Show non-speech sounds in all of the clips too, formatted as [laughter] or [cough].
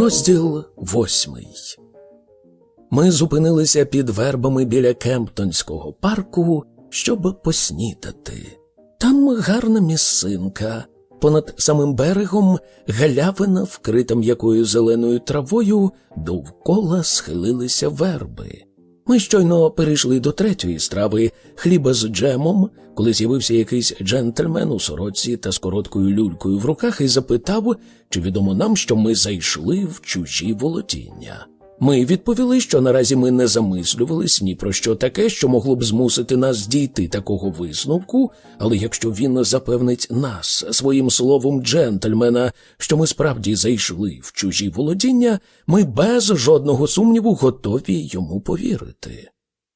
Розділ восьмий. Ми зупинилися під вербами біля Кемптонського парку, щоб поснідати. Там гарна місцинка. Понад самим берегом галявина, вкрита м'якою зеленою травою, довкола схилилися верби. Ми щойно перейшли до третьої страви хліба з джемом, коли з'явився якийсь джентльмен у сорочці та з короткою люлькою в руках і запитав, чи відомо нам, що ми зайшли в чужі володіння. Ми відповіли, що наразі ми не замислювались ні про що таке, що могло б змусити нас дійти такого висновку, але якщо він запевнить нас своїм словом джентльмена, що ми справді зайшли в чужі володіння, ми без жодного сумніву готові йому повірити.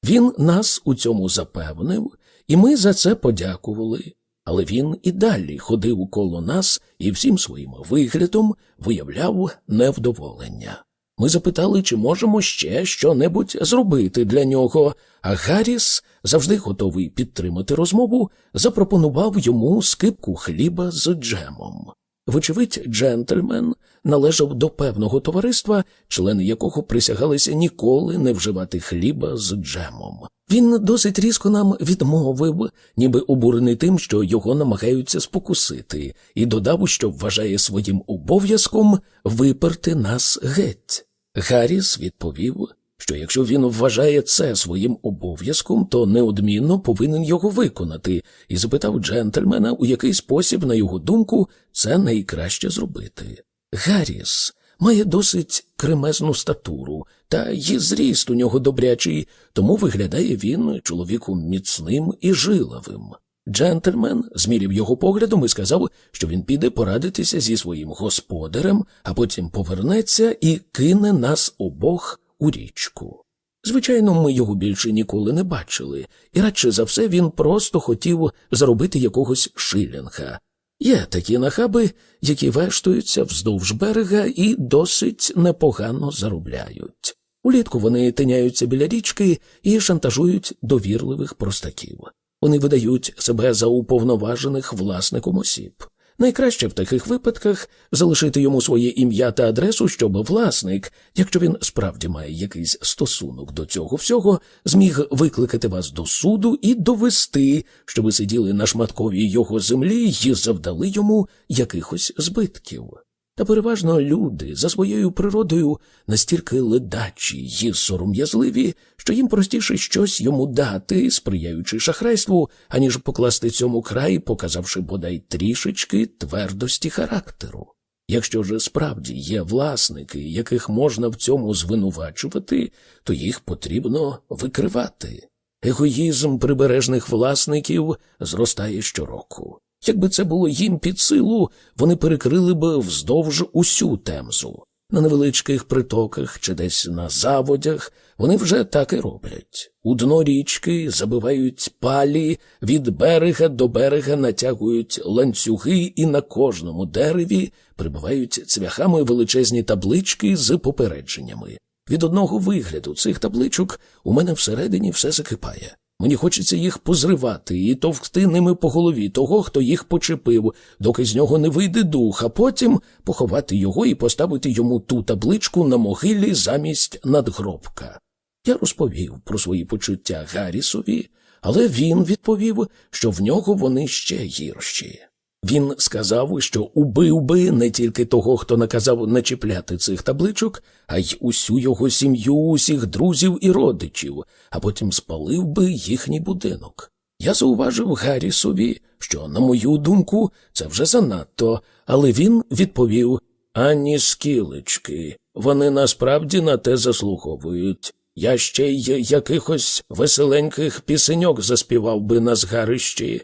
Він нас у цьому запевнив, і ми за це подякували. Але він і далі ходив коло нас і всім своїм виглядом виявляв невдоволення. Ми запитали, чи можемо ще що-небудь зробити для нього, а Гарріс, завжди готовий підтримати розмову, запропонував йому скипку хліба з джемом. Вочевидь, джентльмен належав до певного товариства, члени якого присягалися ніколи не вживати хліба з джемом. Він досить різко нам відмовив, ніби обурений тим, що його намагаються спокусити, і додав, що вважає своїм обов'язком виперти нас геть. Гарріс відповів, що якщо він вважає це своїм обов'язком, то неодмінно повинен його виконати, і запитав джентльмена, у який спосіб, на його думку, це найкраще зробити. Гарріс має досить кремезну статуру, та й зріст у нього добрячий, тому виглядає він чоловіком міцним і жилавим. Джентльмен змірів його поглядом і сказав, що він піде порадитися зі своїм господарем, а потім повернеться і кине нас обох у річку. Звичайно, ми його більше ніколи не бачили, і радше за все він просто хотів зробити якогось шилінга. Є такі нахаби, які вештуються вздовж берега і досить непогано заробляють. Улітку вони тиняються біля річки і шантажують довірливих простаків. Вони видають себе за уповноважених власником осіб. Найкраще в таких випадках залишити йому своє ім'я та адресу, щоб власник, якщо він справді має якийсь стосунок до цього всього, зміг викликати вас до суду і довести, що ви сиділи на шматковій його землі і завдали йому якихось збитків. Та переважно люди за своєю природою настільки ледачі й сором'язливі, що їм простіше щось йому дати, сприяючи шахрайству, аніж покласти цьому край, показавши бодай трішечки твердості характеру. Якщо ж справді є власники, яких можна в цьому звинувачувати, то їх потрібно викривати. Егоїзм прибережних власників зростає щороку. Якби це було їм під силу, вони перекрили б вздовж усю темзу. На невеличких притоках чи десь на заводях вони вже так і роблять. У дно річки забивають палі, від берега до берега натягують ланцюги і на кожному дереві прибивають цвяхами величезні таблички з попередженнями. Від одного вигляду цих табличок у мене всередині все закипає. Мені хочеться їх позривати і товкти ними по голові того, хто їх почепив, доки з нього не вийде дух, а потім поховати його і поставити йому ту табличку на могилі замість надгробка. Я розповів про свої почуття Гаррісові, але він відповів, що в нього вони ще гірші. Він сказав, що убив би не тільки того, хто наказав не чіпляти цих табличок, а й усю його сім'ю, усіх друзів і родичів, а потім спалив би їхній будинок. Я зауважив Гаррісові, що, на мою думку, це вже занадто, але він відповів ані скілечки, вони насправді на те заслуговують. Я ще й якихось веселеньких пісеньок заспівав би на згарищі.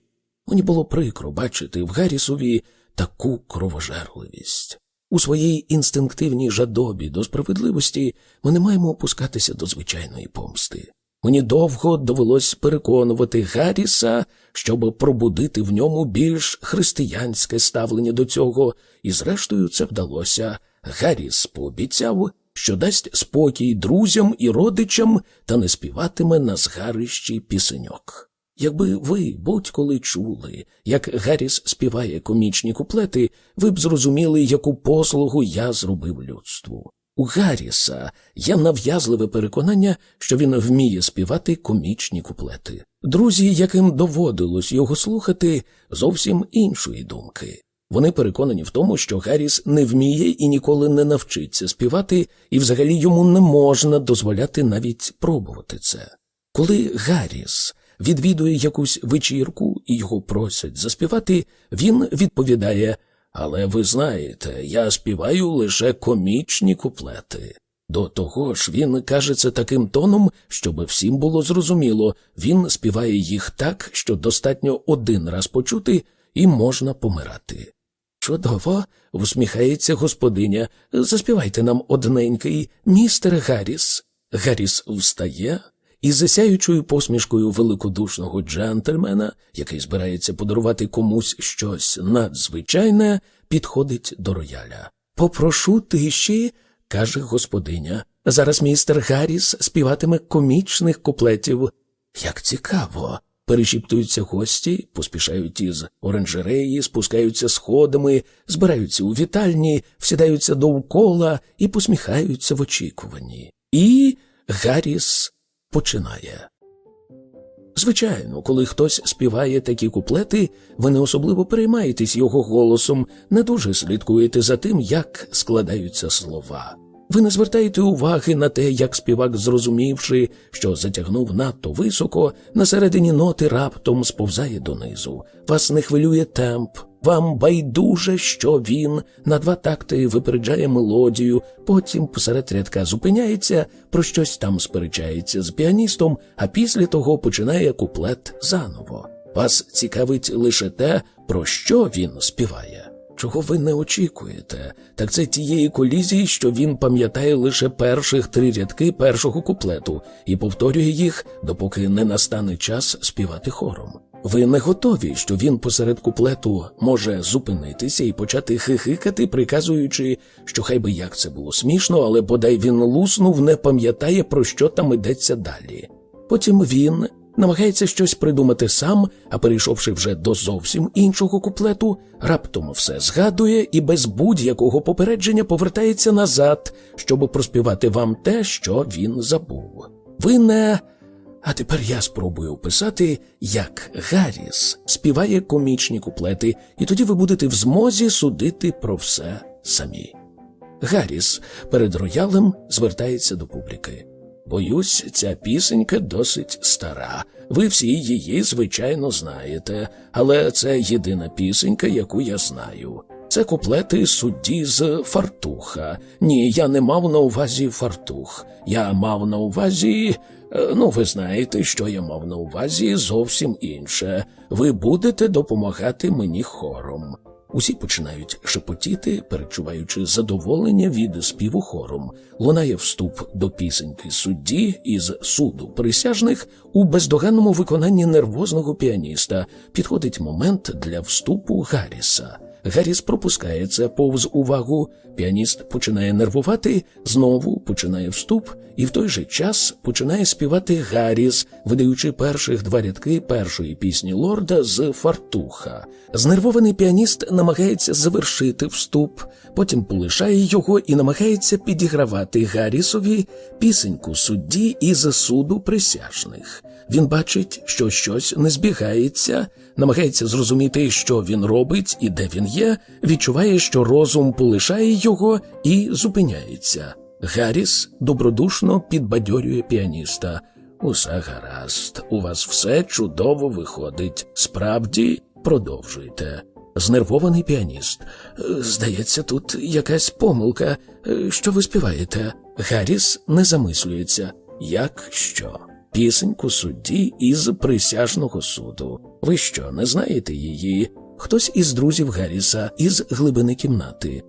Мені було прикро бачити в Гаррісові таку кровожерливість. У своїй інстинктивній жадобі до справедливості ми не маємо опускатися до звичайної помсти. Мені довго довелось переконувати Гарріса, щоб пробудити в ньому більш християнське ставлення до цього, і, зрештою, це вдалося. Гарріс пообіцяв, що дасть спокій друзям і родичам та не співатиме на згарищі пісеньок. Якби ви будь-коли чули, як Гарріс співає комічні куплети, ви б зрозуміли, яку послугу я зробив людству. У Гарріса є нав'язливе переконання, що він вміє співати комічні куплети. Друзі, яким доводилось його слухати, зовсім іншої думки. Вони переконані в тому, що Гарріс не вміє і ніколи не навчиться співати, і взагалі йому не можна дозволяти навіть пробувати це. Коли Гарріс відвідує якусь вечірку і його просять заспівати, він відповідає Але ви знаєте, я співаю лише комічні куплети. До того ж, він каже це таким тоном, щоб всім було зрозуміло, він співає їх так, що достатньо один раз почути, і можна помирати. Чудово, всміхається господиня. Заспівайте нам одненький, містер Гарріс. Гарріс встає і засяючою посмішкою великодушного джентльмена, який збирається подарувати комусь щось надзвичайне, підходить до рояля. Попрошу тиші, каже господиня. Зараз містер Гарріс співатиме комічних куплетів. Як цікаво. Перешіптуються гості, поспішають із оранжереї, спускаються сходами, збираються у вітальні, всідаються довкола і посміхаються в очікуванні. І Гарріс починає. Звичайно, коли хтось співає такі куплети, ви не особливо переймаєтесь його голосом, не дуже слідкуєте за тим, як складаються слова. Ви не звертаєте уваги на те, як співак, зрозумівши, що затягнув надто високо, на середині ноти раптом сповзає донизу. Вас не хвилює темп, вам байдуже, що він на два такти випереджає мелодію, потім посеред рядка зупиняється, про щось там сперечається з піаністом, а після того починає куплет заново. Вас цікавить лише те, про що він співає. Чого ви не очікуєте? Так це тієї колізії, що він пам'ятає лише перших три рядки першого куплету і повторює їх, допоки не настане час співати хором. Ви не готові, що він посеред куплету може зупинитися і почати хихикати, приказуючи, що хай би як це було смішно, але бодай він луснув, не пам'ятає, про що там йдеться далі. Потім він намагається щось придумати сам, а перейшовши вже до зовсім іншого куплету, раптом все згадує і без будь-якого попередження повертається назад, щоб проспівати вам те, що він забув. Ви не. А тепер я спробую описати, як Гарріс співає комічні куплети, і тоді ви будете в змозі судити про все самі. Гарріс перед роялем звертається до публіки. Боюсь, ця пісенька досить стара. Ви всі її, звичайно, знаєте, але це єдина пісенька, яку я знаю. Це куплети судді з фартуха. Ні, я не мав на увазі фартух. Я мав на увазі. Е, ну, ви знаєте, що я мав на увазі зовсім інше. Ви будете допомагати мені хором. Усі починають шепотіти, перечуваючи задоволення від співу хором. Лунає вступ до пісеньки судді із суду присяжних у бездоганному виконанні нервозного піаніста. Підходить момент для вступу Гарріса. Гарріс пропускає це повз увагу. Піаніст починає нервувати, знову починає вступ, і в той же час починає співати Гарріс, видаючи перших два рядки першої пісні лорда з фартуха. Знервований піаніст намагається завершити вступ, потім полишає його і намагається підігравати Гаррісові пісеньку судді із суду присяжних. Він бачить, що щось не збігається, намагається зрозуміти, що він робить і де він є, відчуває, що розум полишає його і зупиняється. Гарріс добродушно підбадьорює піаніста. Усе гаразд, у вас все чудово виходить. Справді продовжуйте. Знервований піаніст. Здається, тут якась помилка. Що ви співаєте? Гарріс не замислюється. Як що? Пісеньку судді із присяжного суду. Ви що, не знаєте її? Хтось із друзів Гарріса із глибини кімнати.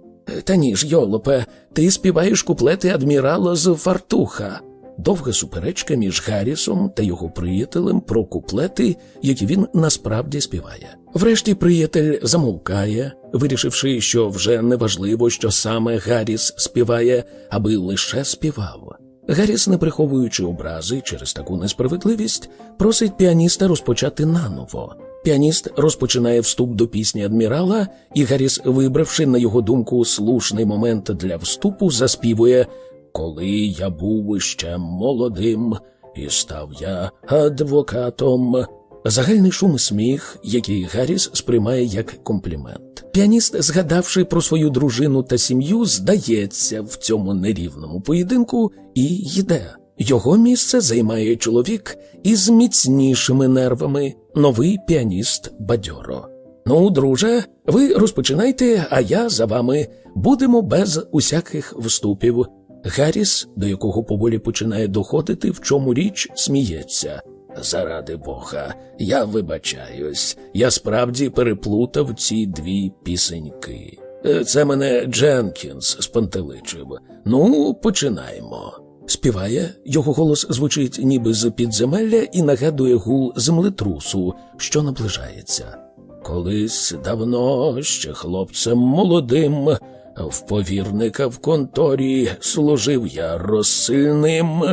Та ні ж, Йолопе, ти співаєш куплети адмірала з фартуха. Довга суперечка між Гаррісом та його приятелем про куплети, які він насправді співає. Врешті приятель замовкає, вирішивши, що вже неважливо, що саме Гарріс співає, аби лише співав. Гарріс, не приховуючи образи через таку несправедливість, просить піаніста розпочати наново. Піаніст розпочинає вступ до пісні адмірала, і Гарріс, вибравши, на його думку, слушний момент для вступу, заспівує Коли я був ще молодим, і став я адвокатом. Загальний шум і сміх, який Гарріс сприймає як комплімент. Піаніст, згадавши про свою дружину та сім'ю, здається в цьому нерівному поєдинку і йде. Його місце займає чоловік із міцнішими нервами, новий піаніст бадьоро. Ну, друже, ви розпочинайте, а я за вами будемо без усяких вступів. Гарріс, до якого поволі починає доходити, в чому річ сміється. Заради Бога, я вибачаюсь, я справді переплутав ці дві пісеньки. Е, Це мене Дженкінс спантеличив. Ну, починаємо. Співає, його голос звучить ніби з підземелля і нагадує гул землетрусу, що наближається. Колись давно ще хлопцем молодим, в повірника в конторі служив я розсильним.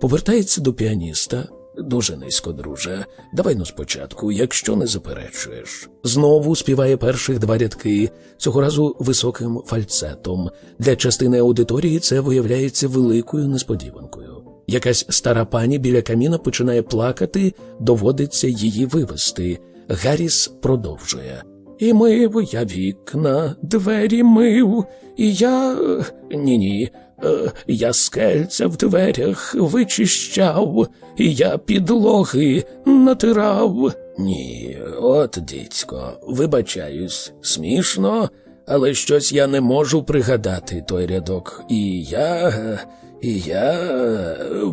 Повертається до піаніста. Дуже низько, друже. Давай ну спочатку, якщо не заперечуєш. Знову співає перших два рядки, цього разу високим фальцетом. Для частини аудиторії це виявляється великою несподіванкою. Якась стара пані біля каміна починає плакати, доводиться її вивести. Гарріс продовжує. І мив я вікна, двері мив, і я. Ні ні. Е, Я скельця в дверях вичищав, я підлоги натирав. Ні, от, дідько, вибачаюсь, смішно, але щось я не можу пригадати той рядок. І я. І я.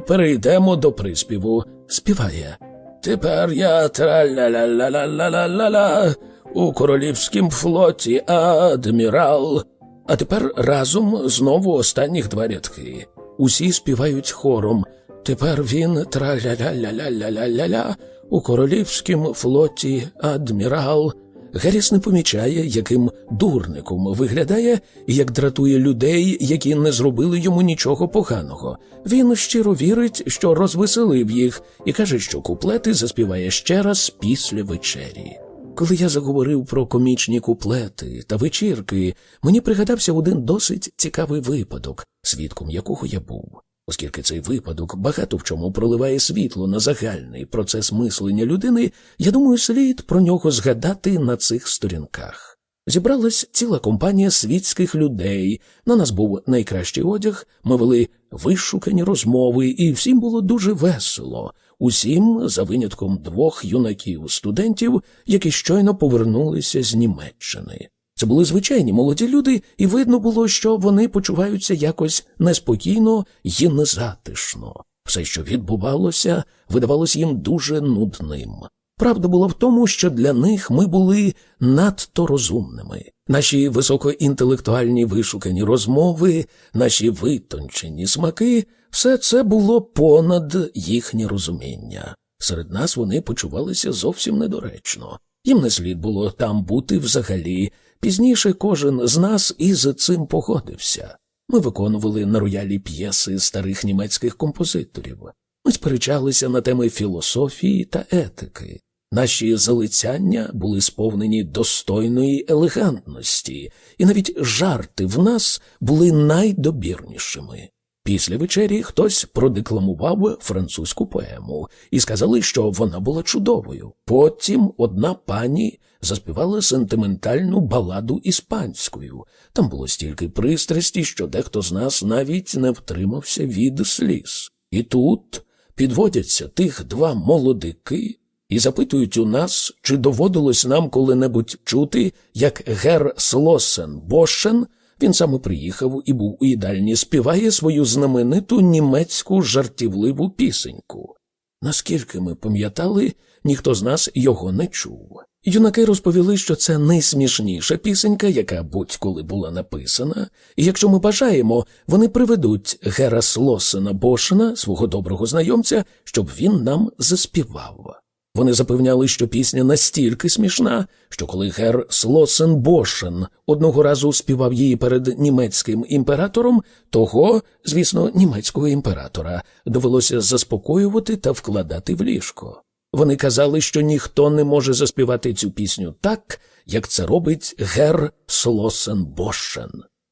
Перейдемо до приспіву. Співає. Тепер я траля-ля-ля-ля-ля-ля-ля у королівськім флоті адмірал. А тепер разом знову останніх два рядки. Усі співають хором. Тепер він траля-ля-ля-ля-ля-ля-ля у королівськім флоті адмірал. Геріс не помічає, яким дурником виглядає і як дратує людей, які не зробили йому нічого поганого. Він щиро вірить, що розвеселив їх, і каже, що куплети заспіває ще раз після вечері. Коли я заговорив про комічні куплети та вечірки, мені пригадався один досить цікавий випадок, свідком якого я був. Оскільки цей випадок багато в чому проливає світло на загальний процес мислення людини, я думаю, слід про нього згадати на цих сторінках. Зібралась ціла компанія світських людей. На нас був найкращий одяг, ми вели вишукані розмови, і всім було дуже весело. Усім, за винятком двох юнаків-студентів, які щойно повернулися з Німеччини. Це були звичайні молоді люди, і видно було, що вони почуваються якось неспокійно і незатишно. Все, що відбувалося, видавалось їм дуже нудним. Правда була в тому, що для них ми були надто розумними. Наші високоінтелектуальні вишукані розмови, наші витончені смаки, все це було понад їхнє розуміння. Серед нас вони почувалися зовсім недоречно. Їм не слід було там бути взагалі. Пізніше кожен з нас із цим погодився. Ми виконували на роялі п'єси старих німецьких композиторів. Ми сперечалися на теми філософії та етики. Наші залицяння були сповнені достойної елегантності, і навіть жарти в нас були найдобірнішими. Після вечері хтось продекламував французьку поему і сказали, що вона була чудовою. Потім одна пані заспівала сентиментальну баладу іспанською. Там було стільки пристрасті, що дехто з нас навіть не втримався від сліз. І тут підводяться тих два молодики і запитують у нас, чи доводилось нам коли-небудь чути, як гер Слосен Бошен – він саме приїхав і був у їдальні, співає свою знамениту німецьку жартівливу пісеньку. Наскільки ми пам'ятали, ніхто з нас його не чув. Юнаки розповіли, що це найсмішніша пісенька, яка будь-коли була написана, і якщо ми бажаємо, вони приведуть Гера Слосена Бошена, свого доброго знайомця, щоб він нам заспівав. Вони запевняли, що пісня настільки смішна, що коли гер Слосен Бошен одного разу співав її перед німецьким імператором, того, звісно, німецького імператора довелося заспокоювати та вкладати в ліжко. Вони казали, що ніхто не може заспівати цю пісню так, як це робить гер Слосен Бошен.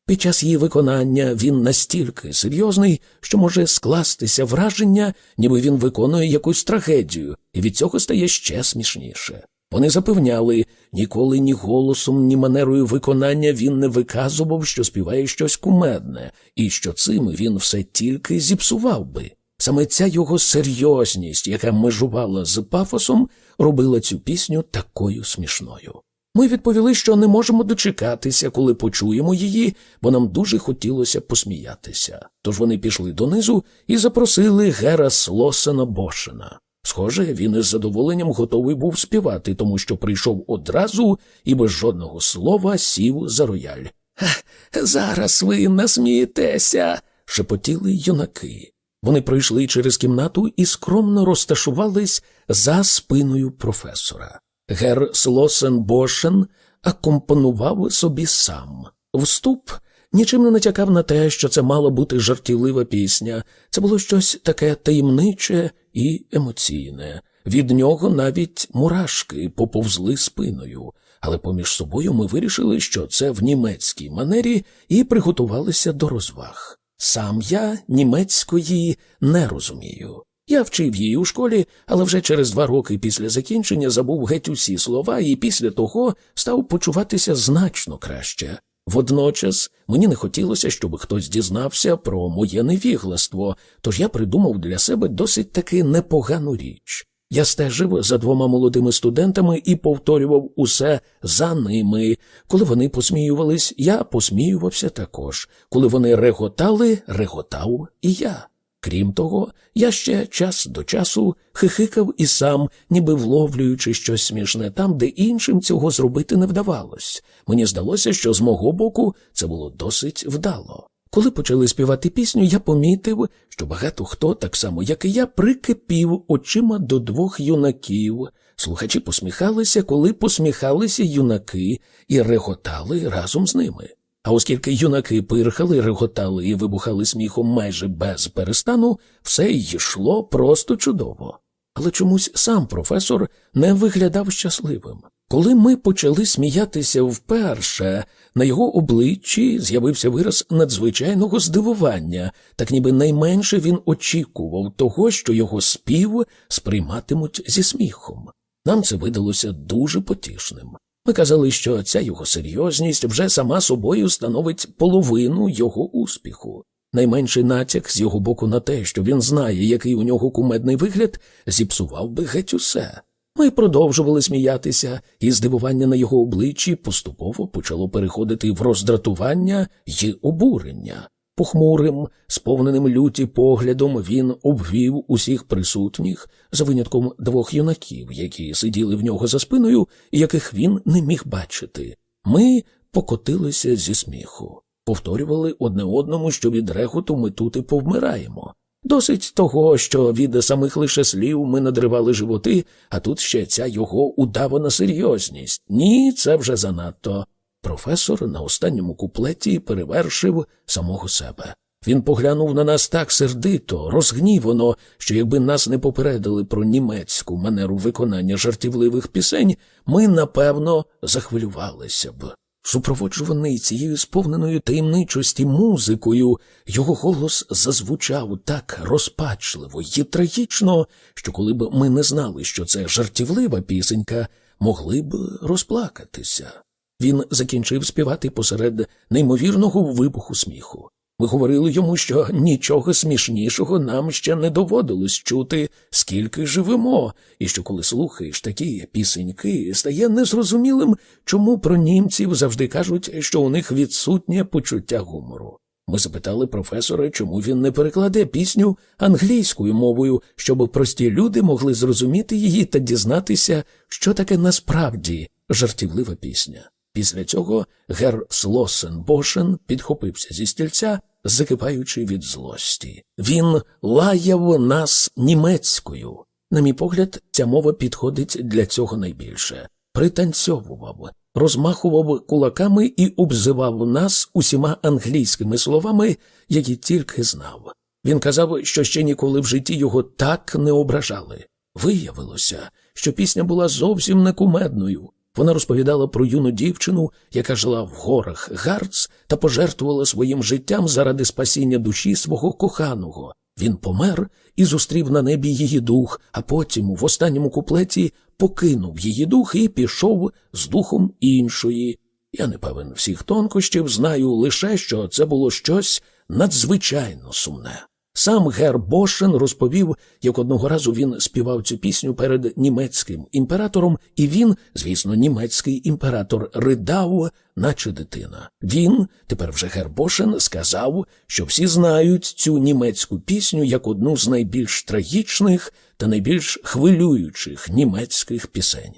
Під час її виконання він настільки серйозний, що може скластися враження, ніби він виконує якусь трагедію, і від цього стає ще смішніше. Вони запевняли, ніколи ні голосом, ні манерою виконання він не виказував, що співає щось кумедне, і що цим він все тільки зіпсував би. Саме ця його серйозність, яка межувала з пафосом, робила цю пісню такою смішною. Ми відповіли, що не можемо дочекатися, коли почуємо її, бо нам дуже хотілося посміятися. Тож вони пішли донизу і запросили Гера Слосена Бошена. Схоже, він із задоволенням готовий був співати, тому що прийшов одразу і без жодного слова сів за рояль. Зараз ви насмієтеся, шепотіли юнаки. Вони пройшли через кімнату і скромно розташувались за спиною професора. Гер Слосен Бошен акомпонував собі сам. Вступ нічим не натякав на те, що це мала бути жартівлива пісня. Це було щось таке таємниче і емоційне. Від нього навіть мурашки поповзли спиною, але поміж собою ми вирішили, що це в німецькій манері, і приготувалися до розваг. Сам я німецької не розумію. Я вчив її у школі, але вже через два роки після закінчення забув геть усі слова і після того став почуватися значно краще. Водночас мені не хотілося, щоб хтось дізнався про моє невігластво, тож я придумав для себе досить таки непогану річ. Я стежив за двома молодими студентами і повторював усе за ними. Коли вони посміювались, я посміювався також. Коли вони реготали, реготав і я. Крім того, я ще час до часу хихикав і сам, ніби вловлюючи щось смішне там, де іншим цього зробити не вдавалось. Мені здалося, що з мого боку це було досить вдало. Коли почали співати пісню, я помітив, що багато хто, так само як і я, прикипів очима до двох юнаків. Слухачі посміхалися, коли посміхалися юнаки і реготали разом з ними. А оскільки юнаки пирхали, реготали і вибухали сміхом майже без перестану, все йшло просто чудово. Але чомусь сам професор не виглядав щасливим. Коли ми почали сміятися вперше, на його обличчі з'явився вираз надзвичайного здивування, так ніби найменше він очікував того, що його спів сприйматимуть зі сміхом. Нам це видалося дуже потішним. Ми казали, що ця його серйозність вже сама собою становить половину його успіху. Найменший натяк з його боку на те, що він знає, який у нього кумедний вигляд, зіпсував би геть усе. Ми продовжували сміятися, і здивування на його обличчі поступово почало переходити в роздратування й обурення. Похмурим, сповненим люті поглядом, він обвів усіх присутніх, за винятком двох юнаків, які сиділи в нього за спиною, яких він не міг бачити. Ми покотилися зі сміху, повторювали одне одному, що від реготу ми тут і повмираємо. Досить того, що від самих лише слів ми надривали животи, а тут ще ця його удавана серйозність. Ні, це вже занадто. Професор на останньому куплеті перевершив самого себе. Він поглянув на нас так сердито, розгнівано, що якби нас не попередили про німецьку манеру виконання жартівливих пісень, ми, напевно, захвилювалися б. Супроводжуваний цією сповненою таємничості музикою, його голос зазвучав так розпачливо і трагічно, що коли б ми не знали, що це жартівлива пісенька, могли б розплакатися. Він закінчив співати посеред неймовірного вибуху сміху. Ми говорили йому, що нічого смішнішого нам ще не доводилось чути, скільки живемо, і що коли слухаєш такі пісеньки, стає незрозумілим, чому про німців завжди кажуть, що у них відсутнє почуття гумору. Ми запитали професора, чому він не перекладе пісню англійською мовою, щоб прості люди могли зрозуміти її та дізнатися, що таке насправді жартівлива пісня. Після цього гер Слосен Бошен підхопився зі стільця, закипаючи від злості. Він лаяв нас німецькою. На мій погляд, ця мова підходить для цього найбільше. Пританцьовував, розмахував кулаками і обзивав нас усіма англійськими словами, які тільки знав. Він казав, що ще ніколи в житті його так не ображали. Виявилося, що пісня була зовсім не кумедною. Вона розповідала про юну дівчину, яка жила в горах Гарц та пожертвувала своїм життям заради спасіння душі свого коханого. Він помер і зустрів на небі її дух, а потім, в останньому куплеті, покинув її дух і пішов з духом іншої. Я не певен всіх тонкощів, знаю лише, що це було щось надзвичайно сумне. Сам Гер Бошен розповів, як одного разу він співав цю пісню перед німецьким імператором, і він, звісно, німецький імператор ридав, наче дитина. Він, тепер вже Гер Бошен, сказав, що всі знають цю німецьку пісню як одну з найбільш трагічних та найбільш хвилюючих німецьких пісень.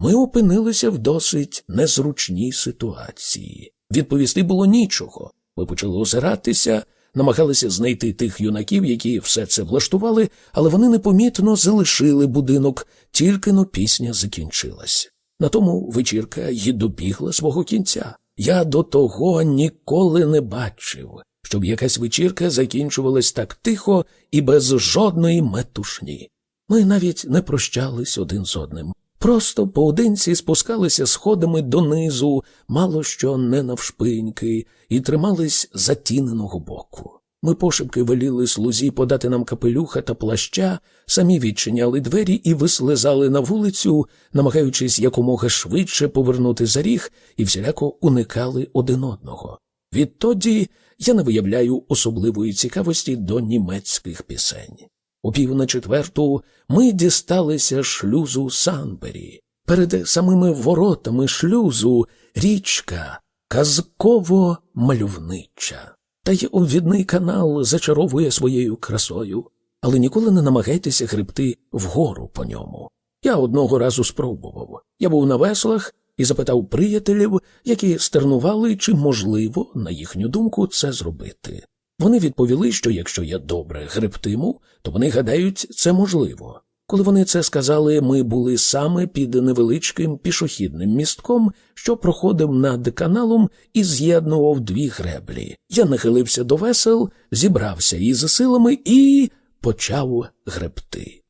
Ми опинилися в досить незручній ситуації. Відповісти було нічого. Ми почали озиратися намагалися знайти тих юнаків, які все це влаштували, але вони непомітно залишили будинок, тільки но пісня закінчилась. На тому вечірка й добігла свого кінця. Я до того ніколи не бачив, щоб якась вечірка закінчувалась так тихо і без жодної метушні. Ми навіть не прощались один з одним. Просто поодинці спускалися сходами донизу, мало що не навшпиньки, і тримались затіненого боку. Ми пошепки веліли слузі подати нам капелюха та плаща, самі відчиняли двері і вислизали на вулицю, намагаючись якомога швидше повернути за ріг, і всіляко уникали один одного. Відтоді я не виявляю особливої цікавості до німецьких пісень. У пів на четверту ми дісталися шлюзу Санбері. Перед самими воротами шлюзу річка казково мальовнича. Та й обвідний канал зачаровує своєю красою, але ніколи не намагайтеся гребти вгору по ньому. Я одного разу спробував. Я був на веслах і запитав приятелів, які стернували, чи можливо, на їхню думку, це зробити. Вони відповіли, що якщо я добре гребтиму, то вони гадають, це можливо. Коли вони це сказали, ми були саме під невеличким пішохідним містком, що проходив над каналом і з'єднував дві греблі. Я нахилився до весел, зібрався із силами і почав гребти.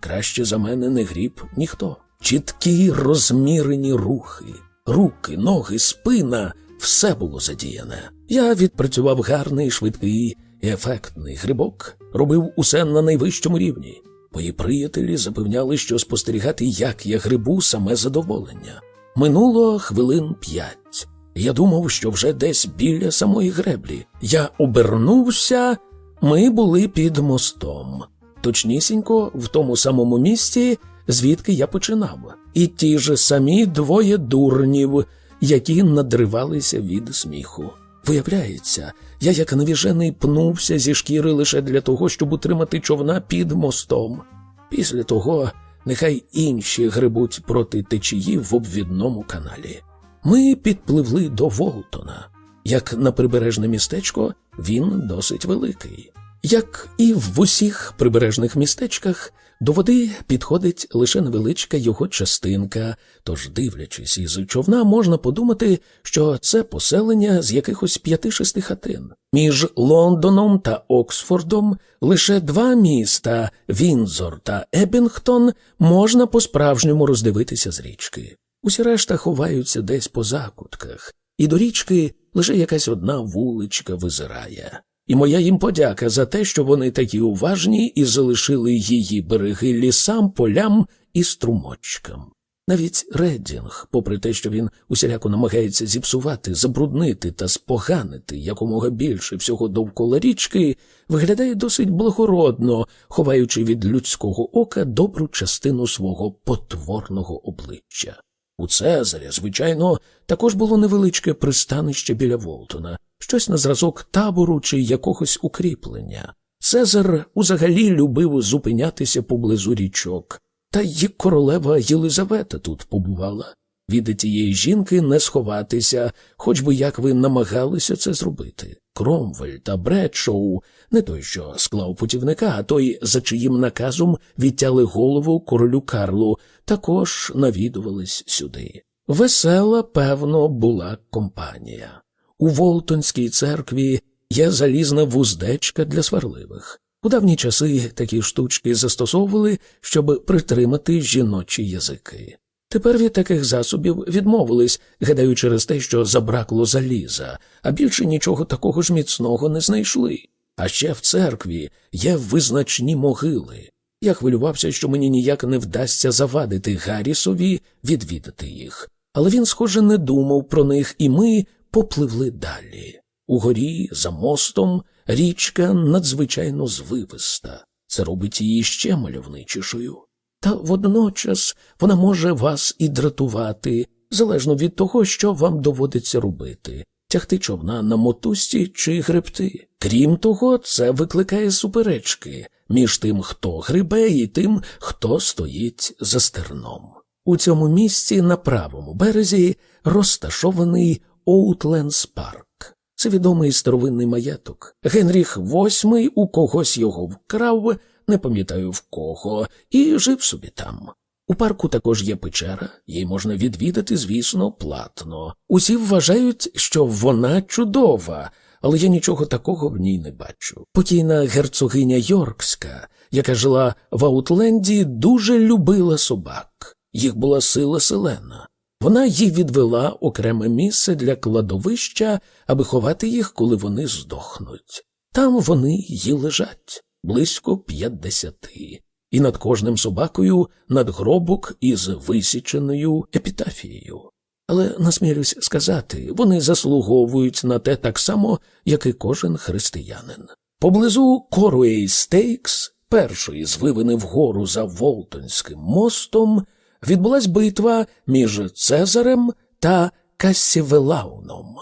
Краще за мене не гріб ніхто. Чіткі розмірені рухи, руки, ноги, спина все було задіяне. Я відпрацював гарний, швидкий і ефектний грибок, робив усе на найвищому рівні. Мої приятелі запевняли, що спостерігати, як я грибу, саме задоволення. Минуло хвилин п'ять. Я думав, що вже десь біля самої греблі. Я обернувся, ми були під мостом. Точнісінько, в тому самому місці, звідки я починав. І ті ж самі двоє дурнів, які надривалися від сміху. Виявляється, я, як навіжений, пнувся зі шкіри лише для того, щоб утримати човна під мостом. Після того нехай інші грибуть проти течії в обвідному каналі. Ми підпливли до Волтона. Як на прибережне містечко, він досить великий. Як і в усіх прибережних містечках, до води підходить лише невеличка його частинка, тож, дивлячись із човна, можна подумати, що це поселення з якихось п'яти-шести хатин. Між Лондоном та Оксфордом лише два міста Вінзор та Ебінгтон можна по-справжньому роздивитися з річки. Усі решта ховаються десь по закутках, і до річки лише якась одна вуличка визирає і моя їм подяка за те, що вони такі уважні і залишили її береги лісам, полям і струмочкам. Навіть Реддінг, попри те, що він усіляко намагається зіпсувати, забруднити та споганити якомога більше всього довкола річки, виглядає досить благородно, ховаючи від людського ока добру частину свого потворного обличчя. У Цезаря, звичайно, також було невеличке пристанище біля Волтона, щось на зразок табору чи якогось укріплення. Цезар узагалі любив зупинятися поблизу річок, та й королева Єлизавета тут побувала. Від тієї жінки не сховатися, хоч би як ви намагалися це зробити. Кромвель та Бредшоу, не той, що склав путівника, а той, за чиїм наказом відтяли голову королю Карлу, також навідувались сюди. Весела, певно, була компанія. У Волтонській церкві є залізна вуздечка для сварливих. У давні часи такі штучки застосовували, щоб притримати жіночі язики. Тепер від таких засобів відмовились, гадаю, через те, що забракло заліза, а більше нічого такого ж міцного не знайшли. А ще в церкві є визначні могили. Я хвилювався, що мені ніяк не вдасться завадити Гаррісові відвідати їх. Але він, схоже, не думав про них, і ми попливли далі. Угорі, за мостом, річка надзвичайно звивиста. Це робить її ще мальовничішою. Та водночас вона може вас і дратувати, залежно від того, що вам доводиться робити тягти човна на мотузці чи гребти. Крім того, це викликає суперечки між тим, хто грибе, і тим, хто стоїть за стерном. У цьому місці на правому березі розташований Оутлендс парк. Це відомий старовинний маєток. Генріх VIII у когось його вкрав, не пам'ятаю в кого, і жив собі там. У парку також є печера, її можна відвідати, звісно, платно. Усі вважають, що вона чудова, але я нічого такого в ній не бачу. Покійна герцогиня Йоркська, яка жила в Аутленді, дуже любила собак. Їх була сила селена. Вона їй відвела окреме місце для кладовища, аби ховати їх, коли вони здохнуть. Там вони й лежать близько п'ятдесяти, і над кожним собакою надгробок із висіченою епітафією. Але насмілюсь сказати, вони заслуговують на те так само, як і кожен християнин. Поблизу Коруей Стейкс, першої з вивини вгору за Волтонським мостом, відбулась битва між Цезарем та Кассівелауном.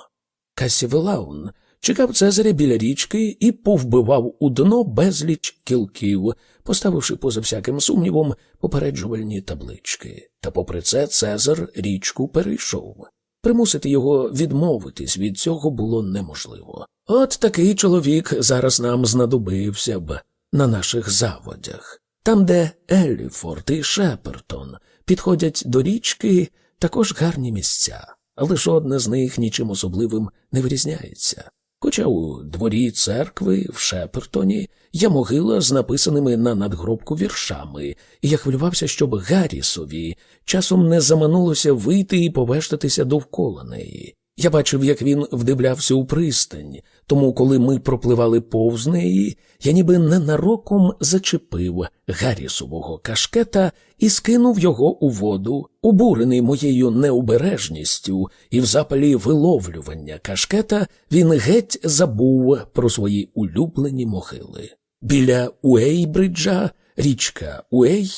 Кассівелаун чекав Цезаря біля річки і повбивав у дно безліч кілків, поставивши поза всяким сумнівом попереджувальні таблички. Та, попри це, Цезар річку перейшов. Примусити його відмовитись від цього було неможливо. От такий чоловік зараз нам знадобився б на наших заводях. Там, де Елліфорд і Шепертон підходять до річки, також гарні місця, але жодне з них нічим особливим не вирізняється. Хоча у дворі церкви в Шепертоні є могила з написаними на надгробку віршами, і я хвилювався, щоб Гаррісові часом не заманулося вийти і повештатися довкола неї. Я бачив, як він вдивлявся у пристань, тому, коли ми пропливали повз неї, я ніби ненароком зачепив Гаррісового кашкета і скинув його у воду, обурений моєю необережністю, і в запалі виловлювання кашкета він геть забув про свої улюблені могили. Біля Уейбриджа річка Уей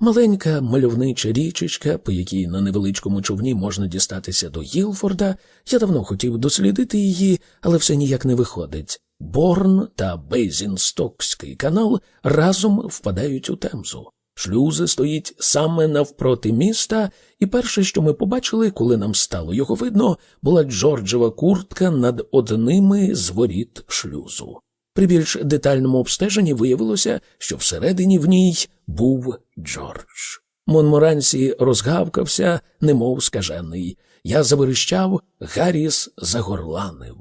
Маленька мальовнича річечка, по якій на невеличкому човні можна дістатися до Гілфорда, я давно хотів дослідити її, але все ніяк не виходить. Борн та Бейзінстокський канал разом впадають у темзу. Шлюзи стоїть саме навпроти міста, і перше, що ми побачили, коли нам стало його видно, була Джорджева куртка над одними з воріт шлюзу. При більш детальному обстеженні виявилося, що всередині в ній був Джордж. Монморансі розгавкався, немов скажений. Я заверещав, Гарріс загорланив.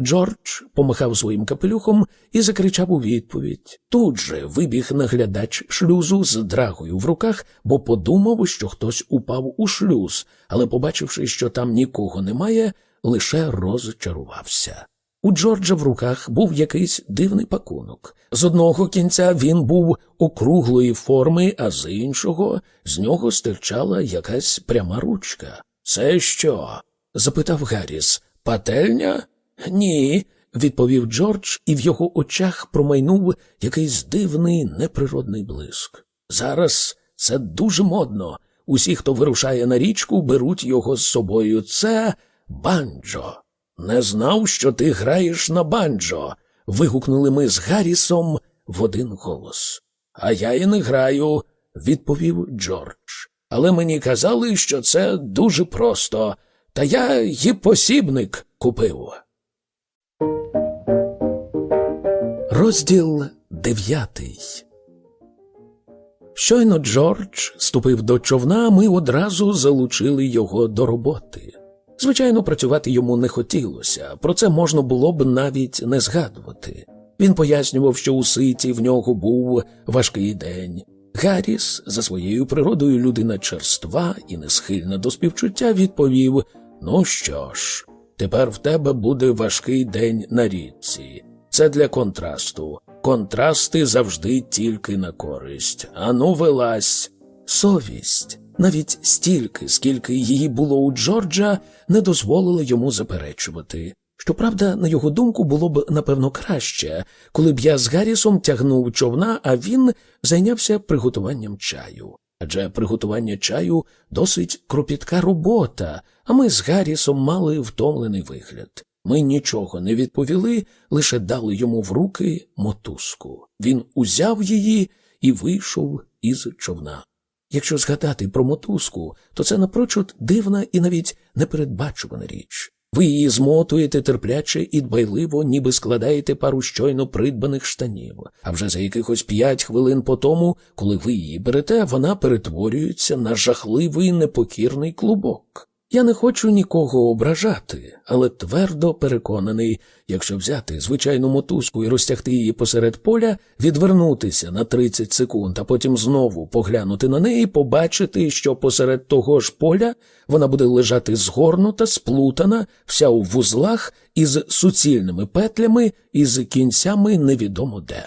Джордж помахав своїм капелюхом і закричав у відповідь. Тут же вибіг наглядач шлюзу з драгою в руках, бо подумав, що хтось упав у шлюз, але, побачивши, що там нікого немає, лише розчарувався. У Джорджа в руках був якийсь дивний пакунок. З одного кінця він був округлої форми, а з іншого з нього стирчала якась пряма ручка. Це що? запитав Гарріс. Пательня? Ні, відповів Джордж, і в його очах промайнув якийсь дивний неприродний блиск. Зараз це дуже модно. Усі, хто вирушає на річку, беруть його з собою. Це банджо. Не знав, що ти граєш на банджо. вигукнули ми з Гаррісом в один голос. А я і не граю, відповів Джордж. але мені казали, що це дуже просто, та я й посібник купив. Розділ дев'ятий. Щойно Джордж ступив до човна, ми одразу залучили його до роботи. Звичайно, працювати йому не хотілося, про це можна було б навіть не згадувати. Він пояснював, що у ситі в нього був важкий день. Гарріс, за своєю природою людина черства і не схильна до співчуття, відповів: Ну що ж, тепер в тебе буде важкий день на річці. Це для контрасту. Контрасти завжди тільки на користь. Ану, велась. Совість, навіть стільки, скільки її було у Джорджа, не дозволила йому заперечувати. Щоправда, на його думку, було б напевно краще, коли б я з Гаррісом тягнув човна, а він зайнявся приготуванням чаю. Адже приготування чаю досить кропітка робота, а ми з Гаррісом мали втомлений вигляд. Ми нічого не відповіли, лише дали йому в руки мотузку. Він узяв її і вийшов із човна. Якщо згадати про мотузку, то це напрочуд дивна і навіть непередбачувана річ. Ви її змотуєте терпляче і дбайливо, ніби складаєте пару щойно придбаних штанів. А вже за якихось п'ять хвилин по тому, коли ви її берете, вона перетворюється на жахливий непокірний клубок. Я не хочу нікого ображати, але твердо переконаний, якщо взяти звичайну мотузку і розтягти її посеред поля, відвернутися на 30 секунд, а потім знову поглянути на неї, побачити, що посеред того ж поля вона буде лежати згорнута, сплутана, вся у вузлах із суцільними петлями і з кінцями невідомо де.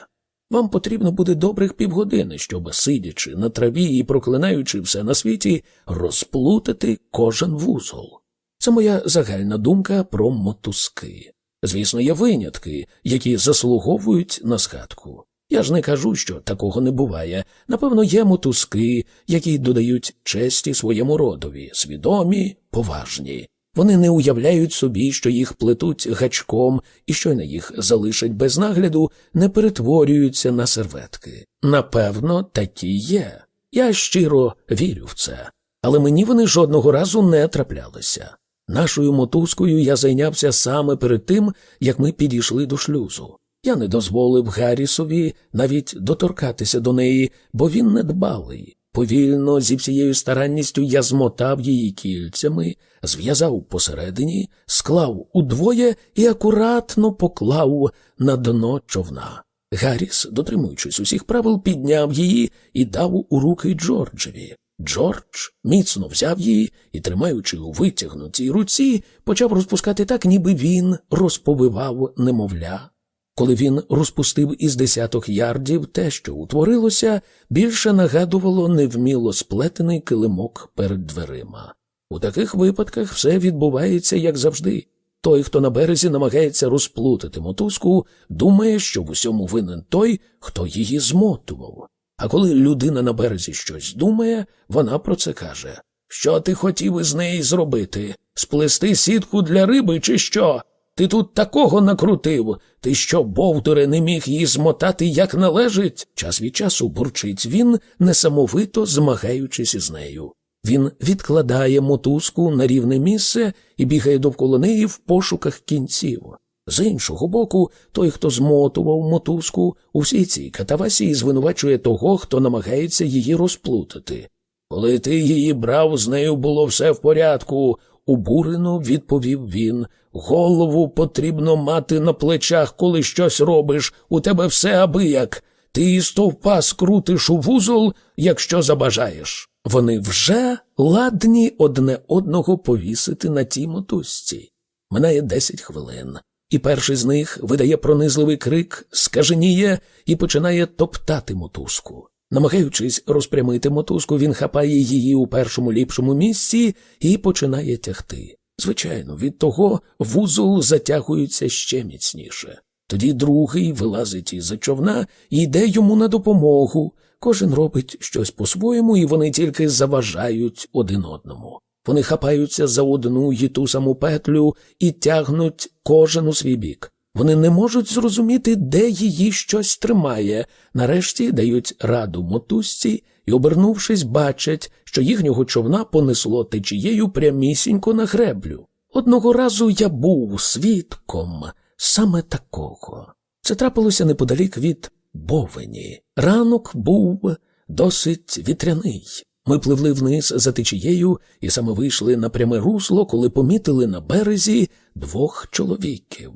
Вам потрібно буде добрих півгодини, щоб, сидячи на траві і проклинаючи все на світі, розплутати кожен вузол. Це моя загальна думка про мотузки. Звісно, є винятки, які заслуговують на згадку. Я ж не кажу, що такого не буває. Напевно, є мотузки, які додають честі своєму родові, свідомі, поважні. Вони не уявляють собі, що їх плетуть гачком і щойно їх залишать без нагляду, не перетворюються на серветки. Напевно, такі є. Я щиро вірю в це, але мені вони жодного разу не траплялися. Нашою мотузкою я зайнявся саме перед тим, як ми підійшли до шлюзу. Я не дозволив Гаррісові навіть доторкатися до неї, бо він недбалий. Повільно, зі всією старанністю я змотав її кільцями, зв'язав посередині, склав удвоє і акуратно поклав на дно човна. Гарріс, дотримуючись усіх правил, підняв її і дав у руки Джорджеві. Джордж міцно взяв її і, тримаючи у витягнутій руці, почав розпускати так, ніби він розповивав немовля. Коли він розпустив із десяток ярдів те, що утворилося, більше нагадувало невміло сплетений килимок перед дверима. У таких випадках все відбувається як завжди. Той, хто на березі намагається розплутати мотузку, думає, що в усьому винен той, хто її змотував. А коли людина на березі щось думає, вона про це каже Що ти хотів із неї зробити? Сплести сітку для риби, чи що? Ти тут такого накрутив. Ти що, бовдуре, не міг її змотати, як належить? Час від часу бурчить він, несамовито змагаючись із нею. Він відкладає мотузку на рівне місце і бігає довкола неї в пошуках кінців. З іншого боку, той, хто змотував мотузку, у всій цій катавасії звинувачує того, хто намагається її розплутати. Коли ти її брав, з нею було все в порядку, убурено відповів він. Голову потрібно мати на плечах, коли щось робиш. У тебе все аби як. Ти і стовпа скрутиш у вузол, якщо забажаєш. Вони вже ладні одне одного повісити на тій мотузці. Минає десять хвилин, і перший з них видає пронизливий крик, скаженіє і починає топтати мотузку. Намагаючись розпрямити мотузку, він хапає її у першому ліпшому місці і починає тягти. Звичайно, від того вузол затягується ще міцніше. Тоді другий вилазить із човна і йде йому на допомогу. Кожен робить щось по-своєму, і вони тільки заважають один одному. Вони хапаються за одну й ту саму петлю і тягнуть кожен у свій бік. Вони не можуть зрозуміти, де її щось тримає. Нарешті дають раду мотузці і, обернувшись, бачать, що їхнього човна понесло течією прямісінько на греблю. Одного разу я був свідком саме такого. Це трапилося неподалік від Бовені. Ранок був досить вітряний. Ми пливли вниз за течією і саме вийшли на пряме русло, коли помітили на березі двох чоловіків.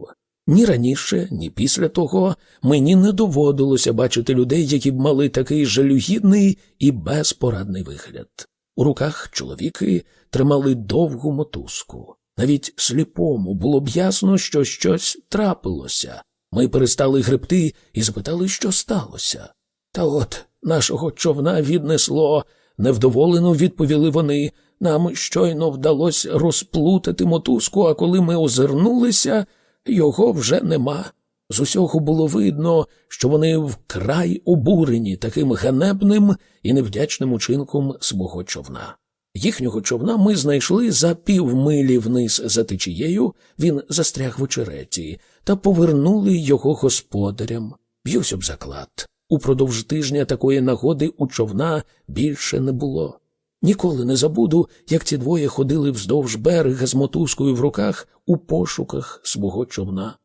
Ні раніше, ні після того мені не доводилося бачити людей, які б мали такий жалюгідний і безпорадний вигляд. У руках чоловіки тримали довгу мотузку. Навіть сліпому було б ясно, що щось трапилося. Ми перестали гребти і запитали, що сталося. Та от нашого човна віднесло, невдоволено відповіли вони. Нам щойно вдалося розплутати мотузку, а коли ми озирнулися, його вже нема. З усього було видно, що вони вкрай обурені таким ганебним і невдячним учинком свого човна. Їхнього човна ми знайшли за півмилі вниз за течією, він застряг в очереті, та повернули його господарям. Б'юсь об заклад. Упродовж тижня такої нагоди у човна більше не було. Ніколи не забуду, як ці двоє ходили вздовж берега з мотузкою в руках у пошуках свого човна.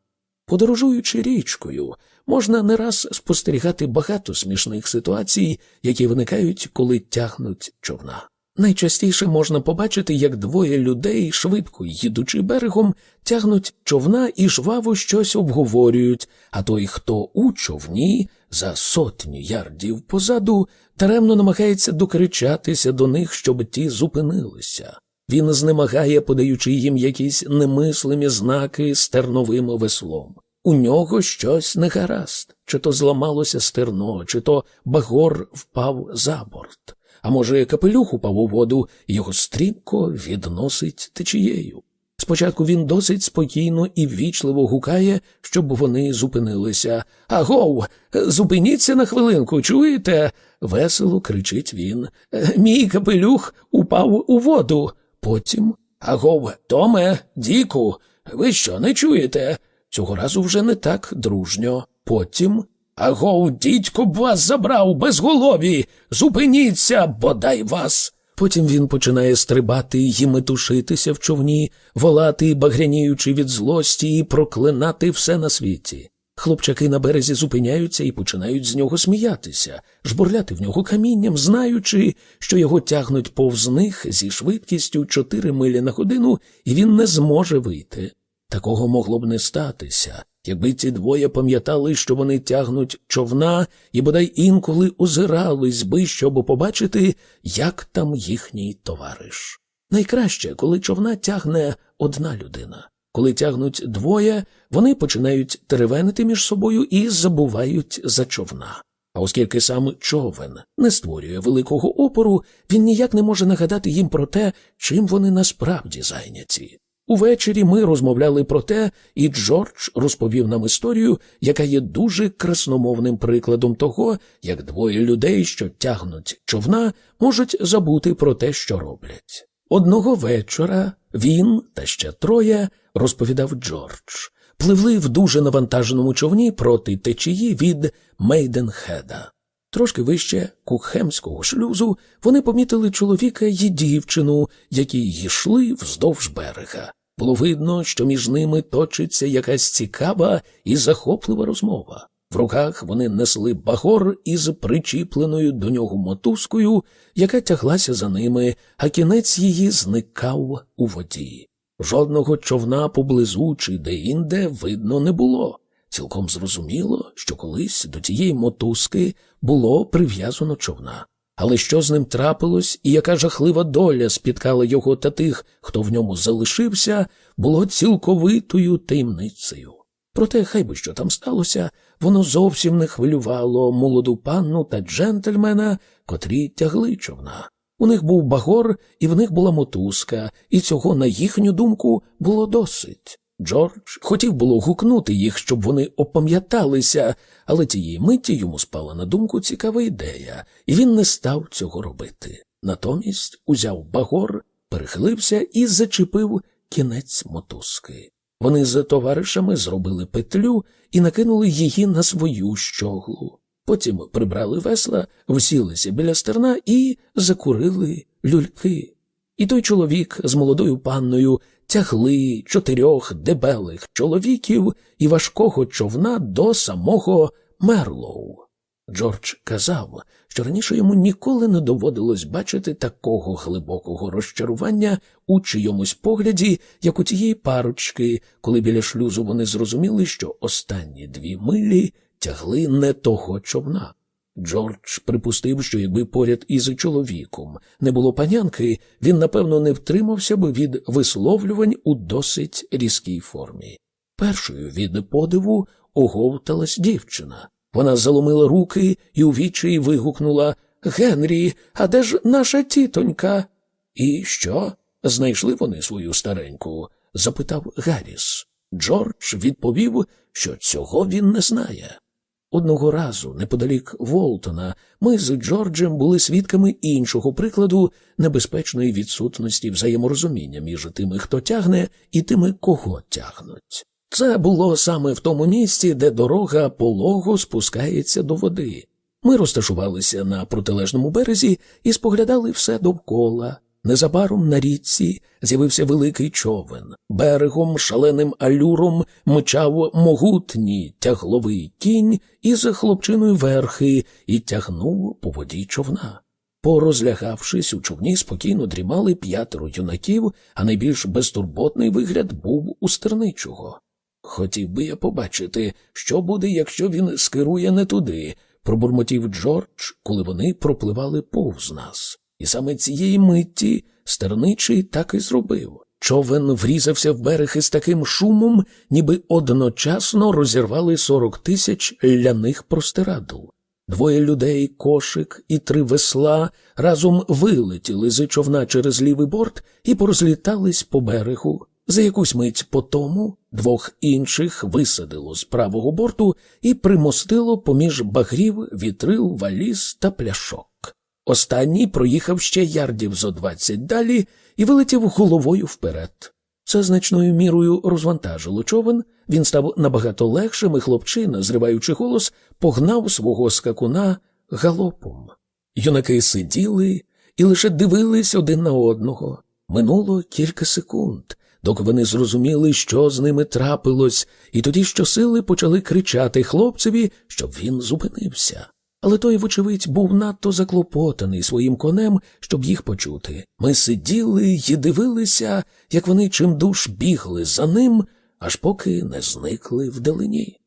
Подорожуючи річкою, можна не раз спостерігати багато смішних ситуацій, які виникають, коли тягнуть човна. Найчастіше можна побачити, як двоє людей, швидко їдучи берегом, тягнуть човна і жваво щось обговорюють, а той, хто у човні, за сотню ярдів позаду, таремно намагається докричатися до них, щоб ті зупинилися. Він знемагає, подаючи їм якісь немислимі знаки стерновим веслом. У нього щось не гаразд, чи то зламалося стерно, чи то багор впав за борт а може, капелюх упав у воду його стрімко відносить течією. Спочатку він досить спокійно і ввічливо гукає, щоб вони зупинилися. Агов, зупиніться на хвилинку, чуєте? весело кричить він. Мій капелюх упав у воду. Потім Агов, Томе, Діку, ви що не чуєте? Цього разу вже не так дружньо. Потім Агов, дідько б вас забрав безголові. Зупиніться, бодай вас. Потім він починає стрибати і метушитися в човні, волати, багряніючи від злості, і проклинати все на світі. Хлопчаки на березі зупиняються і починають з нього сміятися, жбурляти в нього камінням, знаючи, що його тягнуть повз них зі швидкістю 4 милі на годину, і він не зможе вийти. Такого могло б не статися, якби ці двоє пам'ятали, що вони тягнуть човна, і бодай інколи озирались би, щоб побачити, як там їхній товариш. Найкраще, коли човна тягне одна людина. Коли тягнуть двоє, вони починають теревенити між собою і забувають за човна. А оскільки сам човен не створює великого опору, він ніяк не може нагадати їм про те, чим вони насправді зайняті. Увечері ми розмовляли про те, і Джордж розповів нам історію, яка є дуже красномовним прикладом того, як двоє людей, що тягнуть човна, можуть забути про те, що роблять. Одного вечора він та ще троє, розповідав Джордж, пливли в дуже навантаженому човні проти течії від Мейденхеда. Трошки вище кухемського шлюзу вони помітили чоловіка і дівчину, які йшли вздовж берега. Було видно, що між ними точиться якась цікава і захоплива розмова. В руках вони несли багор із причіпленою до нього мотузкою, яка тяглася за ними, а кінець її зникав у воді. Жодного човна поблизу чи де-інде видно не було. Цілком зрозуміло, що колись до тієї мотузки було прив'язано човна. Але що з ним трапилось, і яка жахлива доля спіткала його та тих, хто в ньому залишився, було цілковитою таємницею. Проте, хай би що там сталося, воно зовсім не хвилювало молоду панну та джентльмена, котрі тягли човна. У них був багор, і в них була мотузка, і цього, на їхню думку, було досить. Джордж хотів було гукнути їх, щоб вони опам'яталися, але тієї миті йому спала на думку цікава ідея, і він не став цього робити. Натомість узяв багор, перехилився і зачепив кінець мотузки. Вони з товаришами зробили петлю і накинули її на свою щоглу. Потім прибрали весла, всілися біля стерна і закурили люльки. І той чоловік з молодою панною тягли чотирьох дебелих чоловіків і важкого човна до самого Мерлоу. Джордж казав, що раніше йому ніколи не доводилось бачити такого глибокого розчарування у чийомусь погляді, як у тієї парочки, коли біля шлюзу вони зрозуміли, що останні дві милі тягли не того човна. Джордж припустив, що якби поряд із чоловіком не було панянки, він, напевно, не втримався би від висловлювань у досить різкій формі. Першою від подиву оговталась дівчина. Вона заломила руки і у відчаї вигукнула Генрі, а де ж наша тітонька? І що? Знайшли вони свою стареньку? запитав Гарріс. Джордж відповів, що цього він не знає. Одного разу, неподалік Волтона, ми з Джорджем були свідками іншого прикладу небезпечної відсутності взаєморозуміння між тими, хто тягне, і тими, кого тягнуть. Це було саме в тому місці, де дорога полого спускається до води. Ми розташувалися на протилежному березі і споглядали все довкола. Незабаром на річці з'явився великий човен. Берегом, шаленим алюром мчав могутній тягловий кінь із хлопчиною верхи і тягнув по воді човна. Порозлягавшись, у човні спокійно дрімали п'ятеро юнаків, а найбільш безтурботний вигляд був у стерничого. Хотів би я побачити, що буде, якщо він скерує не туди, пробурмотів Джордж, коли вони пропливали повз нас. І саме цієї митті стерничий так і зробив. Човен врізався в берег із таким шумом, ніби одночасно розірвали сорок тисяч ляних простирадл. Двоє людей, кошик і три весла разом вилетіли з човна через лівий борт і порозлітались по берегу. За якусь мить по тому двох інших висадило з правого борту і примостило поміж багрів вітрил, валіз та пляшок. Останній проїхав ще ярдів зо двадцять далі і вилетів головою вперед. Це значною мірою розвантажило човен, він став набагато легшим, і хлопчина, зриваючи голос, погнав свого скакуна галопом. Юнаки сиділи і лише дивились один на одного. Минуло кілька секунд, доки вони зрозуміли, що з ними трапилось, і тоді щосили почали кричати хлопцеві, щоб він зупинився. Але той, вочевидь, був надто заклопотаний своїм конем, щоб їх почути. Ми сиділи й дивилися, як вони чимдуж бігли за ним, аж поки не зникли вдалині.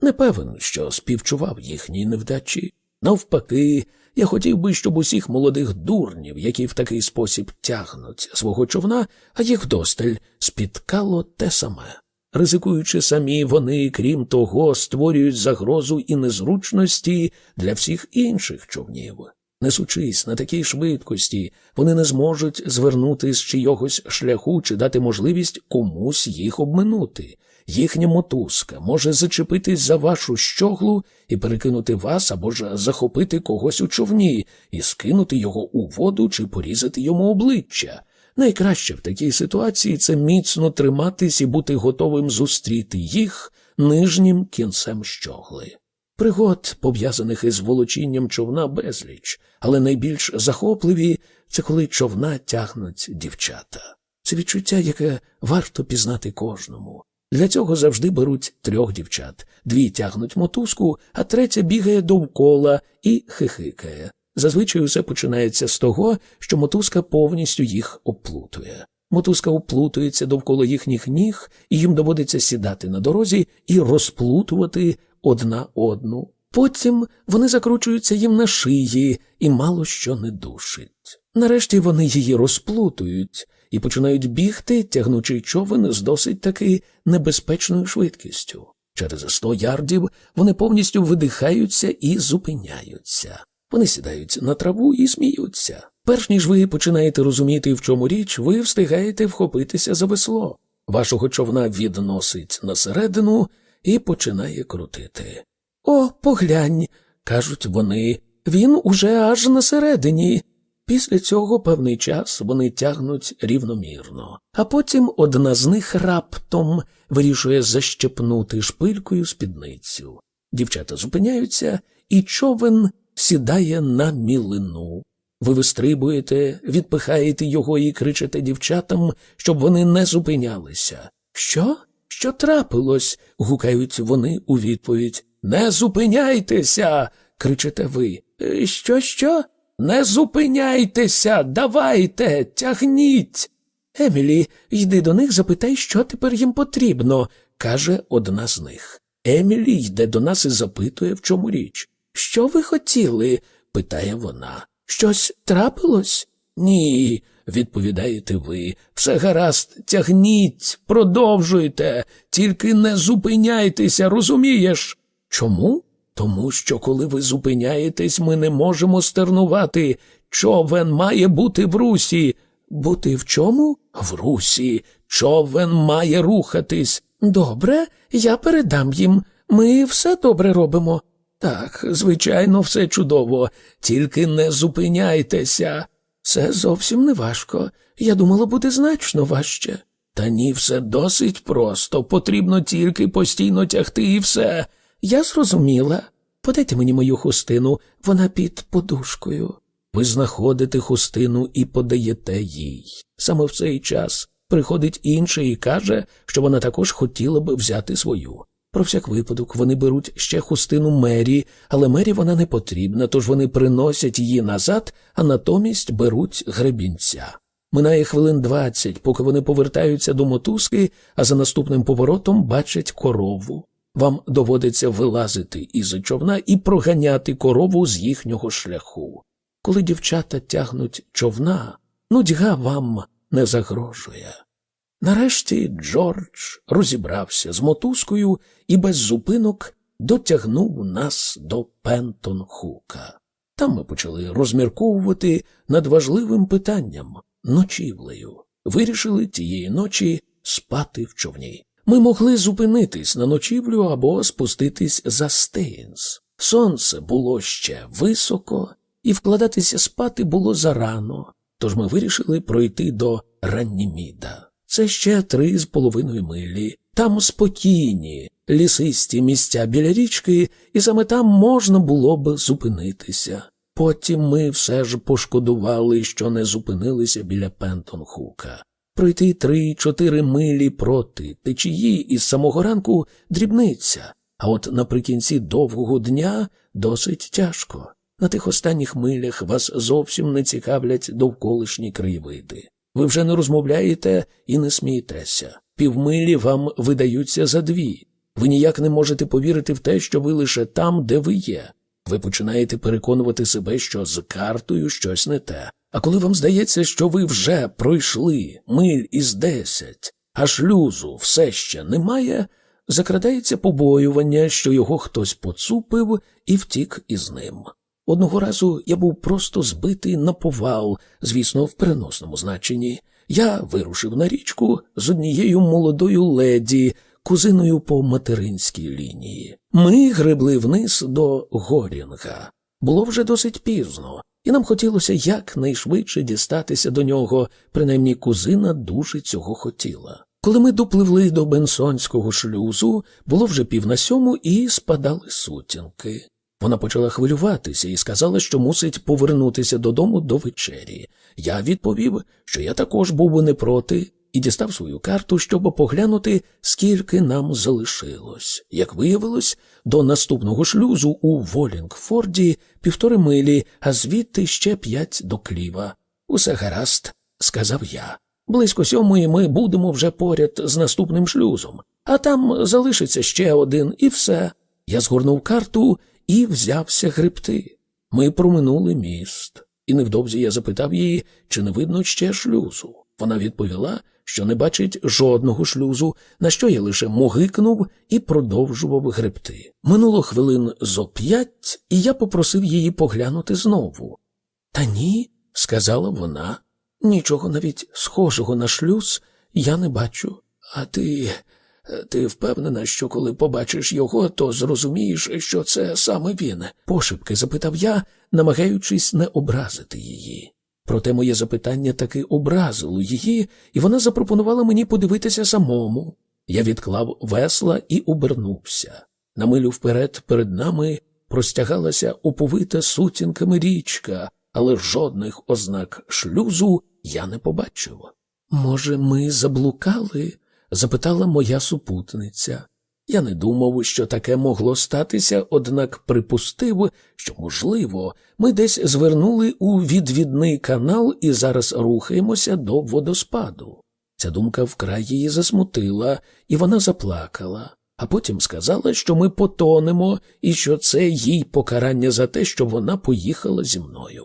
Не певен, що співчував їхній невдачі. Навпаки, я хотів би, щоб усіх молодих дурнів, які в такий спосіб тягнуть свого човна, а їх досталь спіткало те саме. Ризикуючи самі, вони, крім того, створюють загрозу і незручності для всіх інших човнів. Несучись на такій швидкості, вони не зможуть звернути з чийогось шляху чи дати можливість комусь їх обминути. Їхня мотузка може зачепитись за вашу щоглу і перекинути вас або ж захопити когось у човні і скинути його у воду чи порізати йому обличчя. Найкраще в такій ситуації це міцно триматись і бути готовим зустріти їх нижнім кінцем щогли. Пригод, пов'язаних із волочінням човна, безліч, але найбільш захопливі це коли човна тягнуть дівчата. Це відчуття, яке варто пізнати кожному. Для цього завжди беруть трьох дівчат. Дві тягнуть мотузку, а третя бігає довкола і хихикає. Зазвичай усе починається з того, що мотузка повністю їх оплутує. Мотузка оплутується довкола їхніх ніг, і їм доводиться сідати на дорозі і розплутувати одна одну. Потім вони закручуються їм на шиї і мало що не душить. Нарешті вони її розплутують і починають бігти, тягнучи човен з досить таки небезпечною швидкістю. Через сто ярдів вони повністю видихаються і зупиняються. Вони сідають на траву і сміються. Перш ніж ви починаєте розуміти, в чому річ, ви встигаєте вхопитися за весло. Вашого човна відносить на середину і починає крутити. О, поглянь, кажуть вони, він уже аж на середині. Після цього певний час вони тягнуть рівномірно, а потім одна з них раптом вирішує защепнути шпилькою спідницю. Дівчата зупиняються, і човен сідає на мілину. Ви вистрибуєте, відпихаєте його і кричите дівчатам, щоб вони не зупинялися. Що? Що трапилось? гукають вони у відповідь. Не зупиняйтеся. кричите ви. «Е, Що, що? Не зупиняйтеся, давайте, тягніть. Емілі, йди до них, запитай, що тепер їм потрібно, каже одна з них. Емілі йде до нас і запитує, в чому річ. Що ви хотіли? питає вона. Щось трапилось? Ні, відповідаєте ви. Все гаразд, тягніть, продовжуйте, тільки не зупиняйтеся, розумієш? Чому? Тому що, коли ви зупиняєтесь, ми не можемо стернувати. Човен має бути в русі. Бути в чому? В русі. Човен має рухатись. Добре, я передам їм. Ми все добре робимо. Так, звичайно, все чудово, тільки не зупиняйтеся. Це зовсім не важко. Я думала, буде значно важче. Та ні, все досить просто. Потрібно тільки постійно тягти і все. Я зрозуміла. Подайте мені мою хустину, вона під подушкою. Ви знаходите хустину і подаєте їй. Саме в цей час приходить інший і каже, що вона також хотіла би взяти свою. Про всяк випадок вони беруть ще хустину Мері, але Мері вона не потрібна, тож вони приносять її назад, а натомість беруть гребінця. Минає хвилин двадцять, поки вони повертаються до мотузки, а за наступним поворотом бачать корову. Вам доводиться вилазити із човна і проганяти корову з їхнього шляху. Коли дівчата тягнуть човна, нудьга вам не загрожує. Нарешті Джордж розібрався з мотузкою і без зупинок дотягнув нас до Пентон Хука. Там ми почали розмірковувати над важливим питанням ночівлею. Вирішили тієї ночі спати в човні. Ми могли зупинитись на ночівлю або спуститись за Стейнс. Сонце було ще високо, і вкладатися спати було зарано, тож ми вирішили пройти до Ранніміда. Це ще три з половиною милі. Там спокійні, лісисті місця біля річки, і саме там можна було б зупинитися. Потім ми все ж пошкодували, що не зупинилися біля Пентонхука. Пройти три-чотири милі проти течії із самого ранку дрібниця, а от наприкінці довгого дня досить тяжко. На тих останніх милях вас зовсім не цікавлять довколишні краєвиди. Ви вже не розмовляєте і не смієтеся. Півмилі вам видаються за дві. Ви ніяк не можете повірити в те, що ви лише там, де ви є. Ви починаєте переконувати себе, що з картою щось не те. А коли вам здається, що ви вже пройшли миль із десять, а шлюзу все ще немає, закрадається побоювання, що його хтось поцупив і втік із ним. Одного разу я був просто збитий на повал, звісно, в переносному значенні. Я вирушив на річку з однією молодою леді, кузиною по материнській лінії. Ми гребли вниз до Горінга. Було вже досить пізно, і нам хотілося якнайшвидше дістатися до нього, принаймні кузина дуже цього хотіла. Коли ми допливли до Бенсонського шлюзу, було вже пів на сьому і спадали сутінки. Вона почала хвилюватися і сказала, що мусить повернутися додому до вечері. Я відповів, що я також був би не проти, і дістав свою карту, щоб поглянути, скільки нам залишилось. Як виявилось, до наступного шлюзу у Волінгфорді півтори милі, а звідти ще п'ять до кліва. Усе гаразд, сказав я. Близько сьомої ми будемо вже поряд з наступним шлюзом, а там залишиться ще один, і все. Я згорнув карту і взявся гребти. Ми проминули міст, і невдовзі я запитав її, чи не видно ще шлюзу. Вона відповіла, що не бачить жодного шлюзу, на що я лише могикнув і продовжував гребти. Минуло хвилин зо п'ять, і я попросив її поглянути знову. Та ні, сказала вона, нічого навіть схожого на шлюз я не бачу. А ти ти впевнена, що коли побачиш його, то зрозумієш, що це саме він? пошепки запитав я, намагаючись не образити її. Проте моє запитання таки образило її, і вона запропонувала мені подивитися самому. Я відклав весла і обернувся. На милю вперед перед нами простягалася оповита сутінками річка, але жодних ознак шлюзу я не побачив. Може, ми заблукали? Запитала моя супутниця. Я не думав, що таке могло статися, однак припустив, що, можливо, ми десь звернули у відвідний канал і зараз рухаємося до водоспаду. Ця думка вкрай її засмутила, і вона заплакала, а потім сказала, що ми потонемо і що це їй покарання за те, що вона поїхала зі мною.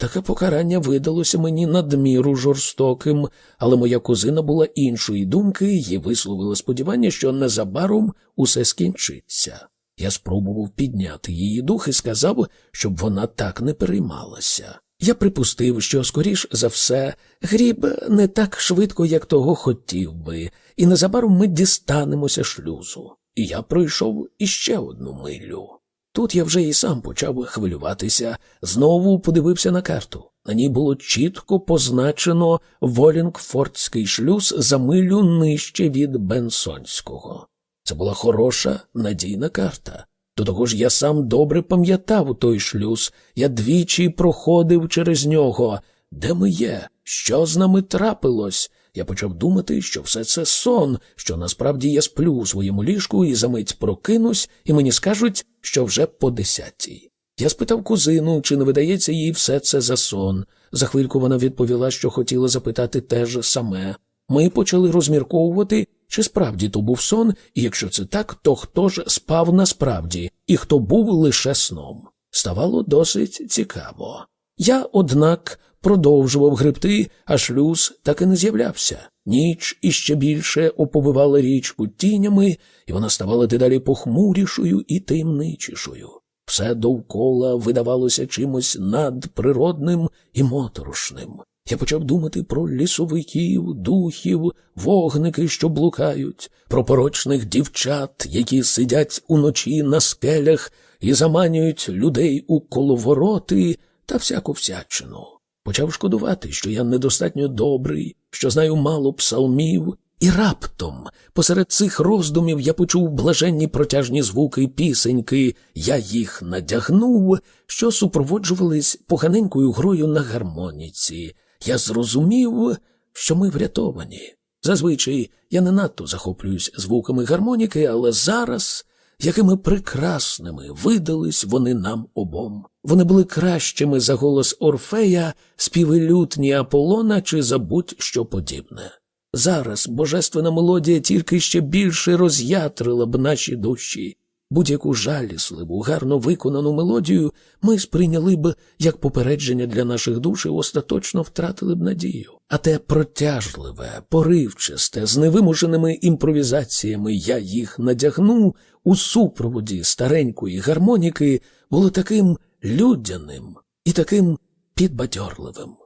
Таке покарання видалося мені надміру жорстоким, але моя кузина була іншої думки і висловила сподівання, що незабаром усе скінчиться. Я спробував підняти її дух і сказав, щоб вона так не переймалася. Я припустив, що, скоріш за все, гріб не так швидко, як того хотів би, і незабаром ми дістанемося шлюзу. І я пройшов іще одну милю. Тут я вже і сам почав хвилюватися, знову подивився на карту. На ній було чітко позначено Волінгфордський шлюз за милю нижче від Бенсонського. Це була хороша, надійна карта. До того ж, я сам добре пам'ятав той шлюз, я двічі проходив через нього. Де ми є? Що з нами трапилось? Я почав думати, що все це сон, що насправді я сплю у своєму ліжку і за мить прокинусь, і мені скажуть, що вже по десятій. Я спитав кузину, чи не видається їй все це за сон. За хвильку вона відповіла, що хотіла запитати те ж саме. Ми почали розмірковувати, чи справді то був сон, і якщо це так, то хто ж спав насправді, і хто був лише сном. Ставало досить цікаво. Я, однак, продовжував гребти, а шлюз так і не з'являвся. Ніч іще більше оповивала річку тінями, і вона ставала дедалі похмурішою і таємничішою. Все довкола видавалося чимось надприродним і моторошним. Я почав думати про лісовиків, духів, вогники, що блукають, про порочних дівчат, які сидять уночі на скелях і заманюють людей у коловороти та всяку всячину. Почав шкодувати, що я недостатньо добрий, що знаю мало псалмів, і раптом посеред цих роздумів я почув блаженні протяжні звуки пісеньки, я їх надягнув, що супроводжувались поганенькою грою на гармоніці. Я зрозумів, що ми врятовані. Зазвичай я не надто захоплююсь звуками гармоніки, але зараз якими прекрасними видались вони нам обом. Вони були кращими за голос Орфея, співи лютні Аполлона чи за будь-що подібне. Зараз божественна мелодія тільки ще більше роз'ятрила б наші душі. Будь-яку жалісливу, гарно виконану мелодію ми сприйняли б як попередження для наших душ і остаточно втратили б надію. А те протяжливе, поривчасте, з невимушеними імпровізаціями я їх надягну у супроводі старенької гармоніки було таким людяним і таким підбадьорливим.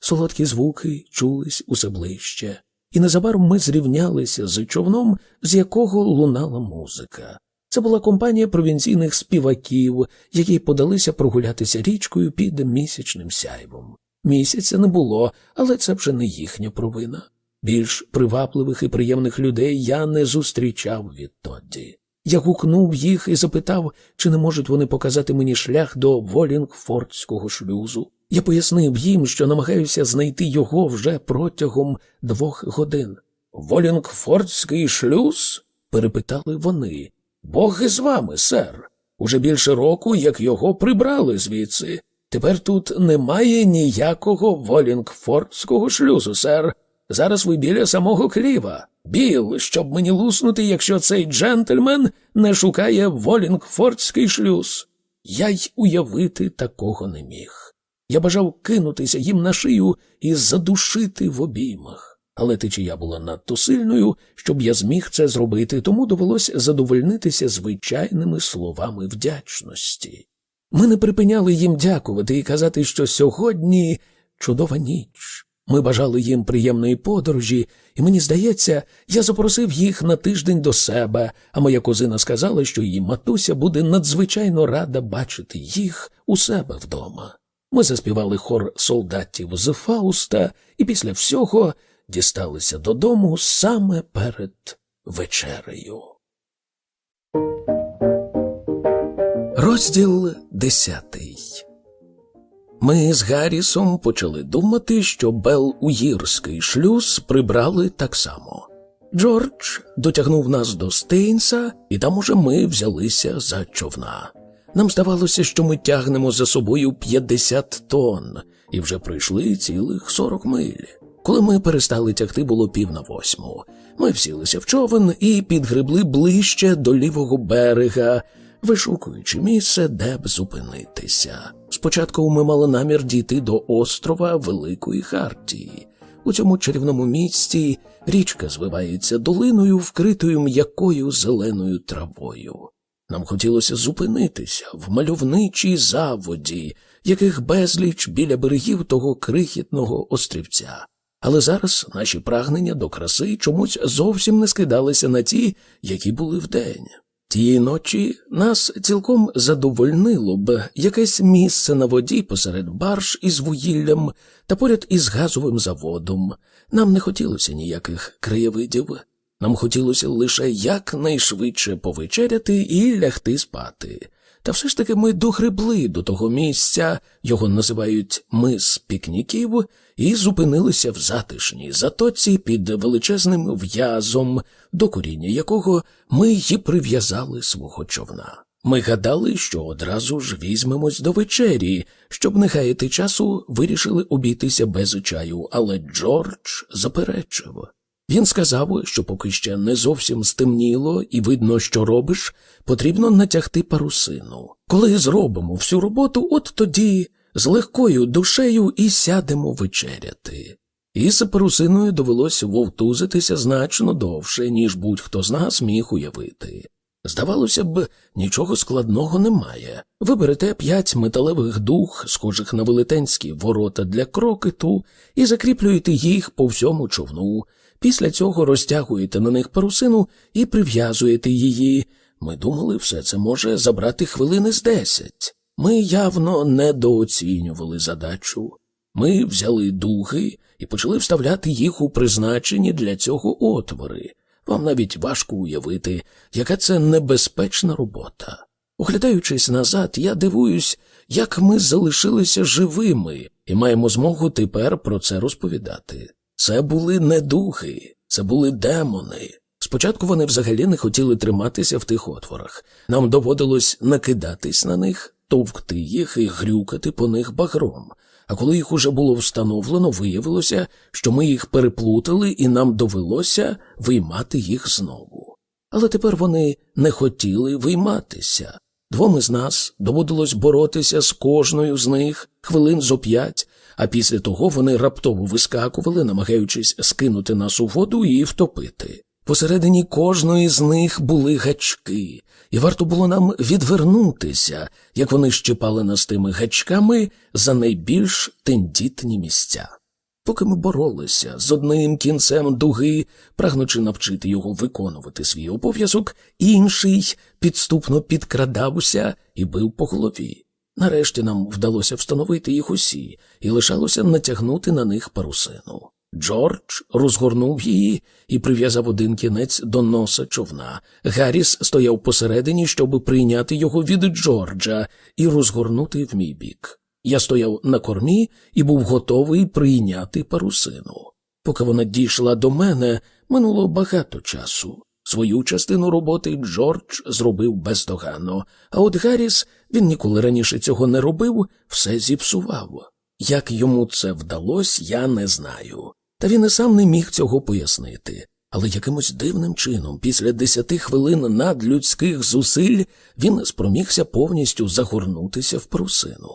Солодкі звуки чулись усе ближче, і незабаром ми зрівнялися з човном, з якого лунала музика. Це була компанія провінційних співаків, які подалися прогулятися річкою під місячним сяйвом. Місяця не було, але це вже не їхня провина. Більш привабливих і приємних людей я не зустрічав відтоді. Я гукнув їх і запитав, чи не можуть вони показати мені шлях до Волінгфордського шлюзу. Я пояснив їм, що намагаюся знайти його вже протягом двох годин. Волінгфордський шлюз? перепитали вони. Бог із вами, сер. Уже більше року, як його прибрали звідси. Тепер тут немає ніякого Волінгфордського шлюзу, сер. Зараз ви біля самого кліва. Біл, щоб мені луснути, якщо цей джентльмен не шукає Волінгфордський шлюз. Я й уявити такого не міг. Я бажав кинутися їм на шию і задушити в обіймах. Але течія була надто сильною, щоб я зміг це зробити, тому довелось задовольнитися звичайними словами вдячності. Ми не припиняли їм дякувати і казати, що сьогодні чудова ніч. Ми бажали їм приємної подорожі, і мені здається, я запросив їх на тиждень до себе, а моя козина сказала, що її матуся буде надзвичайно рада бачити їх у себе вдома. Ми заспівали хор солдатів з Фауста і після всього дісталися додому саме перед вечерею. Розділ десятий. Ми з Гаррісом почали думати, що Бел Уїрський шлюз прибрали так само. Джордж дотягнув нас до Стейнса, і там уже ми взялися за човна. Нам здавалося, що ми тягнемо за собою 50 тонн і вже пройшли цілих 40 миль. Коли ми перестали тягти, було пів на восьму. Ми всілися в човен і підгребли ближче до лівого берега, вишукуючи місце, де б зупинитися. Спочатку ми мали намір дійти до острова Великої Хартії. У цьому чарівному місці річка звивається долиною, вкритою м'якою зеленою травою. Нам хотілося зупинитися в мальовничій заводі, яких безліч біля берегів того крихітного острівця. Але зараз наші прагнення до краси чомусь зовсім не скидалися на ті, які були вдень. Тієї ночі нас цілком задовольнило б якесь місце на воді посеред барж із вугіллям та поряд із газовим заводом. Нам не хотілося ніяких краєвидів. Нам хотілося лише якнайшвидше повечеряти і лягти спати. Та все ж таки ми догребли до того місця, його називають мис пікніків, і зупинилися в затишній затоці під величезним в'язом, до коріння якого ми й прив'язали свого човна. Ми гадали, що одразу ж візьмемось до вечері, щоб не гаяти часу, вирішили обійтися без чаю, але Джордж заперечив. Він сказав, що поки ще не зовсім стемніло і видно, що робиш, потрібно натягти парусину. Коли зробимо всю роботу, от тоді з легкою душею і сядемо вечеряти. І з парусиною довелося вовтузитися значно довше, ніж будь-хто з нас міг уявити. Здавалося б, нічого складного немає. Ви берете п'ять металевих дух, схожих на велетенські ворота для крокету, і закріплюєте їх по всьому човну. Після цього розтягуєте на них парусину і прив'язуєте її. Ми думали, все це може забрати хвилини з десять. Ми явно недооцінювали задачу. Ми взяли дуги і почали вставляти їх у призначені для цього отвори. Вам навіть важко уявити, яка це небезпечна робота. Оглядаючись назад, я дивуюсь, як ми залишилися живими і маємо змогу тепер про це розповідати. Це були не духи, це були демони. Спочатку вони взагалі не хотіли триматися в тих отворах. Нам доводилось накидатись на них, товкти їх і грюкати по них багром. А коли їх уже було встановлено, виявилося, що ми їх переплутали і нам довелося виймати їх знову. Але тепер вони не хотіли вийматися. Двом із нас доводилось боротися з кожною з них хвилин зо п'ять, а після того вони раптово вискакували, намагаючись скинути нас у воду і втопити. Посередині кожної з них були гачки, і варто було нам відвернутися, як вони щипали нас тими гачками за найбільш тендітні місця. Поки ми боролися з одним кінцем дуги, прагнучи навчити його виконувати свій обов'язок, інший підступно підкрадався і бив по голові. Нарешті нам вдалося встановити їх усі, і лишалося натягнути на них парусину. Джордж розгорнув її і прив'язав один кінець до носа човна. Гарріс стояв посередині, щоб прийняти його від Джорджа і розгорнути в мій бік. Я стояв на кормі і був готовий прийняти парусину. Поки вона дійшла до мене, минуло багато часу. Свою частину роботи Джордж зробив бездоганно, а от Гарріс, він ніколи раніше цього не робив, все зіпсував. Як йому це вдалося, я не знаю. Та він і сам не міг цього пояснити. Але якимось дивним чином, після десяти хвилин надлюдських зусиль, він спромігся повністю загорнутися в парусину.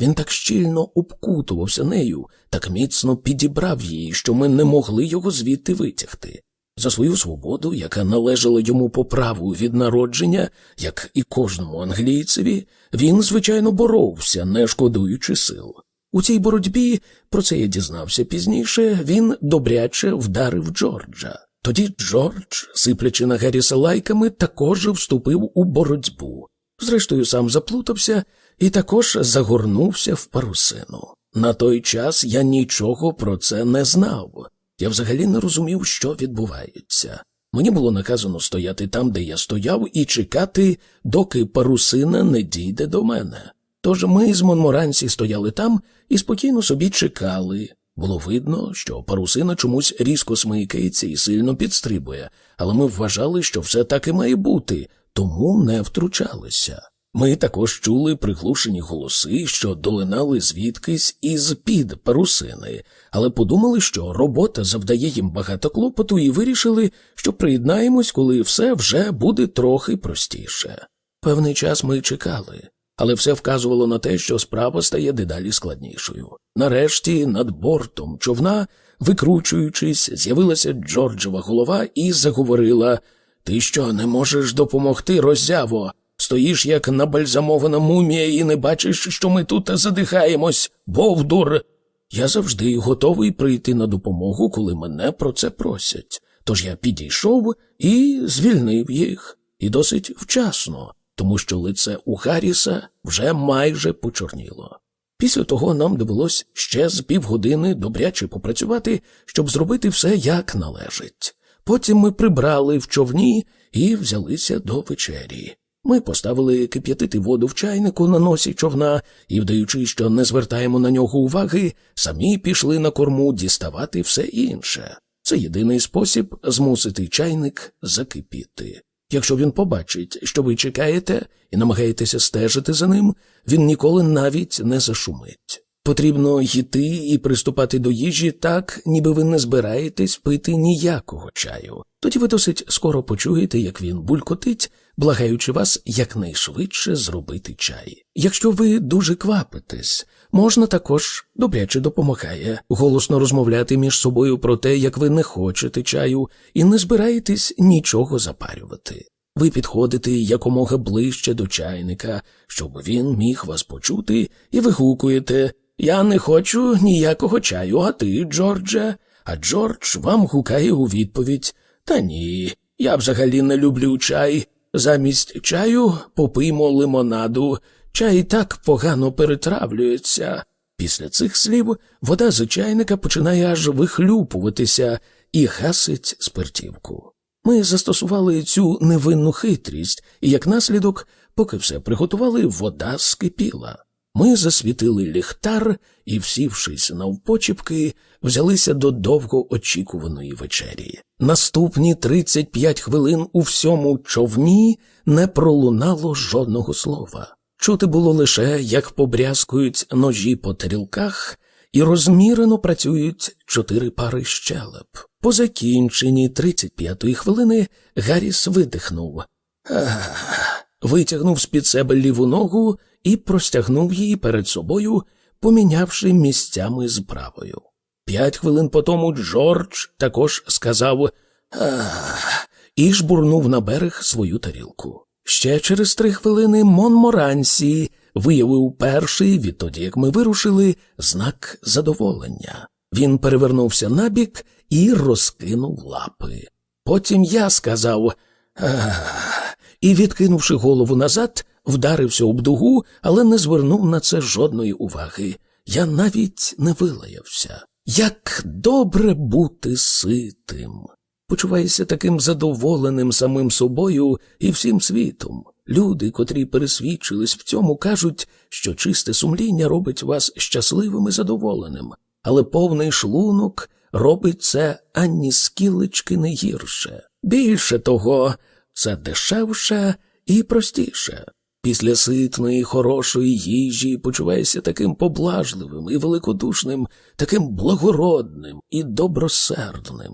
Він так щільно обкутувався нею, так міцно підібрав її, що ми не могли його звідти витягти. За свою свободу, яка належала йому по праву від народження, як і кожному англійцеві, він, звичайно, боровся, не шкодуючи сил. У цій боротьбі, про це я дізнався пізніше, він добряче вдарив Джорджа. Тоді Джордж, сиплячи на Гарріса лайками, також вступив у боротьбу. Зрештою, сам заплутався і також загорнувся в парусину. На той час я нічого про це не знав. Я взагалі не розумів, що відбувається. Мені було наказано стояти там, де я стояв, і чекати, доки парусина не дійде до мене. Тож ми з Монморансі стояли там і спокійно собі чекали. Було видно, що парусина чомусь різко смикається і сильно підстрибує, але ми вважали, що все так і має бути, тому не втручалися. Ми також чули приглушені голоси, що долинали звідкись із під парусини, але подумали, що робота завдає їм багато клопоту, і вирішили, що приєднаємось, коли все вже буде трохи простіше. Певний час ми чекали, але все вказувало на те, що справа стає дедалі складнішою. Нарешті, над бортом човна, викручуючись, з'явилася Джорджева голова і заговорила Ти що, не можеш допомогти, роззяво? Стоїш, як набальзамована мумія, і не бачиш, що ми тут задихаємось, Бовдур. Я завжди готовий прийти на допомогу, коли мене про це просять. Тож я підійшов і звільнив їх, і досить вчасно, тому що лице у Гарріса вже майже почорніло. Після того нам довелось ще з півгодини добряче попрацювати, щоб зробити все як належить. Потім ми прибрали в човні і взялися до вечері. Ми поставили кип'ятити воду в чайнику на носі човна і, вдаючи, що не звертаємо на нього уваги, самі пішли на корму діставати все інше. Це єдиний спосіб змусити чайник закипіти. Якщо він побачить, що ви чекаєте і намагаєтеся стежити за ним, він ніколи навіть не зашумить. Потрібно йти і приступати до їжі так, ніби ви не збираєтесь пити ніякого чаю. Тоді ви досить скоро почуєте, як він булькотить, благаючи вас якнайшвидше зробити чай. Якщо ви дуже квапитесь, можна також добряче допомагає голосно розмовляти між собою про те, як ви не хочете чаю, і не збираєтесь нічого запарювати. Ви підходите якомога ближче до чайника, щоб він міг вас почути, і вигукуєте Я не хочу ніякого чаю, а ти, Джордже. А Джордж вам гукає у відповідь Та ні, я взагалі не люблю чай. Замість чаю попиймо лимонаду. Чай так погано перетравлюється. Після цих слів вода з чайника починає аж вихлюпуватися і гасить спиртівку. Ми застосували цю невинну хитрість, і як наслідок, поки все приготували, вода скипіла. Ми засвітили ліхтар і, всівшись навпочіпки, взялися до довгоочікуваної вечері. Наступні 35 хвилин у всьому човні не пролунало жодного слова. Чути було лише, як побрязкують ножі по тарілках і розмірено працюють чотири пари щелеп. По закінченні 35-ї хвилини Гарріс видихнув, Ах! витягнув з під себе ліву ногу і простягнув її перед собою, помінявши місцями з правою. П'ять хвилин по тому Джордж також сказав «Ах!» і жбурнув на берег свою тарілку. Ще через три хвилини Монморансі виявив перший, відтоді як ми вирушили, знак задоволення. Він перевернувся набік і розкинув лапи. Потім я сказав «Ах!» і, відкинувши голову назад, вдарився об дугу, але не звернув на це жодної уваги. Я навіть не вилаявся. Як добре бути ситим. Почуваєшся таким задоволеним самим собою і всім світом. Люди, котрі пересвідчились в цьому, кажуть, що чисте сумління робить вас щасливим і задоволеним, але повний шлунок робить це ані скілечки не гірше. Більше того, це дешевше і простіше. Після ситної, хорошої їжі почуваєшся таким поблажливим і великодушним, таким благородним і добросердним.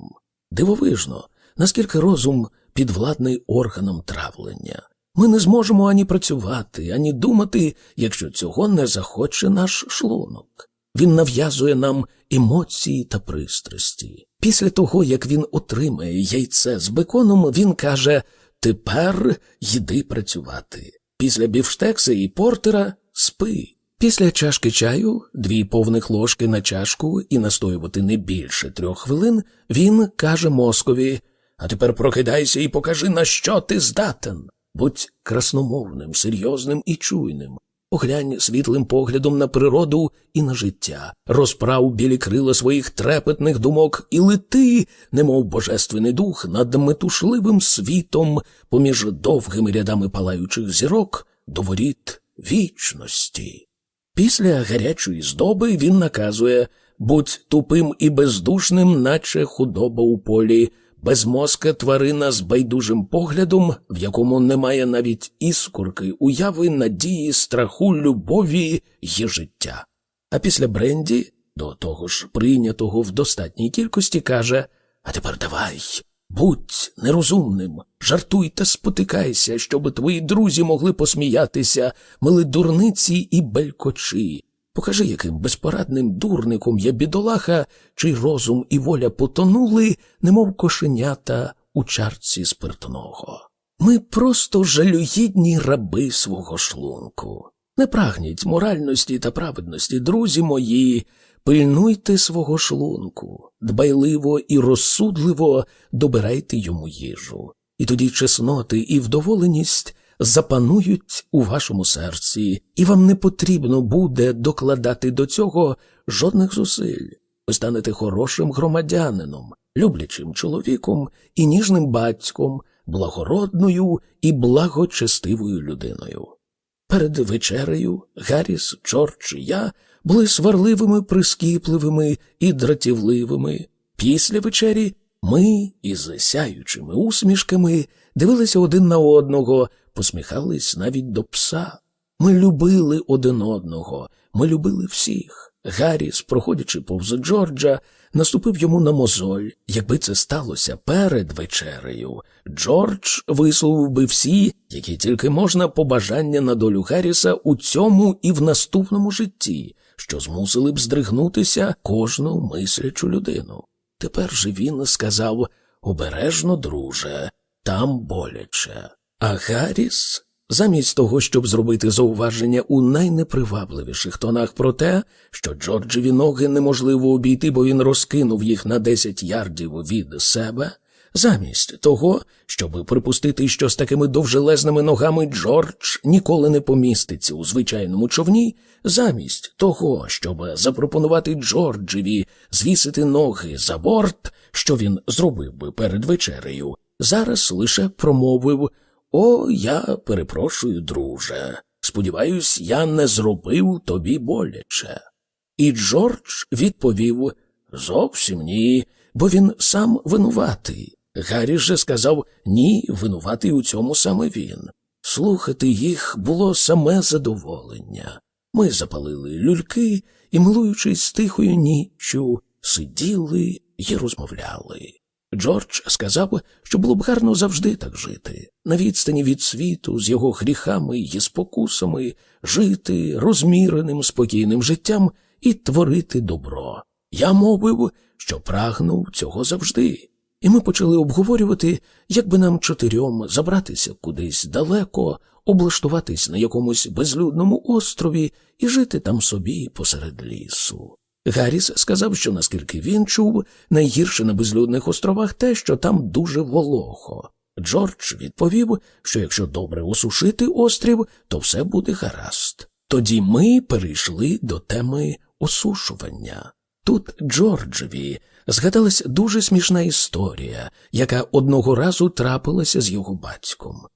Дивовижно, наскільки розум підвладний органам травлення. Ми не зможемо ані працювати, ані думати, якщо цього не захоче наш шлунок. Він нав'язує нам емоції та пристрасті. Після того, як він отримає яйце з беконом, він каже Тепер йди працювати. Після бівштекса і портера спи. Після чашки чаю, дві повних ложки на чашку і настоювати не більше трьох хвилин, він каже мозкові А тепер прокидайся і покажи, на що ти здатен. Будь красномовним, серйозним і чуйним. Оглянь світлим поглядом на природу і на життя, розправ білі крила своїх трепетних думок і лети, немов божественний дух, над метушливим світом, поміж довгими рядами палаючих зірок до воріт вічності. Після гарячої здоби він наказує будь тупим і бездушним, наче худоба у полі, безмозка тварина з байдужим поглядом, в якому немає навіть іскорки, уяви, надії, страху, любові й життя. А після Бренді, до того ж прийнятого в достатній кількості, каже А тепер давай, будь нерозумним, жартуй та спотикайся, щоб твої друзі могли посміятися, мили дурниці і белькочі. Покажи, яким безпорадним дурником є бідолаха, чий розум і воля потонули, немов кошенята у чарці спиртного. Ми просто жалюгідні раби свого шлунку. Не прагніть моральності та праведності, друзі мої, пильнуйте свого шлунку, дбайливо і розсудливо добирайте йому їжу. І тоді чесноти і вдоволеність запанують у вашому серці, і вам не потрібно буде докладати до цього жодних зусиль. Ви станете хорошим громадянином, люблячим чоловіком і ніжним батьком, благородною і благочестивою людиною. Перед вечерею Гарріс, Джордж і я були сварливими, прискіпливими і дратівливими. Після вечері ми із сяючими усмішками дивилися один на одного, посміхались навіть до пса. Ми любили один одного, ми любили всіх. Гарріс, проходячи повз Джорджа, наступив йому на мозоль. Якби це сталося перед вечерею, Джордж висловив би всі, які тільки можна, побажання на долю Гарріса у цьому і в наступному житті, що змусили б здригнутися кожну мислячу людину. Тепер же він сказав обережно, друже, там боляче. А Гарріс, замість того, щоб зробити зауваження у найнепривабливіших тонах про те, що Джорджеві ноги неможливо обійти, бо він розкинув їх на 10 ярдів від себе, замість того, щоб припустити, що з такими довжелезними ногами Джордж ніколи не поміститься у звичайному човні, замість того, щоб запропонувати Джорджеві звісити ноги за борт, що він зробив би перед вечерею, зараз лише промовив. О, я перепрошую, друже. Сподіваюсь, я не зробив тобі боляче. І Джордж відповів зовсім ні, бо він сам винуватий. Гаррі же сказав ні, винуватий у цьому саме він. Слухати їх було саме задоволення. Ми запалили люльки і, милуючись тихою ніччю, сиділи і розмовляли. Джордж сказав, що було б гарно завжди так жити, на відстані від світу, з його гріхами і спокусами, жити розміреним, спокійним життям і творити добро. Я мовив, що прагнув цього завжди, і ми почали обговорювати, як би нам чотирьом забратися кудись далеко, облаштуватись на якомусь безлюдному острові і жити там собі посеред лісу. Гарріс сказав, що наскільки він чув, найгірше на безлюдних островах те, що там дуже волого. Джордж відповів, що якщо добре осушити острів, то все буде гаразд. Тоді ми перейшли до теми осушування. Тут Джорджеві згадалась дуже смішна історія, яка одного разу трапилася з його батьком.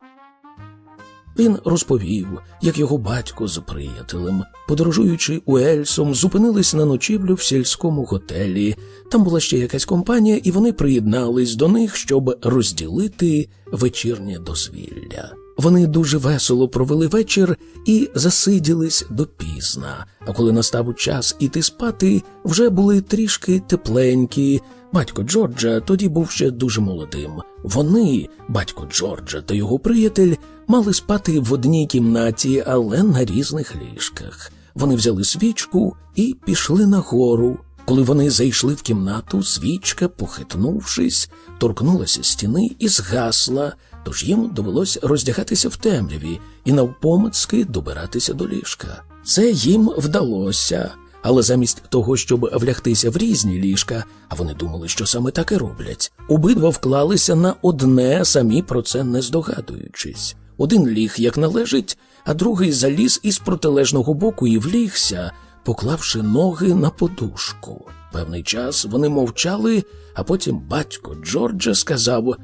Він розповів, як його батько з приятелем, подорожуючи Уельсом, зупинились на ночівлю в сільському готелі. Там була ще якась компанія, і вони приєднались до них, щоб розділити вечірнє дозвілля. Вони дуже весело провели вечір і засиділись допізна. А коли настав час іти спати, вже були трішки тепленькі. Батько Джорджа тоді був ще дуже молодим. Вони, батько Джорджа та його приятель, мали спати в одній кімнаті, але на різних ліжках. Вони взяли свічку і пішли нагору. Коли вони зайшли в кімнату, свічка, похитнувшись, торкнулася стіни і згасла, тож їм довелося роздягатися в темряві і навпомацки добиратися до ліжка. Це їм вдалося. Але замість того, щоб влягтися в різні ліжка, а вони думали, що саме так і роблять, обидва вклалися на одне, самі про це не здогадуючись. Один ліг, як належить, а другий заліз із протилежного боку і влігся, поклавши ноги на подушку. Певний час вони мовчали, а потім батько Джорджа сказав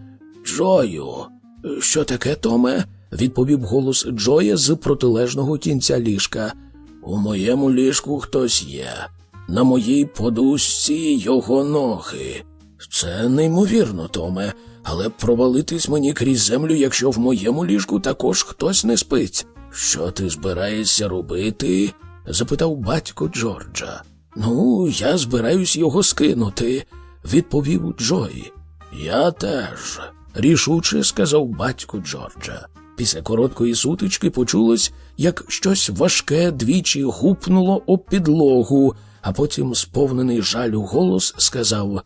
Джою, що таке, Томе? відповів голос Джоя з протилежного кінця ліжка. У моєму ліжку хтось є. На моїй подушці його ноги. Це неймовірно, Томе, але провалитись мені крізь землю, якщо в моєму ліжку також хтось не спить. Що ти збираєшся робити? запитав батько Джорджа. Ну, я збираюсь його скинути, відповів Джой. Я теж, рішуче сказав батько Джорджа. Після короткої сутички почулось, як щось важке двічі гупнуло об підлогу, а потім, сповнений жалю голос, сказав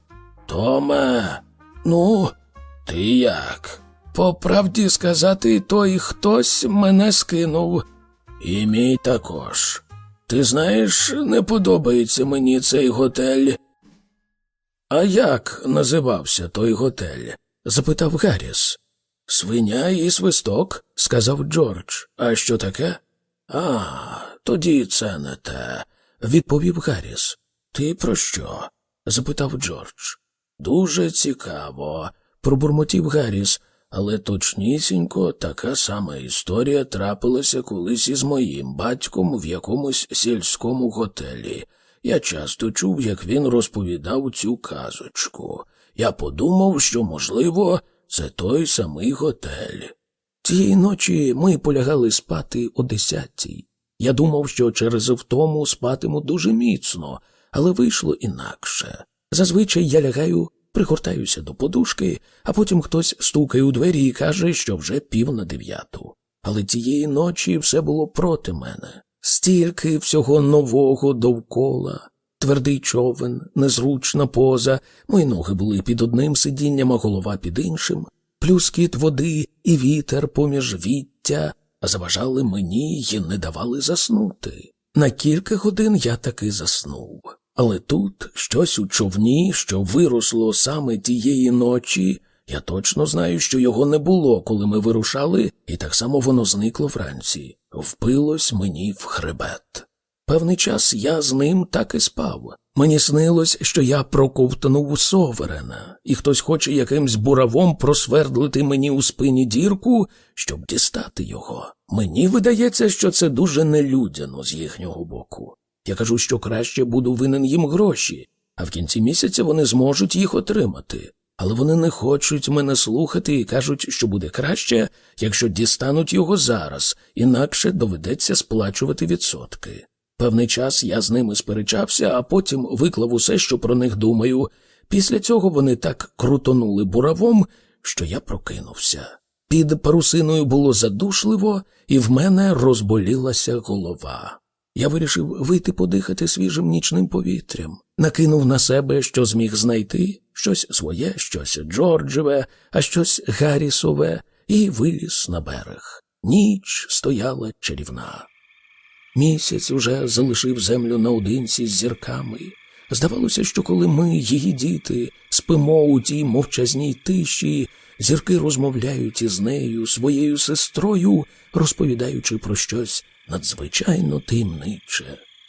Томе, ну, ти як? По правді сказати, той хтось мене скинув. І мій також. Ти знаєш, не подобається мені цей готель. А як називався той готель? запитав Гарріс. Свиня і свисток, сказав Джордж. А що таке? А, тоді це не те, відповів Гарріс. Ти про що? запитав Джордж. Дуже цікаво, пробурмотів Гарріс, але точнісінько така сама історія трапилася колись із моїм батьком в якомусь сільському готелі. Я часто чув, як він розповідав цю казочку. Я подумав, що, можливо, це той самий готель. Тієї ночі ми полягали спати о десятій. Я думав, що через втому спатиму дуже міцно, але вийшло інакше. Зазвичай я лягаю, пригортаюся до подушки, а потім хтось стукає у двері і каже, що вже пів на дев'яту. Але тієї ночі все було проти мене. Стільки всього нового довкола, твердий човен, незручна поза, мої ноги були під одним сидінням, а голова під іншим, плюскіт води і вітер поміж віття, заважали мені й не давали заснути. На кілька годин я таки заснув. Але тут щось у човні, що виросло саме тієї ночі, я точно знаю, що його не було, коли ми вирушали, і так само воно зникло вранці, впилось мені в хребет. Певний час я з ним так і спав. Мені снилось, що я проковтнув соверена, і хтось хоче якимсь буравом просвердлити мені у спині дірку, щоб дістати його. Мені видається, що це дуже нелюдяно з їхнього боку. Я кажу, що краще буду винен їм гроші, а в кінці місяця вони зможуть їх отримати. Але вони не хочуть мене слухати і кажуть, що буде краще, якщо дістануть його зараз, інакше доведеться сплачувати відсотки. Певний час я з ними сперечався, а потім виклав усе, що про них думаю. Після цього вони так крутонули буравом, що я прокинувся. Під парусиною було задушливо, і в мене розболілася голова. Я вирішив вийти подихати свіжим нічним повітрям, накинув на себе, що зміг знайти щось своє, щось Джорджеве, а щось Гаррісове, і виліз на берег. Ніч стояла чарівна. Місяць уже залишив землю наодинці з зірками. Здавалося, що коли ми, її діти, спимо у тій мовчазній тиші, зірки розмовляють із нею, своєю сестрою, розповідаючи про щось надзвичайно таємниче.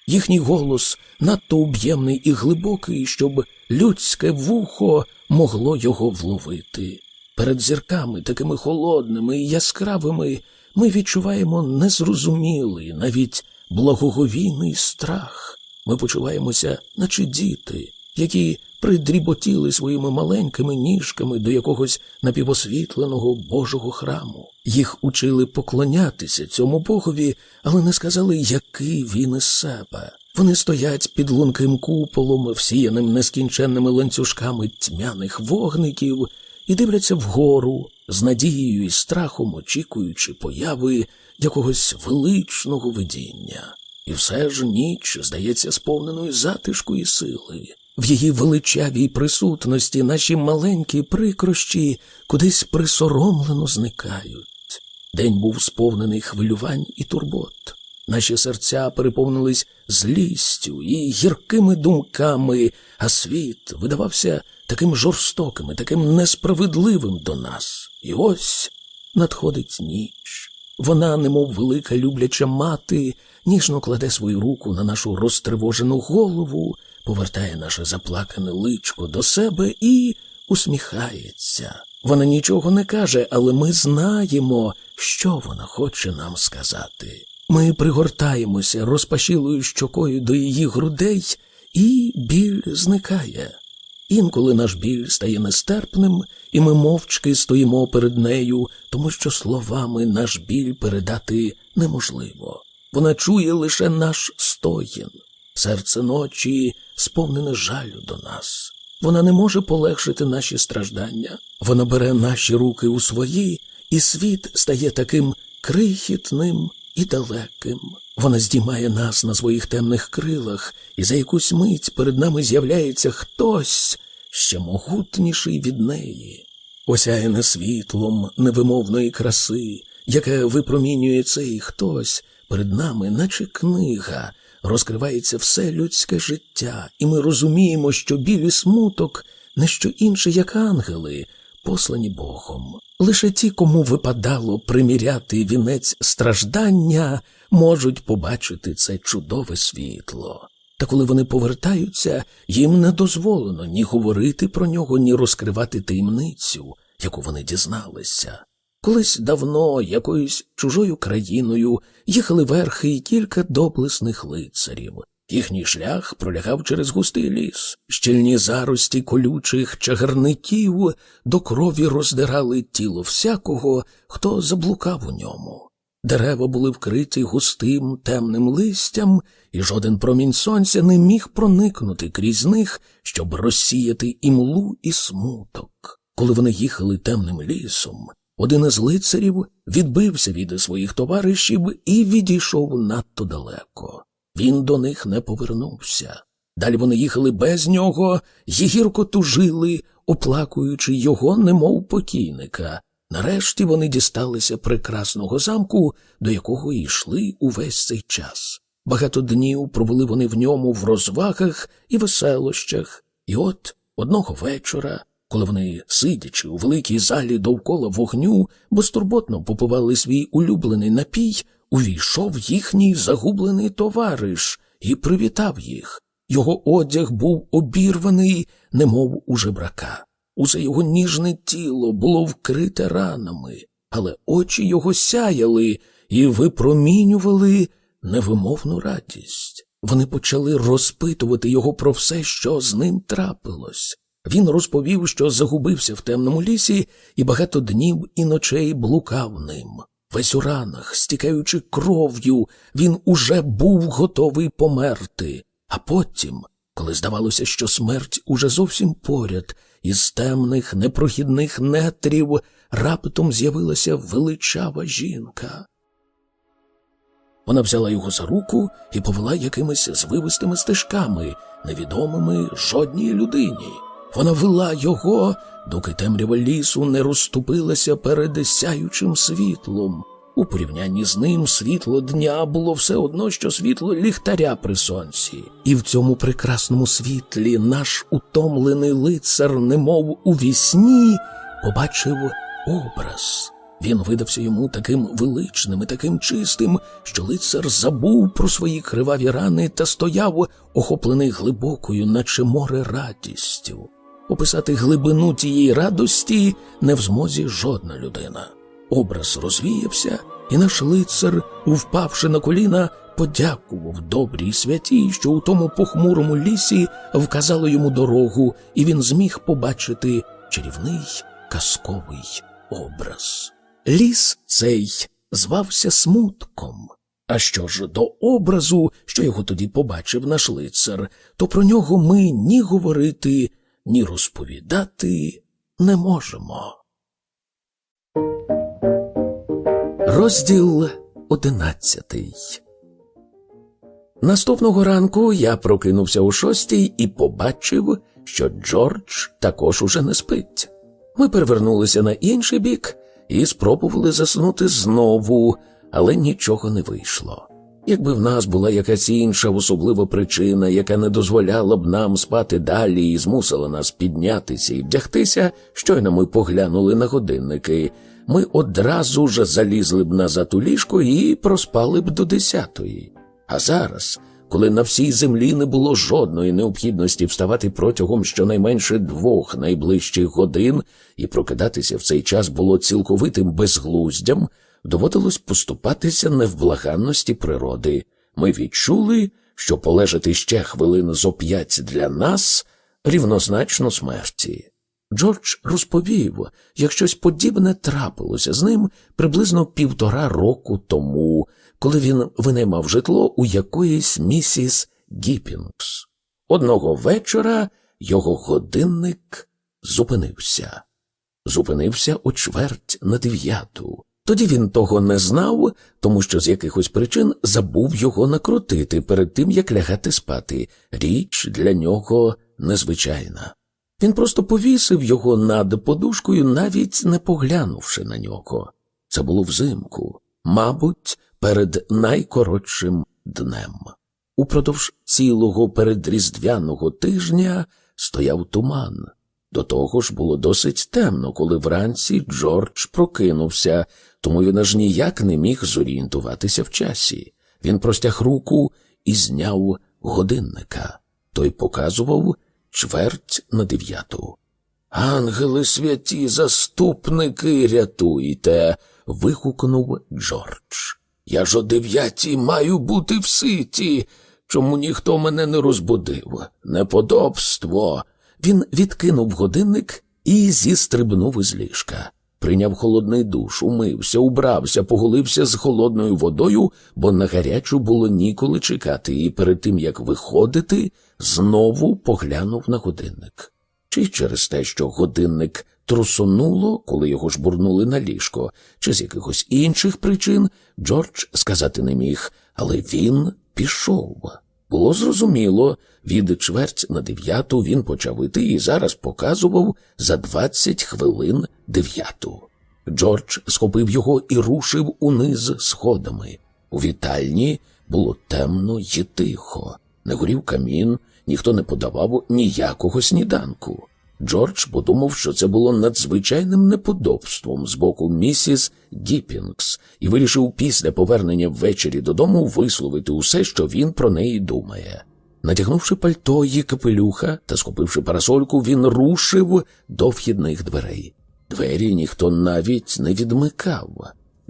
Їхній голос надто об'ємний і глибокий, щоб людське вухо могло його вловити. Перед зірками, такими холодними і яскравими, ми відчуваємо незрозумілий, навіть благоговійний страх. Ми почуваємося, наче діти, які придріботіли своїми маленькими ніжками до якогось напівосвітленого Божого храму. Їх учили поклонятися цьому богові, але не сказали, який він із себе. Вони стоять під лунким куполом, всіяним нескінченними ланцюжками тьмяних вогників, і дивляться вгору з надією і страхом, очікуючи появи якогось величного видіння. І все ж ніч здається сповненою затишку і сили. В її величавій присутності наші маленькі прикрощі кудись присоромлено зникають. День був сповнений хвилювань і турбот. Наші серця переповнились злістю і гіркими думками, а світ видавався таким жорстоким і таким несправедливим до нас. І ось надходить ніч. Вона, немов велика любляча мати, ніжно кладе свою руку на нашу розтривожену голову, повертає наше заплакане личко до себе і усміхається. Вона нічого не каже, але ми знаємо, що вона хоче нам сказати. Ми пригортаємося розпашілою щокою до її грудей, і біль зникає. Інколи наш біль стає нестерпним, і ми мовчки стоїмо перед нею, тому що словами наш біль передати неможливо. Вона чує лише наш стоїн, серце ночі сповнене жалю до нас. Вона не може полегшити наші страждання. Вона бере наші руки у свої, і світ стає таким крихітним і далеким. Вона здіймає нас на своїх темних крилах, і за якусь мить перед нами з'являється хтось ще могутніший від неї, осяяне світлом невимовної краси, яке випромінює цей хтось перед нами, наче книга, розкривається все людське життя, і ми розуміємо, що білі смуток не що інше, як ангели, послані Богом. Лише ті, кому випадало приміряти вінець страждання, можуть побачити це чудове світло. Та коли вони повертаються, їм не дозволено ні говорити про нього, ні розкривати таємницю, яку вони дізналися. Колись давно якоюсь чужою країною їхали верхи й кілька доблесних лицарів. Їхній шлях пролягав через густий ліс, щільні зарості колючих чагарників до крові роздирали тіло всякого, хто заблукав у ньому. Дерева були вкриті густим темним листям, і жоден промінь сонця не міг проникнути крізь них, щоб розсіяти імлу і смуток. Коли вони їхали темним лісом, один із лицарів відбився від своїх товаришів і відійшов надто далеко. Він до них не повернувся. Далі вони їхали без нього і гірко тужили, оплакуючи його, немов покійника. Нарешті вони дісталися прекрасного замку, до якого йшли увесь цей час. Багато днів провели вони в ньому в розвагах і веселощах, і от одного вечора, коли вони, сидячи у великій залі довкола вогню, безтурботно попивали свій улюблений напій, увійшов їхній загублений товариш і привітав їх. Його одяг був обірваний, немов у жебрака. Усе його ніжне тіло було вкрите ранами, але очі його сяяли і випромінювали невимовну радість. Вони почали розпитувати його про все, що з ним трапилось. Він розповів, що загубився в темному лісі і багато днів і ночей блукав ним. Весь у ранах, стікаючи кров'ю, він уже був готовий померти, а потім, коли здавалося, що смерть уже зовсім поряд, із темних непрохідних нетрів раптом з'явилася величава жінка. Вона взяла його за руку і повела якимись звивистими стежками, невідомими жодній людині. Вона вела його, доки темрява лісу не розступилася перед сяючим світлом. У порівнянні з ним світло дня було все одно, що світло ліхтаря при сонці, і в цьому прекрасному світлі наш утомлений лицар, немов у вісні, побачив образ. Він видався йому таким величним і таким чистим, що лицар забув про свої криваві рани та стояв, охоплений глибокою, наче море радістю. Описати глибину тієї радості не в змозі жодна людина. Образ розвіявся, і наш лицар, впавши на коліна, подякував добрій святій, що у тому похмурому лісі вказали йому дорогу, і він зміг побачити чарівний казковий образ. Ліс цей звався смутком. А що ж до образу, що його тоді побачив наш лицар, то про нього ми ні говорити, ні розповідати не можемо. Розділ одинадцятий. Наступного ранку я прокинувся у шостій і побачив, що Джордж також уже не спить. Ми перевернулися на інший бік і спробували заснути знову, але нічого не вийшло. Якби в нас була якась інша особлива причина, яка не дозволяла б нам спати далі і змусила нас піднятися і вдягтися, щойно ми поглянули на годинники, ми одразу ж залізли б назад у ліжко і проспали б до десятої. А зараз, коли на всій землі не було жодної необхідності вставати протягом щонайменше двох найближчих годин, і прокидатися в цей час було цілковитим безглуздям, доводилось поступатися невблаганності природи. Ми відчули, що полежати ще хвилин зо п'ять для нас рівнозначно смерті. Джордж розповів, як щось подібне трапилося з ним приблизно півтора року тому, коли він винаймав житло у якоїсь місіс Гіпінгс. Одного вечора його годинник зупинився. Зупинився о чверть на дев'яту. Тоді він того не знав, тому що з якихось причин забув його накрутити перед тим, як лягати спати. Річ для нього незвичайна. Він просто повісив його над подушкою, навіть не поглянувши на нього. Це було взимку, мабуть, перед найкоротшим днем. Упродовж цілого передріздвяного тижня стояв туман. До того ж було досить темно, коли вранці Джордж прокинувся, тому він аж ніяк не міг зорієнтуватися в часі. Він простяг руку і зняв годинника. Той показував чверть на дев'яту. Ангели святі, заступники, рятуйте. вигукнув Джордж. Я ж о дев'ятій маю бути в ситі. Чому ніхто мене не розбудив? Неподобство. Він відкинув годинник і зістрибнув із ліжка. Прийняв холодний душ, умився, убрався, поголився з холодною водою, бо на гарячу було ніколи чекати, і перед тим як виходити, знову поглянув на годинник. Чи через те, що годинник трусонуло, коли його жбурнули на ліжко, чи з якихось інших причин, Джордж сказати не міг, але він пішов. Було зрозуміло, від чверть на дев'яту він почав іти і зараз показував за двадцять хвилин дев'яту. Джордж схопив його і рушив униз сходами. У вітальні було темно й тихо, не горів камін, ніхто не подавав ніякого сніданку. Джордж подумав, що це було надзвичайним неподобством з боку місіс Гіпінгс, і вирішив після повернення ввечері додому висловити усе, що він про неї думає. Натягнувши пальто і капелюха та схопивши парасольку, він рушив до вхідних дверей. Двері ніхто навіть не відмикав.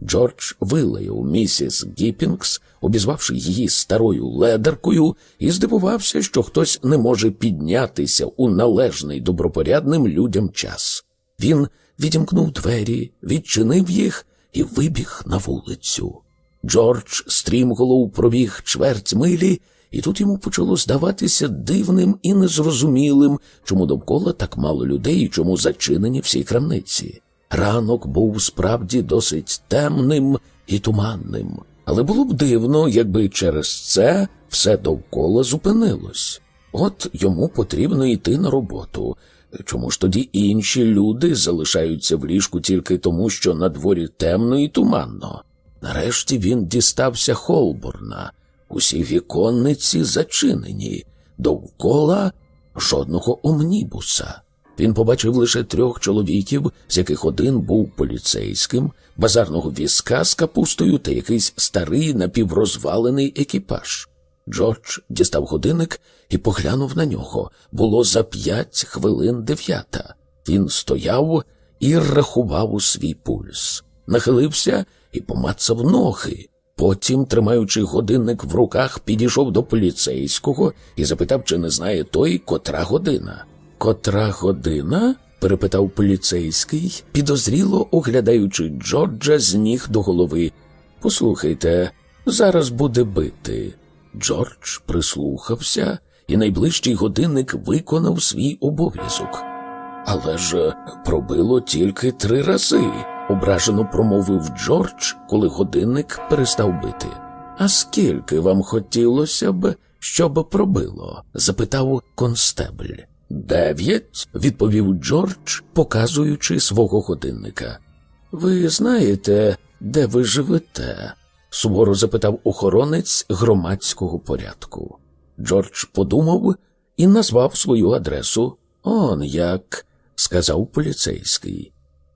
Джордж вилаяв місіс Гіпінгс, обізвавши її старою ледеркою, і здивувався, що хтось не може піднятися у належний добропорядним людям час. Він відімкнув двері, відчинив їх і вибіг на вулицю. Джордж стрімголов пробіг чверть милі, і тут йому почало здаватися дивним і незрозумілим, чому довкола так мало людей і чому зачинені всі крамниці. Ранок був справді досить темним і туманним, але було б дивно, якби через це все довкола зупинилось. От йому потрібно йти на роботу. Чому ж тоді інші люди залишаються в ліжку тільки тому, що на дворі темно і туманно? Нарешті він дістався Холборна. Усі віконниці зачинені, довкола жодного омнібуса. Він побачив лише трьох чоловіків, з яких один був поліцейським, базарного візка з капустою та якийсь старий напіврозвалений екіпаж. Джордж дістав годинник і поглянув на нього. Було за п'ять хвилин дев'ята. Він стояв і рахував у свій пульс, нахилився і помацав ноги. Потім, тримаючи годинник в руках, підійшов до поліцейського і запитав, чи не знає той, котра година. Котра година? перепитав поліцейський, підозріло оглядаючи Джорджа з ніг до голови. Послухайте, зараз буде бити. Джордж прислухався, і найближчий годинник виконав свій обов'язок. Але ж пробило тільки три рази, ображено промовив Джордж, коли годинник перестав бити. А скільки вам хотілося б, щоб пробило? запитав констебль. Дев'ять, відповів Джордж, показуючи свого годинника. Ви знаєте, де ви живете? суворо запитав охоронець громадського порядку. Джордж подумав і назвав свою адресу. Он як, сказав поліцейський.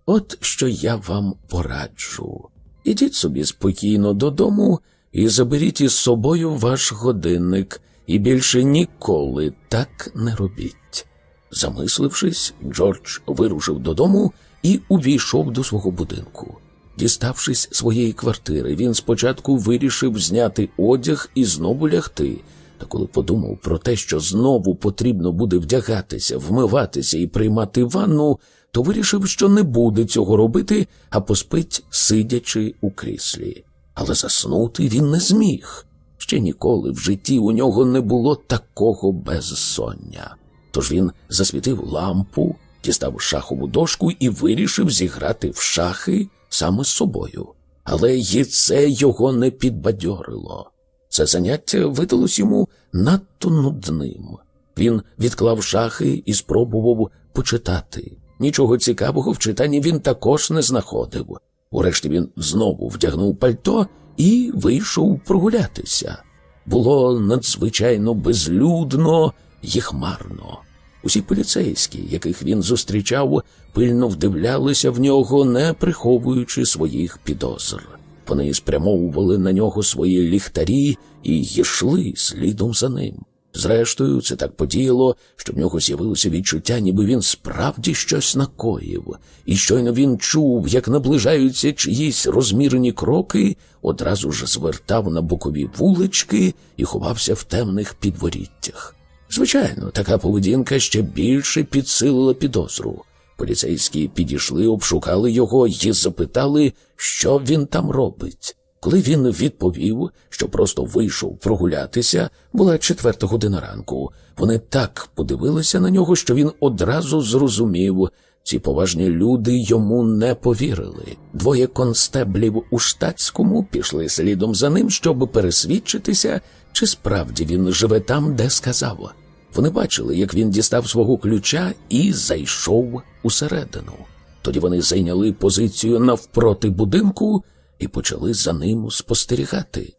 От що я вам пораджу. Ідіть собі спокійно додому і заберіть із собою ваш годинник, і більше ніколи так не робіть. Замислившись, Джордж вирушив додому і увійшов до свого будинку. Діставшись своєї квартири, він спочатку вирішив зняти одяг і знову лягти. Та коли подумав про те, що знову потрібно буде вдягатися, вмиватися і приймати ванну, то вирішив, що не буде цього робити, а поспить, сидячи у кріслі. Але заснути він не зміг. Ще ніколи в житті у нього не було такого безсоння. Тож він засвітив лампу, дістав шахову дошку і вирішив зіграти в шахи саме з собою. Але й це його не підбадьорило. Це заняття видалось йому надто нудним. Він відклав шахи і спробував почитати. Нічого цікавого в читанні він також не знаходив. Урешті він знову вдягнув пальто і вийшов прогулятися. Було надзвичайно безлюдно і хмарно. Усі поліцейські, яких він зустрічав, пильно вдивлялися в нього, не приховуючи своїх підозр. Вони спрямовували на нього свої ліхтарі і йшли слідом за ним. Зрештою, це так подіяло, що в нього з'явилося відчуття, ніби він справді щось накоїв, і щойно він чув, як наближаються чиїсь розмірені кроки, одразу ж звертав на бокові вулички і ховався в темних підворіттях. Звичайно, така поведінка ще більше підсилила підозру. Поліцейські підійшли, обшукали його і запитали, що він там робить. Коли він відповів, що просто вийшов прогулятися, була четверта година ранку. Вони так подивилися на нього, що він одразу зрозумів. Ці поважні люди йому не повірили. Двоє констеблів у штатському пішли слідом за ним, щоб пересвідчитися, чи справді він живе там, де сказав. Вони бачили, як він дістав свого ключа і зайшов усередину. Тоді вони зайняли позицію навпроти будинку і почали за ним спостерігати.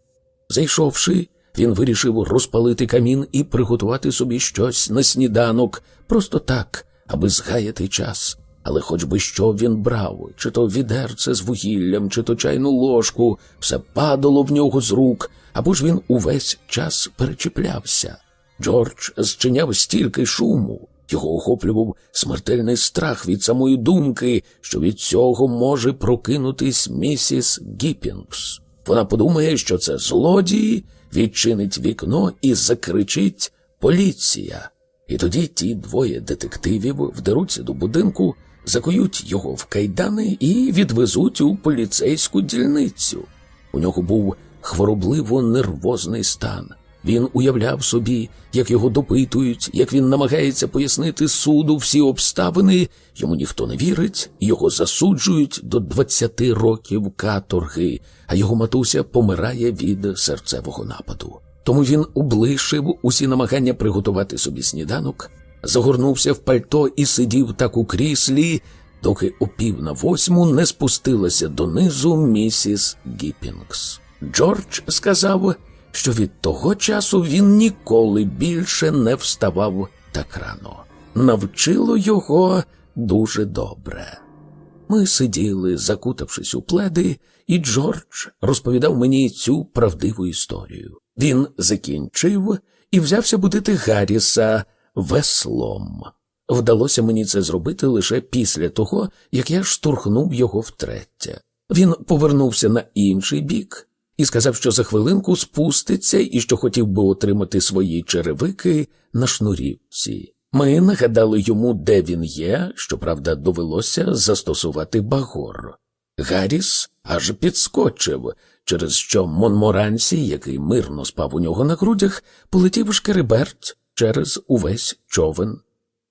Зайшовши, він вирішив розпалити камін і приготувати собі щось на сніданок, просто так, аби згаяти час. Але хоч би що він брав, чи то відерце з вугіллям, чи то чайну ложку, все падало в нього з рук, або ж він увесь час перечіплявся. Джордж зчиняв стільки шуму, його охоплював смертельний страх від самої думки, що від цього може прокинутись місіс Гіппінгс. Вона подумає, що це злодії, відчинить вікно і закричить Поліція. І тоді ті двоє детективів вдеруться до будинку, закують його в кайдани і відвезуть у поліцейську дільницю. У нього був хворобливо нервозний стан. Він уявляв собі, як його допитують, як він намагається пояснити суду всі обставини, йому ніхто не вірить, його засуджують до 20 років каторги, а його матуся помирає від серцевого нападу. Тому він облишив усі намагання приготувати собі сніданок, загорнувся в пальто і сидів так у кріслі, доки о пів на восьму не спустилася донизу місіс Гіппінгс. Джордж сказав що від того часу він ніколи більше не вставав так рано. Навчило його дуже добре. Ми сиділи, закутавшись у пледи, і Джордж розповідав мені цю правдиву історію. Він закінчив і взявся будити Гарріса веслом. Вдалося мені це зробити лише після того, як я штурхнув його втретє. Він повернувся на інший бік і сказав, що за хвилинку спуститься і що хотів би отримати свої черевики на шнурівці. Ми нагадали йому, де він є, щоправда, довелося застосувати багор. Гарріс аж підскочив, через що Монморансі, який мирно спав у нього на грудях, полетів шкереберть через увесь човен.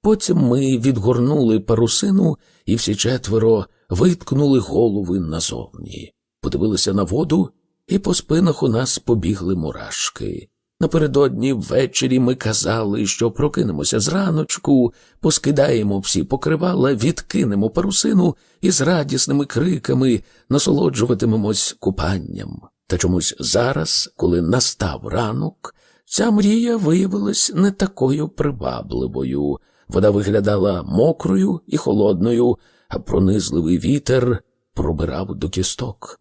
Потім ми відгорнули парусину, і всі четверо виткнули голови назовні, подивилися на воду і по спинах у нас побігли мурашки. Напередодні ввечері ми казали, що прокинемося зраночку, поскидаємо всі покривала, відкинемо парусину і з радісними криками насолоджуватимемось купанням. Та чомусь зараз, коли настав ранок, ця мрія виявилась не такою привабливою. Вода виглядала мокрою і холодною, а пронизливий вітер пробирав до кісток.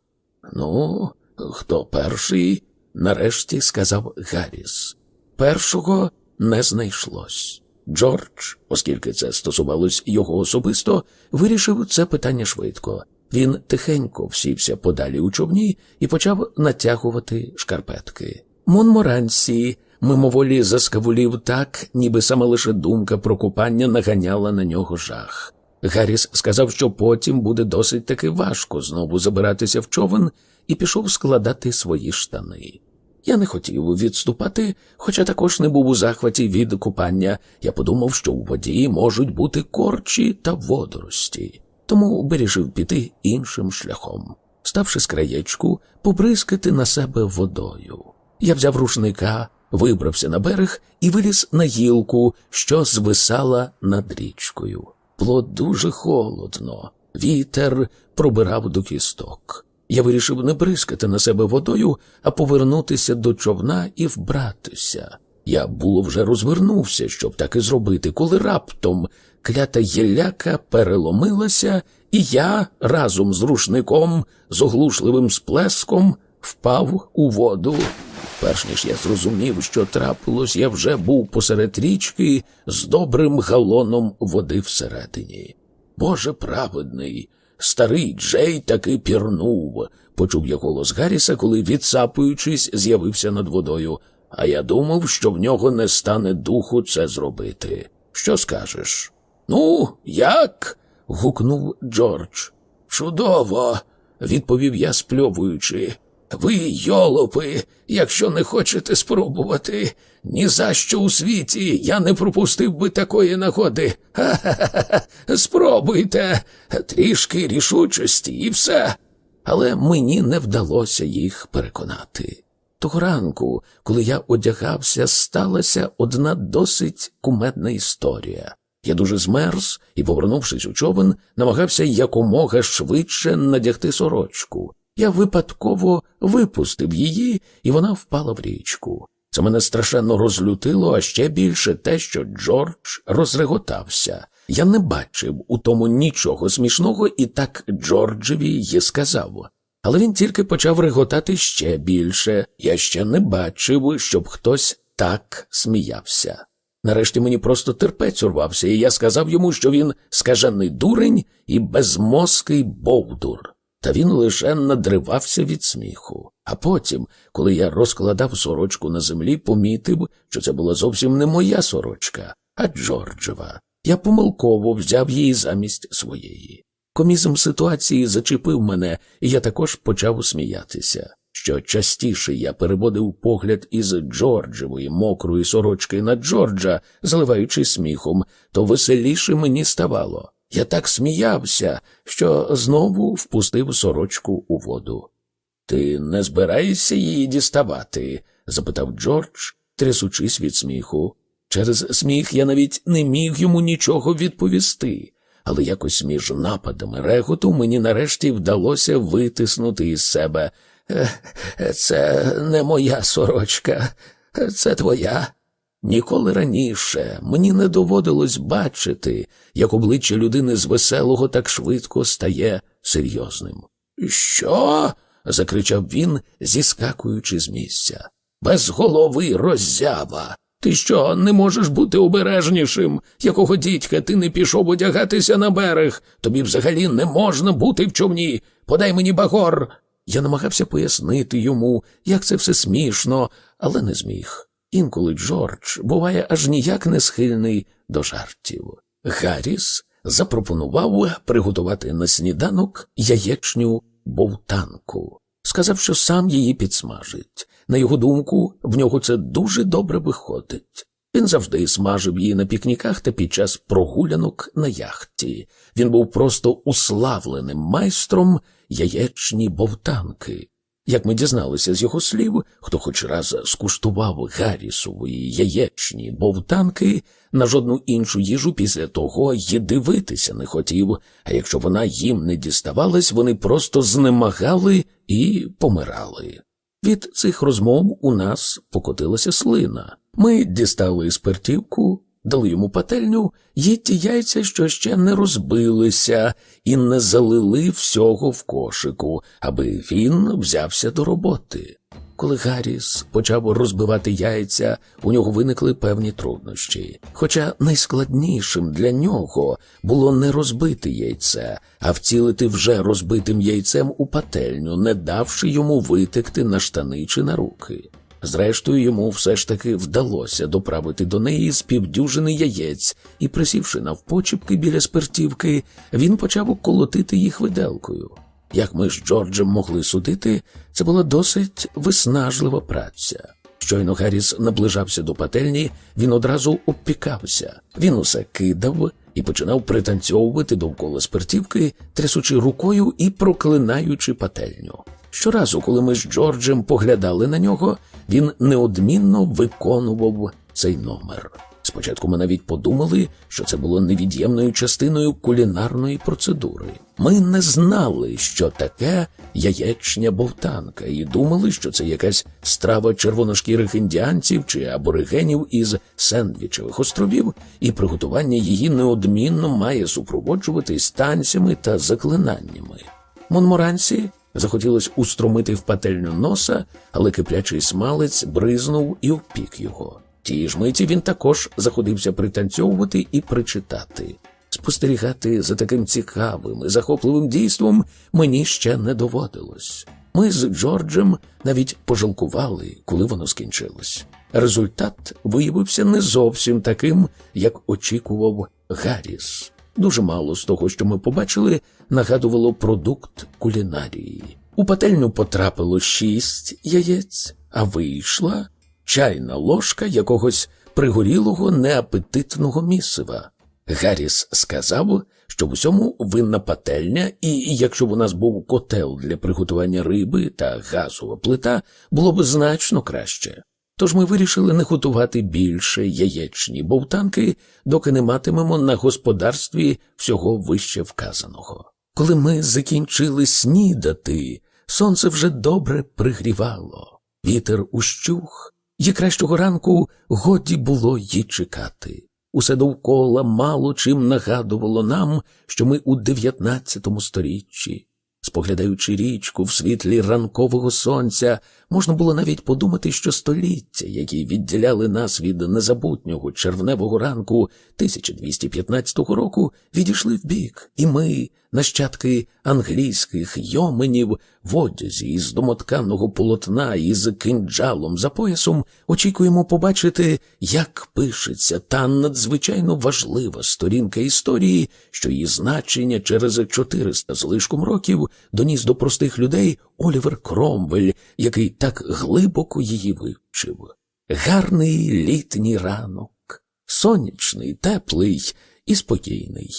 Ну, хто перший? нарешті сказав Гарріс. Першого не знайшлось. Джордж, оскільки це стосувалось його особисто, вирішив це питання швидко. Він тихенько всівся подалі у човні і почав натягувати шкарпетки. Монморансі мимоволі заскавулів так, ніби саме лише думка про купання наганяла на нього жах. Гарріс сказав, що потім буде досить таки важко знову забиратися в човен, і пішов складати свої штани. Я не хотів відступати, хоча також не був у захваті від купання. Я подумав, що у воді можуть бути корчі та водорості, тому вирішив піти іншим шляхом. Ставши з краєчку, побризкати на себе водою. Я взяв рушника, вибрався на берег і виліз на гілку, що звисала над річкою. Було дуже холодно, вітер пробирав до кісток. Я вирішив не бризкати на себе водою, а повернутися до човна і вбратися. Я було вже розвернувся, щоб так і зробити, коли раптом клята гілляка переломилася, і я разом з рушником, з оглушливим сплеском, впав у воду. Перш ніж я зрозумів, що трапилось, я вже був посеред річки з добрим галоном води всередині. Боже праведний, старий Джей таки пірнув, почув я голос Гарріса, коли, відсапуючись, з'явився над водою. А я думав, що в нього не стане духу це зробити. Що скажеш? Ну, як? гукнув Джордж. Чудово, відповів я, спльовуючи. Ви, йолопи, якщо не хочете спробувати, ні за що у світі я не пропустив би такої нагоди. Ха-ха-ха, [laughs] спробуйте, трішки рішучості і все. Але мені не вдалося їх переконати. Того ранку, коли я одягався, сталася одна досить кумедна історія. Я дуже змерз і, повернувшись у човен, намагався якомога швидше надягти сорочку. Я випадково випустив її, і вона впала в річку. Це мене страшенно розлютило, а ще більше те, що Джордж розреготався. Я не бачив у тому нічого смішного і так Джорджеві й сказав. Але він тільки почав реготати ще більше. Я ще не бачив, щоб хтось так сміявся. Нарешті мені просто терпець урвався, і я сказав йому, що він скажений дурень і безмозкий бовдур. Та він лише надривався від сміху. А потім, коли я розкладав сорочку на землі, помітив, що це була зовсім не моя сорочка, а Джорджева. Я помилково взяв її замість своєї. Комізм ситуації зачепив мене, і я також почав сміятися. Що частіше я переводив погляд із Джорджевої мокрої сорочки на Джорджа, заливаючи сміхом, то веселіше мені ставало. Я так сміявся, що знову впустив сорочку у воду. Ти не збираєшся її діставати? запитав Джордж, трясучись від сміху. Через сміх я навіть не міг йому нічого відповісти, але якось між нападами реготу мені нарешті вдалося витиснути із себе. Це не моя сорочка, це твоя. Ніколи раніше мені не доводилось бачити, як обличчя людини з веселого так швидко стає серйозним. Що? закричав він, зіскакуючи з місця. Без голови роззява. Ти що, не можеш бути обережнішим? Якого дідька ти не пішов одягатися на берег? Тобі взагалі не можна бути в човні. Подай мені багор. Я намагався пояснити йому, як це все смішно, але не зміг. Інколи Джордж буває аж ніяк не схильний до жартів. Гарріс запропонував приготувати на сніданок яєчню бовтанку. Сказав, що сам її підсмажить. На його думку, в нього це дуже добре виходить. Він завжди смажив її на пікніках та під час прогулянок на яхті. Він був просто уславленим майстром яєчні бовтанки. Як ми дізналися з його слів, хто хоч раз скуштував Гаррісової яєчні бовтанки, на жодну іншу їжу після того й дивитися не хотів, а якщо вона їм не діставалась, вони просто знемагали і помирали. Від цих розмов у нас покотилася слина. Ми дістали спиртівку, дали йому пательню, є ті яйця, що ще не розбилися, і не залили всього в кошику, аби він взявся до роботи. Коли Гарріс почав розбивати яйця, у нього виникли певні труднощі. Хоча найскладнішим для нього було не розбити яйце, а вцілити вже розбитим яйцем у пательню, не давши йому витекти на штани чи на руки. Зрештою, йому все ж таки вдалося доправити до неї з півдюжини яєць, і, присівши навпочіпки біля спиртівки, він почав колотити їх виделкою. Як ми з Джорджем могли судити, це була досить виснажлива праця. Щойно Гарріс наближався до пательні, він одразу обпікався. Він усе кидав і починав пританцьовувати довкола спиртівки, трясучи рукою і проклинаючи пательню. Щоразу, коли ми з Джорджем поглядали на нього, він неодмінно виконував цей номер. Спочатку ми навіть подумали, що це було невід'ємною частиною кулінарної процедури. Ми не знали, що таке яєчня бовтанка, і думали, що це якась страва червоношкірих індіанців чи аборигенів із Сендвічевих островів, і приготування її неодмінно має супроводжуватись танцями та заклинаннями. Монморансі захотілось устромити в пательню носа, але киплячий смалець бризнув і впік його. Тієї ж миті він також заходився пританцьовувати і причитати. Спостерігати за таким цікавим і захопливим дійством мені ще не доводилось. Ми з Джорджем навіть пожалкували, коли воно скінчилось. Результат виявився не зовсім таким, як очікував Гарріс. Дуже мало з того, що ми побачили, нагадувало продукт кулінарії. У пательню потрапило шість яєць, а вийшла чайна ложка якогось пригорілого неапетитного місива. Гарріс сказав, що в усьому винна пательня, і якщо б у нас був котел для приготування риби та газова плита, було б значно краще. Тож ми вирішили не готувати більше яєчні бовтанки, доки не матимемо на господарстві всього вище вказаного. Коли ми закінчили снідати, сонце вже добре пригрівало, вітер ущух, і кращого ранку годі було їй чекати. Усе довкола мало чим нагадувало нам, що ми у дев'ятнадцятому сторіччі. Споглядаючи річку в світлі ранкового сонця, можна було навіть подумати, що століття, які відділяли нас від незабутнього червневого ранку 1215 року, відійшли вбік, і ми, нащадки англійських йоменів, в одязі із домотканого полотна і з кинджалом за поясом, очікуємо побачити, як пишеться та надзвичайно важлива сторінка історії, що її значення через 400 з лишком років доніс до простих людей Олівер Кромвель, який так глибоко її вивчив. Гарний літній ранок, сонячний, теплий і спокійний.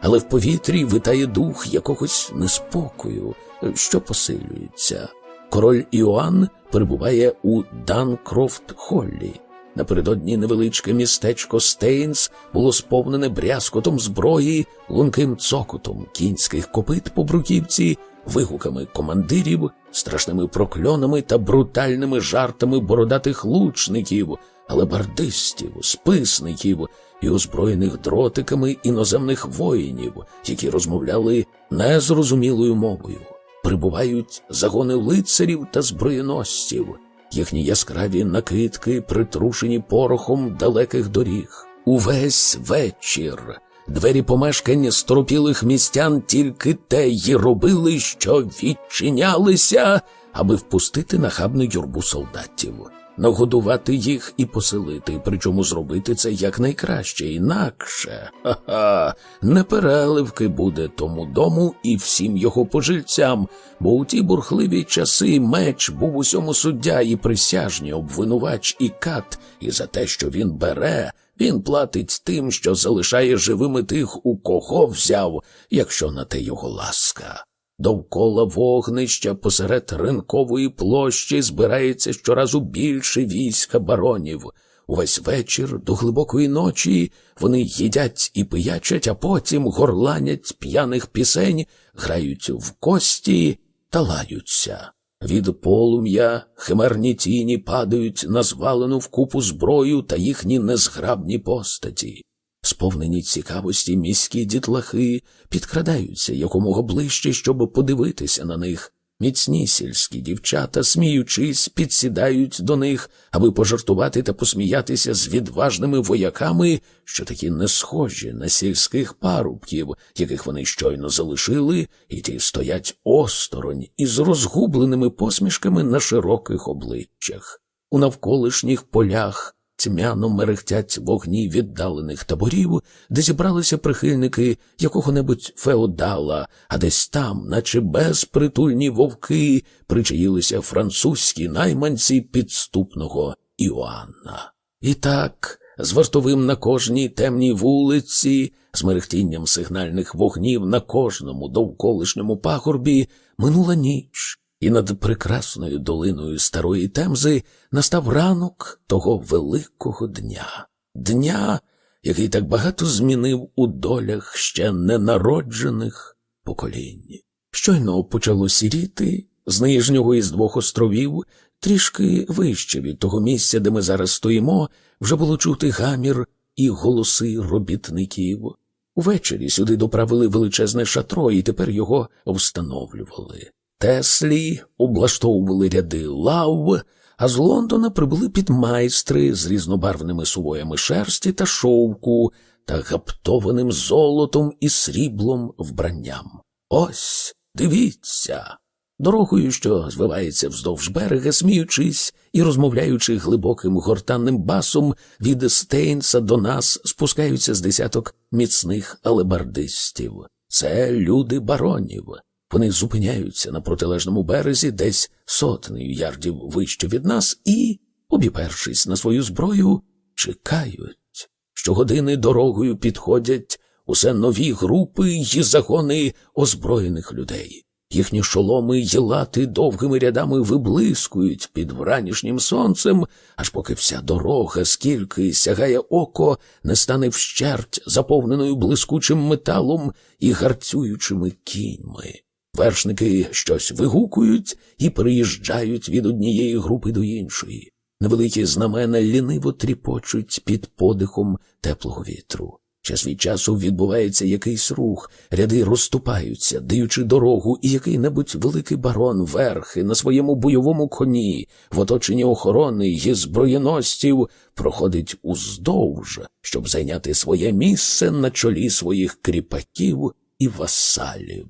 Але в повітрі витає дух якогось неспокою, що посилюється. Король Іоанн перебуває у Данкрофт Холлі. Напередодні невеличке містечко Стейнс було сповнене брязкотом зброї, лунким цокотом кінських копит по бруківці, вигуками командирів, страшними прокльонами та брутальними жартами бородатих лучників, алебардистів, списників і озброєних дротиками іноземних воїнів, які розмовляли незрозумілою мовою. Прибувають загони лицарів та зброєносців, їхні яскраві накидки, притрушені порохом далеких доріг. Увесь вечір двері помешкання сторопілих містян тільки те й робили, що відчинялися, аби впустити нахабну юрбу солдатів нагодувати їх і поселити, причому зробити це якнайкраще, інакше ха-ха, непереливки буде тому дому і всім його пожильцям, бо у ті бурхливі часи меч був усьому суддя і присяжні, обвинувач і кат, і за те, що він бере. Він платить тим, що залишає живими тих, у кого взяв, якщо на те його ласка. Довкола вогнища посеред ринкової площі збирається щоразу більше війська баронів. Увесь вечір до глибокої ночі вони їдять і пиячать, а потім горланять п'яних пісень, грають в кості та лаються. Від полум'я химерні тіні падають на звалену вкупу зброю та їхні незграбні постаті. Сповнені цікавості міські дітлахи підкрадаються якомога ближче, щоб подивитися на них. Міцні сільські дівчата, сміючись, підсідають до них, аби пожартувати та посміятися з відважними вояками, що такі не схожі на сільських парубків, яких вони щойно залишили, і ті стоять осторонь із розгубленими посмішками на широких обличчях. У навколишніх полях Тьмяно мерехтять вогні віддалених таборів, де зібралися прихильники якого-небудь феодала, а десь там, наче безпритульні вовки, причаїлися французькі найманці підступного Іоанна. І так, з вартовим на кожній темній вулиці, з мерехтінням сигнальних вогнів на кожному довколишньому пагорбі, минула ніч і над прекрасною долиною старої темзи настав ранок того великого дня, дня, який так багато змінив у долях ще ненароджених поколінь. Щойно почало сіріти з нижнього із двох островів, трішки вище від того місця, де ми зараз стоїмо, вже було чути гамір і голоси робітників. Увечері сюди доправили величезне шатро, і тепер його встановлювали. Теслі облаштовували ряди лав, а з Лондона прибули підмайстри з різнобарвними сувоями шерсті та шовку та гаптованим золотом і сріблом вбранням. Ось дивіться. Дорогою, що звивається вздовж берега, сміючись і розмовляючи глибоким гортанним басом, від Стейнса до нас спускаються з десяток міцних алебардистів. Це люди баронів. Вони зупиняються на протилежному березі, десь сотнею ярдів вище від нас, і, обіпершись на свою зброю, чекають. Щогодини дорогою підходять усе нові групи й загони озброєних людей. Їхні шоломи й лати довгими рядами виблискують під вранішнім сонцем, аж поки вся дорога, скільки сягає око, не стане вщерть, заповненою блискучим металом і гарцюючими кіньми. Вершники щось вигукують і приїжджають від однієї групи до іншої. Невеликі знамена ліниво тріпочуть під подихом теплого вітру. Час від часу відбувається якийсь рух, ряди розступаються, даючи дорогу, і який-небудь великий барон верхи на своєму бойовому коні, в оточенні охорони й зброєностів, проходить уздовж, щоб зайняти своє місце на чолі своїх кріпаків і васалів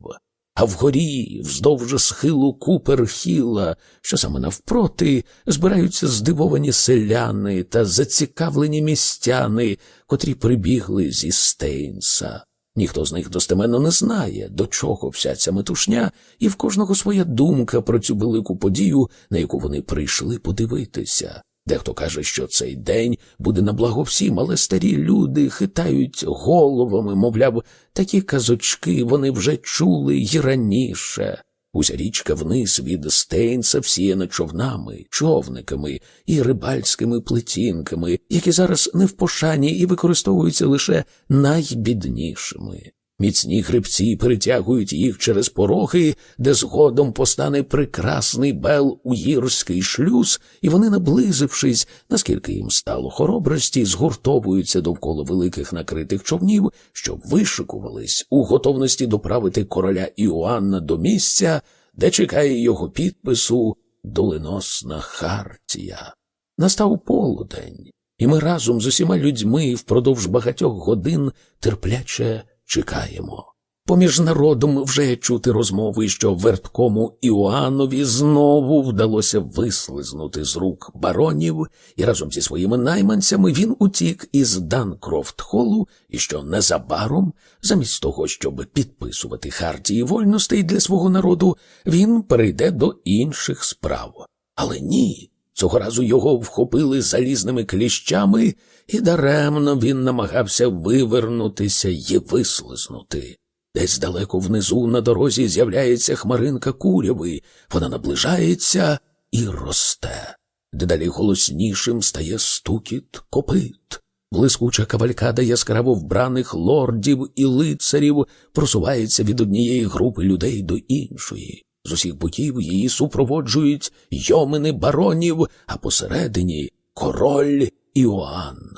а вгорі, вздовж схилу Куперхіла, що саме навпроти, збираються здивовані селяни та зацікавлені містяни, котрі прибігли зі Стейнса. Ніхто з них достеменно не знає, до чого вся ця метушня, і в кожного своя думка про цю велику подію, на яку вони прийшли подивитися. Дехто каже, що цей день буде на благо всім, але старі люди хитають головами, мовляв, такі казочки вони вже чули й раніше. Уся річка вниз від Стейнса всіяна човнами, човниками і рибальськими плетінками, які зараз не в пошані і використовуються лише найбіднішими. Міцні грибці перетягують їх через пороги, де згодом постане прекрасний бел у гірський шлюз, і вони, наблизившись, наскільки їм стало хоробрості, згуртовуються довкола великих накритих човнів, що вишикувались у готовності доправити короля Іоанна до місця, де чекає його підпису доленосна Хартія. Настав полудень, і ми разом з усіма людьми впродовж багатьох годин терпляче чекаємо. Поміж народом вже чути розмови, що верткому Іоаннові знову вдалося вислизнути з рук баронів, і разом зі своїми найманцями він утік із Данкрофт Холу, і що незабаром, замість того, щоб підписувати хартії вольностей для свого народу, він перейде до інших справ. Але ні. Цього разу його вхопили залізними кліщами, і даремно він намагався вивернутися і вислизнути. Десь далеко внизу на дорозі з'являється хмаринка куряви, вона наближається і росте. Дедалі голоснішим стає стукіт копит. Блискуча кавалькада яскраво вбраних лордів і лицарів просувається від однієї групи людей до іншої. З усіх боків її супроводжують йомини баронів, а посередині король Іоанн.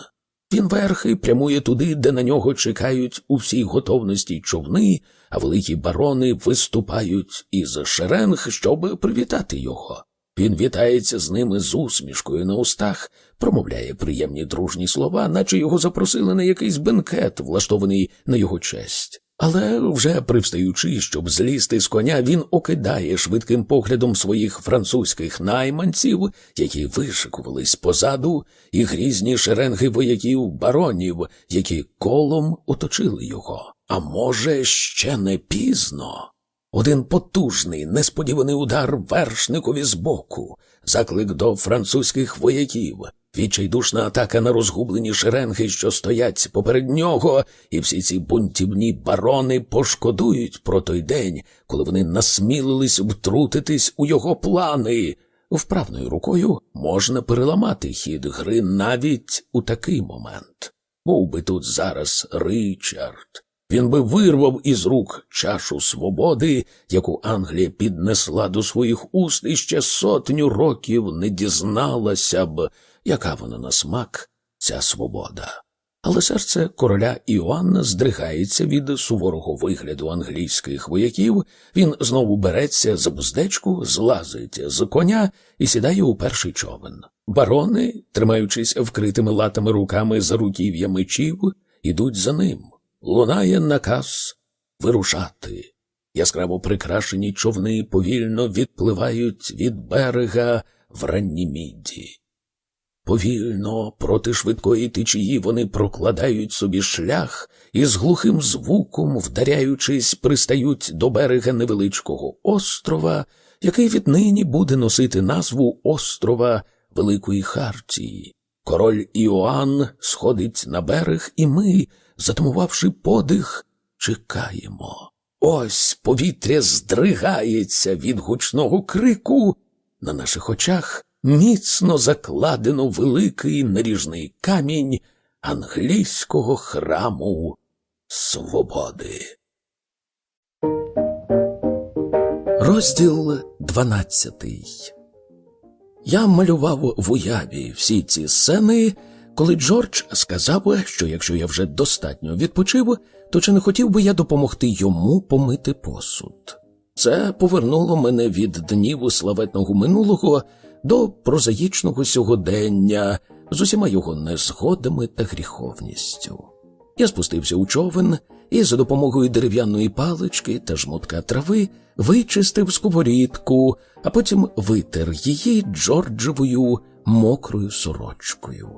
Він верхи прямує туди, де на нього чекають у всій готовності човни, а великі барони виступають із шеренг, щоб привітати його. Він вітається з ними з усмішкою на устах, промовляє приємні дружні слова, наче його запросили на якийсь бенкет, влаштований на його честь. Але вже привстаючи, щоб злізти з коня, він окидає швидким поглядом своїх французьких найманців, які вишикувались позаду, і грізні шеренги вояків баронів, які колом оточили його. А може, ще не пізно. Один потужний, несподіваний удар вершникові збоку, заклик до французьких вояків, відчайдушна атака на розгублені шеренги, що стоять поперед нього, і всі ці бунтівні барони пошкодують про той день, коли вони насмілились втрутитись у його плани. Вправною рукою можна переламати хід гри навіть у такий момент. Був би тут зараз Ричард. Він би вирвав із рук чашу свободи, яку Англія піднесла до своїх уст і ще сотню років не дізналася б, яка вона на смак, ця свобода. Але серце короля Іоанна здригається від суворого вигляду англійських вояків, він знову береться за буздечку, злазить з коня і сідає у перший човен. Барони, тримаючись вкритими латами руками за руків'я мечів, ідуть за ним. Лунає наказ вирушати. Яскраво прикрашені човни повільно відпливають від берега в ранні міді. Повільно, проти швидкої течії, вони прокладають собі шлях і з глухим звуком, вдаряючись, пристають до берега невеличкого острова, який віднині буде носити назву острова Великої Хартії. Король Іоанн сходить на берег, і ми, затамувавши подих, чекаємо. Ось повітря здригається від гучного крику. На наших очах міцно закладено великий наріжний камінь англійського храму свободи. Розділ дванадцятий. Я малював в уяві всі ці сцени, коли Джордж сказав, що якщо я вже достатньо відпочив, то чи не хотів би я допомогти йому помити посуд. Це повернуло мене від днів славетного минулого до прозаїчного сьогодення з усіма його незгодами та гріховністю. Я спустився у човен і за допомогою дерев'яної палички та жмутка трави вичистив сковорідку, а потім витер її Джорджевою мокрою сорочкою.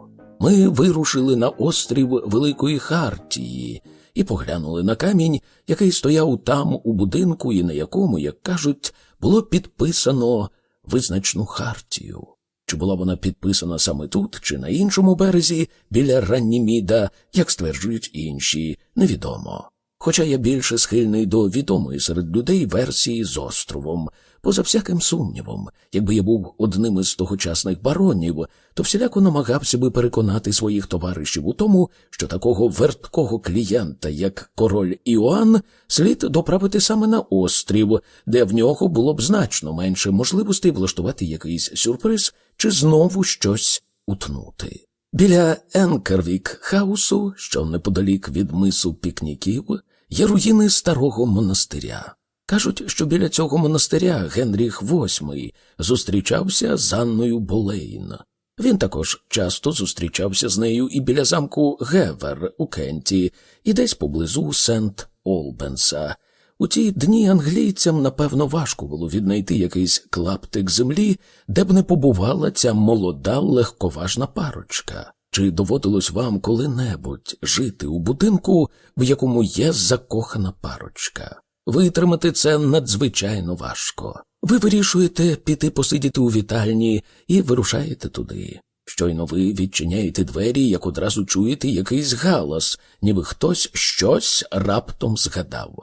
Ми вирушили на острів Великої Хартії і поглянули на камінь, який стояв там у будинку, і на якому, як кажуть, було підписано визначну хартію. Чи була вона підписана саме тут, чи на іншому березі, біля Ранніміда, як стверджують інші, невідомо. Хоча я більше схильний до відомої серед людей версії з островом, поза всяким сумнівом, якби я був одним із тогочасних баронів, то всіляко намагався би переконати своїх товаришів у тому, що такого верткого клієнта, як король Іоанн, слід доправити саме на острів, де в нього було б значно менше можливостей влаштувати якийсь сюрприз чи знову щось утнути. Біля Енкервік хаусу, що неподалік від мису пікніків, є руїни старого монастиря. Кажуть, що біля цього монастиря Генріх VIII зустрічався з Анною Болейн. Він також часто зустрічався з нею і біля замку Гевер у Кенті, і десь поблизу Сент Олбенса. У ті дні англійцям, напевно, важко було віднайти якийсь клаптик землі, де б не побувала ця молода легковажна парочка. Чи доводилось вам коли-небудь жити у будинку, в якому є закохана парочка? Витримати це надзвичайно важко. Ви вирішуєте піти посидіти у вітальні і вирушаєте туди. Щойно ви відчиняєте двері, як одразу чуєте якийсь галас, ніби хтось щось раптом згадав.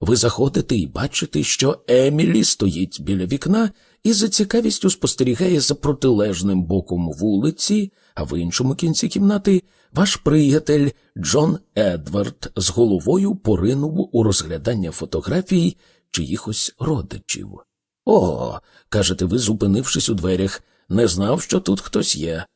Ви заходите і бачите, що Емілі стоїть біля вікна і за цікавістю спостерігає за протилежним боком вулиці, а в іншому кінці кімнати ваш приятель Джон Едвард з головою поринув у розглядання фотографій чиїхось родичів. О, кажете ви, зупинившись у дверях, не знав, що тут хтось є.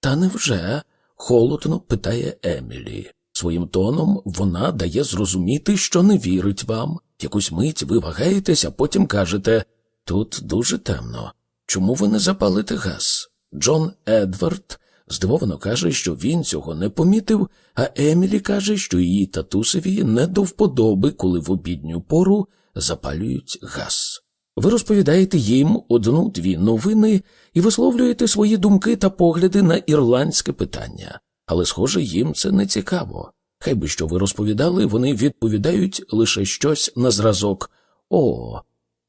Та невже? холодно питає Емілі. Своїм тоном вона дає зрозуміти, що не вірить вам. Якусь мить ви вагаєтесь, а потім кажете тут дуже темно. Чому ви не запалите газ? Джон Едвард здивовано каже, що він цього не помітив, а Емілі каже, що її татусеві не до вподоби, коли в обідню пору запалюють газ. Ви розповідаєте їм одну-дві новини і висловлюєте свої думки та погляди на ірландське питання, але, схоже, їм це не цікаво. Хай би що ви розповідали, вони відповідають лише щось на зразок О,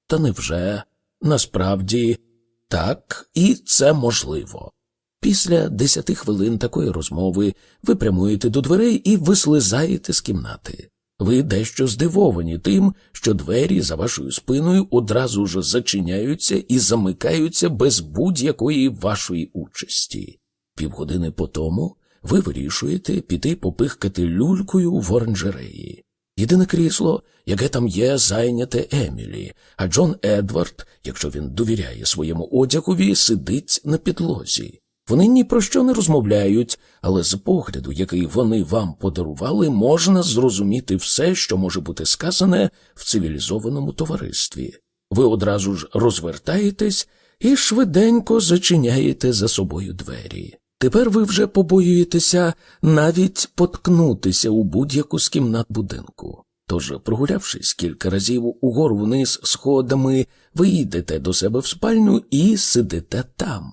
та невже? Насправді так, і це можливо. Після десяти хвилин такої розмови ви прямуєте до дверей і вислизаєте з кімнати. Ви дещо здивовані тим, що двері за вашою спиною одразу ж зачиняються і замикаються без будь-якої вашої участі. Півгодини по тому ви вирішуєте піти попихкати люлькою в оранжереї. Єдине крісло, яке там є, зайняте Емілі, а Джон Едвард, якщо він довіряє своєму одягові, сидить на підлозі. Вони ні про що не розмовляють, але з погляду, який вони вам подарували, можна зрозуміти все, що може бути сказане в цивілізованому товаристві. Ви одразу ж розвертаєтесь і швиденько зачиняєте за собою двері. Тепер ви вже побоюєтеся навіть поткнутися у будь-яку з кімнат будинку. Тож, прогулявшись кілька разів угору вниз сходами, ви йдете до себе в спальню і сидите там.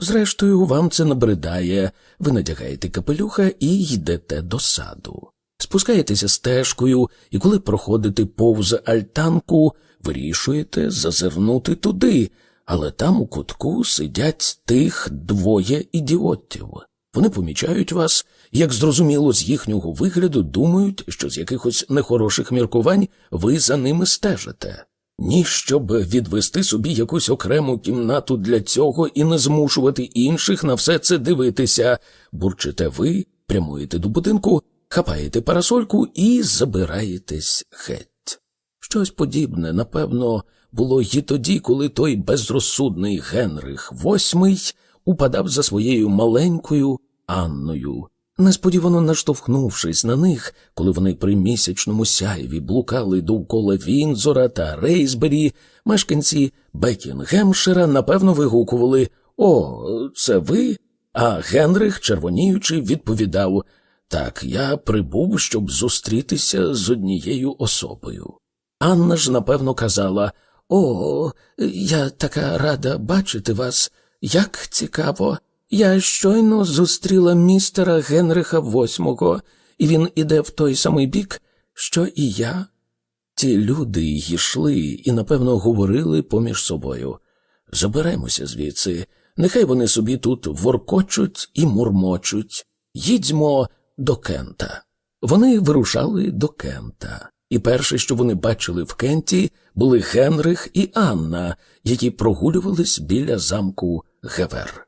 Зрештою, вам це набридає, ви надягаєте капелюха і йдете до саду. Спускаєтеся стежкою, і коли проходите повз альтанку, вирішуєте зазирнути туди, але там у кутку сидять тих двоє ідіотів. Вони помічають вас, як зрозуміло, з їхнього вигляду думають, що з якихось нехороших міркувань ви за ними стежите. Ні, щоб відвести собі якусь окрему кімнату для цього і не змушувати інших на все це дивитися. Бурчите ви, прямуєте до будинку, хапаєте парасольку і забираєтесь геть. Щось подібне, напевно, було й тоді, коли той безрозсудний Генрих VIII упадав за своєю маленькою Анною. Несподівано наштовхнувшись на них, коли вони при місячному сяйві блукали довкола Вінзора та Рейсбері, мешканці Бекінгемшира напевно вигукували О, це ви? А Генрих, червоніючи, відповідав Так, я прибув, щоб зустрітися з однією особою. Анна ж, напевно, казала О, я така рада бачити вас. Як цікаво. Я щойно зустріла містера Генриха VIII, і він іде в той самий бік, що і я. Ті люди йшли і, напевно, говорили поміж собою. Заберемося звідси, нехай вони собі тут воркочуть і мурмочуть. Їдьмо до Кента. Вони вирушали до Кента, і перше, що вони бачили в Кенті, були Генрих і Анна, які прогулювались біля замку Гевер.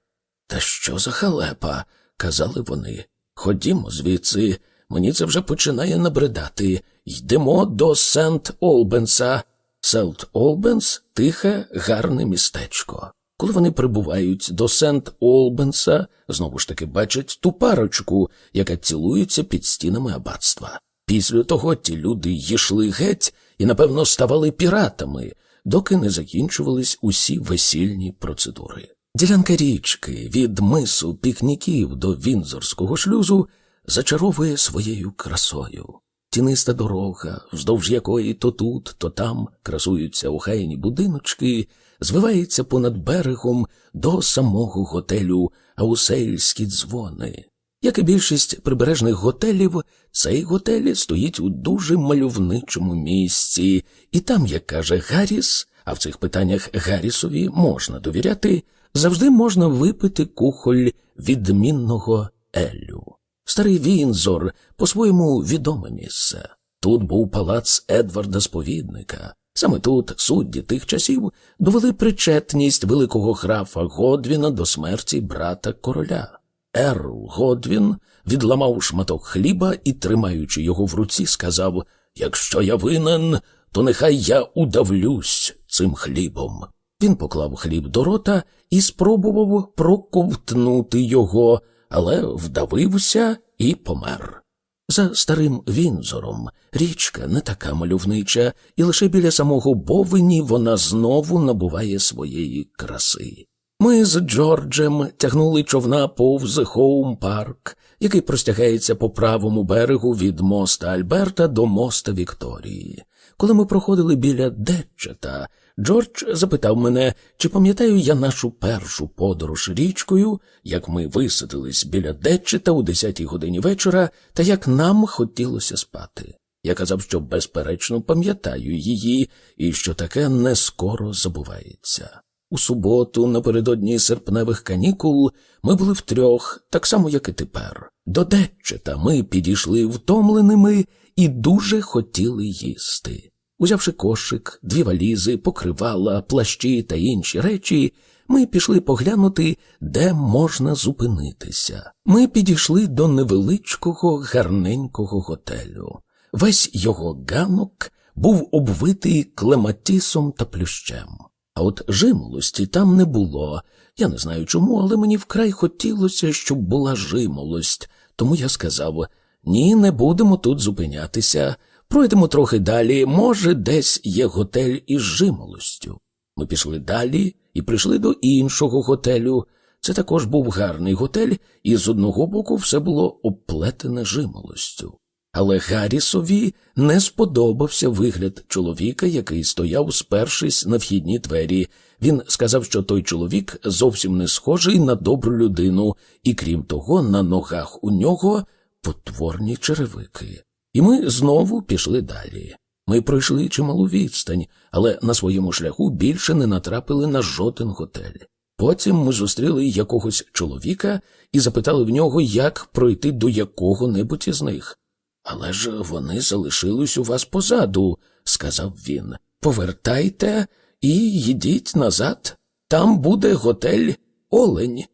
Та що за халепа? казали вони. Ходімо звідси, мені це вже починає набридати. Йдемо до Сент Олбенса. Сент Олбенс тихе, гарне містечко. Коли вони прибувають до Сент Олбенса, знову ж таки бачать ту парочку, яка цілується під стінами аббатства. Після того ті люди йшли геть і, напевно, ставали піратами, доки не закінчувались усі весільні процедури. Ділянка річки від мису пікніків до Вінзорського шлюзу зачаровує своєю красою. Тіниста дорога, вздовж якої то тут, то там красуються охайні будиночки, звивається понад берегом до самого готелю Аусельські дзвони. Як і більшість прибережних готелів, цей готель стоїть у дуже мальовничому місці, і там, як каже Гарріс, а в цих питаннях Гаррісові можна довіряти завжди можна випити кухоль відмінного Еллю. Старий Вінзор по-своєму відоме місце. Тут був палац Едварда Сповідника. Саме тут судді тих часів довели причетність великого графа Годвіна до смерті брата короля. Ерл Годвін відламав шматок хліба і, тримаючи його в руці, сказав Якщо я винен, то нехай я удавлюсь цим хлібом. Він поклав хліб до рота і спробував проковтнути його, але вдавився і помер. За старим Вінзором річка не така мальовнича, і лише біля самого Бовині вона знову набуває своєї краси. Ми з Джорджем тягнули човна повз Хоум Парк, який простягається по правому берегу від моста Альберта до моста Вікторії. Коли ми проходили біля Детчета, Джордж запитав мене, чи пам'ятаю я нашу першу подорож річкою, як ми висадились біля Детчета у десятій годині вечора, та як нам хотілося спати. Я казав, що безперечно пам'ятаю її і що таке не скоро забувається. У суботу, напередодні серпневих канікул, ми були втрьох, так само, як і тепер. До Детчета ми підійшли втомленими і дуже хотіли їсти. Узявши кошик, дві валізи, покривала, плащі та інші речі, ми пішли поглянути, де можна зупинитися. Ми підійшли до невеличкого гарненького готелю. Весь його ганок був обвитий клематісом та плющем. А от жимолості там не було. Я не знаю чому, але мені вкрай хотілося, щоб була жимолость. Тому я сказав ні, не будемо тут зупинятися. Пройдемо трохи далі, може, десь є готель із жимолостю. Ми пішли далі і прийшли до іншого готелю. Це також був гарний готель, і з одного боку все було оплетене жимолостю. Але Гаррісові не сподобався вигляд чоловіка, який стояв, спершись на вхідні двері. Він сказав, що той чоловік зовсім не схожий на добру людину, і крім того, на ногах у нього потворні черевики. І ми знову пішли далі. Ми пройшли чималу відстань, але на своєму шляху більше не натрапили на жоден готель. Потім ми зустріли якогось чоловіка і запитали в нього, як пройти до якого-небудь із них. Але ж вони залишились у вас позаду, сказав він. Повертайте і йдіть назад. Там буде готель Олень.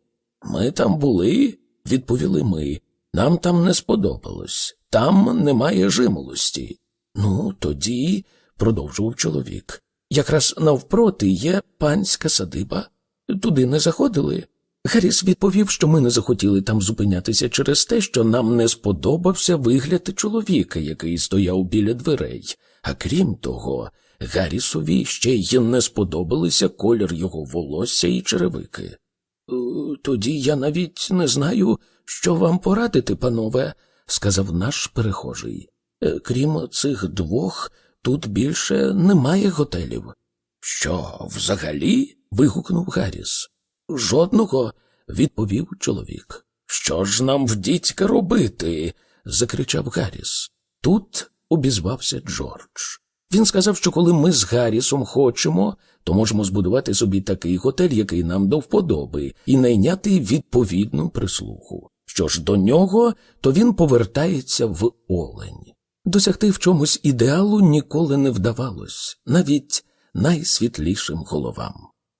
Ми там були, відповіли ми. Нам там не сподобалось. Там немає жимолості. Ну, тоді, продовжував чоловік. Якраз навпроти є панська садиба. Туди не заходили. Гарріс відповів, що ми не захотіли там зупинятися через те, що нам не сподобався вигляд чоловіка, який стояв біля дверей. А крім того, Гаррісові ще й не сподобалися колір його волосся і черевики. «Е, тоді я навіть не знаю, що вам порадити, панове, сказав наш перехожий. «Е, крім цих двох, тут більше немає готелів. Що, взагалі? вигукнув Гарріс. Жодного, відповів чоловік. Що ж нам в дідька робити? закричав Гарріс. Тут обізвався Джордж. Він сказав, що коли ми з Гаррісом хочемо, то можемо збудувати собі такий готель, який нам до вподоби, і найняти відповідну прислугу. Що ж до нього, то він повертається в олень. Досягти в чомусь ідеалу ніколи не вдавалось, навіть найсвітлішим головам.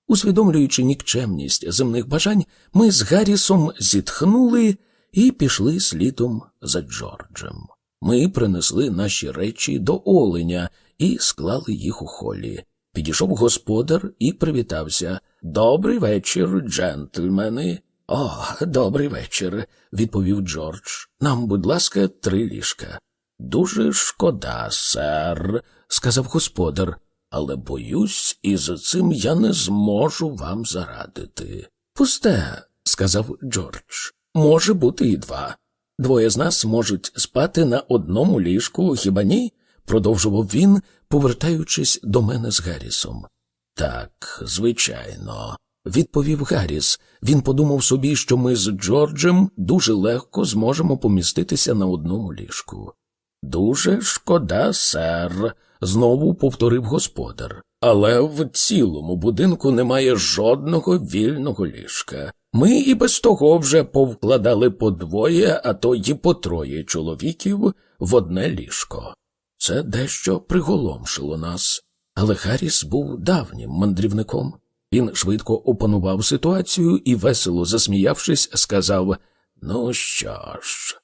Усвідомлюючи нікчемність земних бажань, ми з Гаррісом зітхнули і пішли слідом за Джорджем. Ми принесли наші речі до оленя і склали їх у холі. Підійшов господар і привітався. Добрий вечір, джентльмени. О, добрий вечір, відповів Джордж. Нам, будь ласка, три ліжка. Дуже шкода, сер, сказав господар але боюсь, і за цим я не зможу вам зарадити. Пусте, сказав Джордж. Може бути і два. Двоє з нас можуть спати на одному ліжку, хіба ні? продовжував він, повертаючись до мене з Гаррісом. Так, звичайно, відповів Гарріс. Він подумав собі, що ми з Джорджем дуже легко зможемо поміститися на одному ліжку. Дуже шкода, сер, знову повторив господар. Але в цілому будинку немає жодного вільного ліжка. Ми і без того вже повкладали по двоє, а то й по троє чоловіків в одне ліжко. Це дещо приголомшило нас. Але Харріс був давнім мандрівником. Він швидко опанував ситуацію і, весело засміявшись, сказав Ну що ж,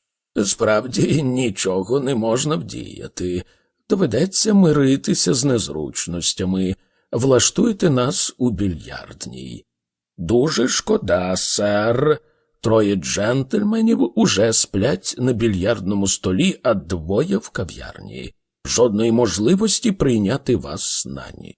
справді нічого не можна вдіяти доведеться миритися з незручностями. влаштуйте нас у більярдній. Дуже шкода, сер. Троє джентльменів уже сплять на більярдному столі, а двоє в кав'ярні. Жодної можливості прийняти вас на ніч.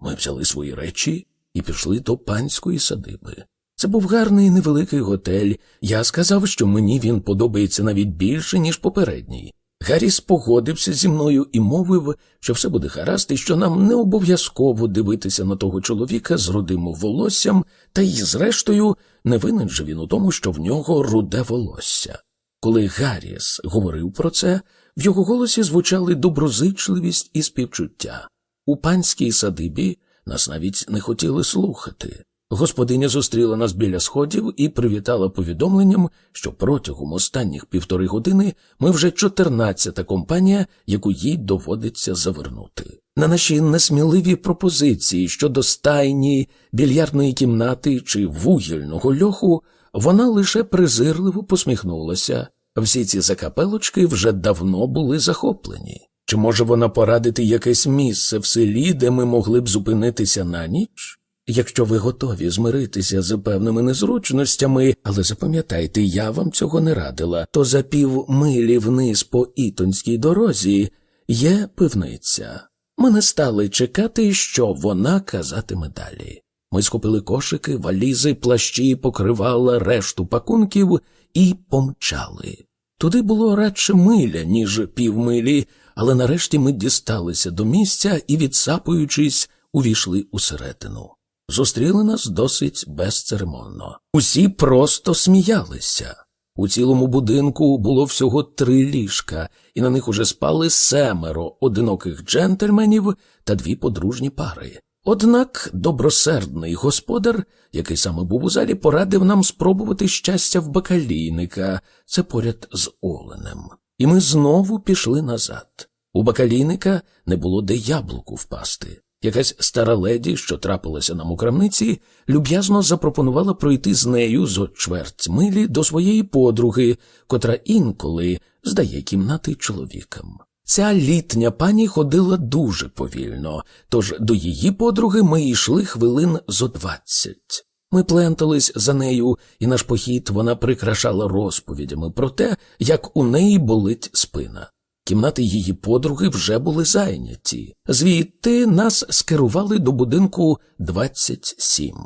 Ми взяли свої речі і пішли до панської садиби. Це був гарний невеликий готель. Я сказав, що мені він подобається навіть більше, ніж попередній. Гарріс погодився зі мною і мовив, що все буде гаразд, і що нам не обов'язково дивитися на того чоловіка з рудим волоссям, та й, зрештою, не винен же він у тому, що в нього руде волосся. Коли Гарріс говорив про це, в його голосі звучали доброзичливість і співчуття. У панській садибі нас навіть не хотіли слухати. Господиня зустріла нас біля сходів і привітала повідомленням, що протягом останніх півтори години ми вже чотирнадцята компанія, яку їй доводиться завернути. На наші несміливі пропозиції щодо стайні, більярдної кімнати чи вугільного льоху, вона лише презирливо посміхнулася. Всі ці закапелочки вже давно були захоплені. Чи може вона порадити якесь місце в селі, де ми могли б зупинитися на ніч? Якщо ви готові змиритися з певними незручностями, але запам'ятайте, я вам цього не радила, то за пів милі вниз по ітонській дорозі є пивниця. Ми не стали чекати, що вона казатиме далі. Ми схопили кошики, валізи, плащі, покривала, решту пакунків і помчали. Туди було радше миля, ніж півмилі, але нарешті ми дісталися до місця і, відсапуючись, увійшли усередину. Зустріли нас досить безцеремонно. Усі просто сміялися. У цілому будинку було всього три ліжка, і на них уже спали семеро одиноких джентльменів та дві подружні пари. Однак добросердний господар, який саме був у залі, порадив нам спробувати щастя в бакалійника, це поряд з оленем. І ми знову пішли назад. У бакалійника не було де яблуку впасти. Якась стара леді, що трапилася нам у крамниці, люб'язно запропонувала пройти з нею зо чверть милі до своєї подруги, котра інколи здає кімнати чоловікам. Ця літня пані ходила дуже повільно, тож до її подруги ми йшли хвилин зо двадцять. Ми плентались за нею, і наш похід вона прикрашала розповідями про те, як у неї болить спина. Кімнати її подруги вже були зайняті. Звідти нас скерували до будинку 27.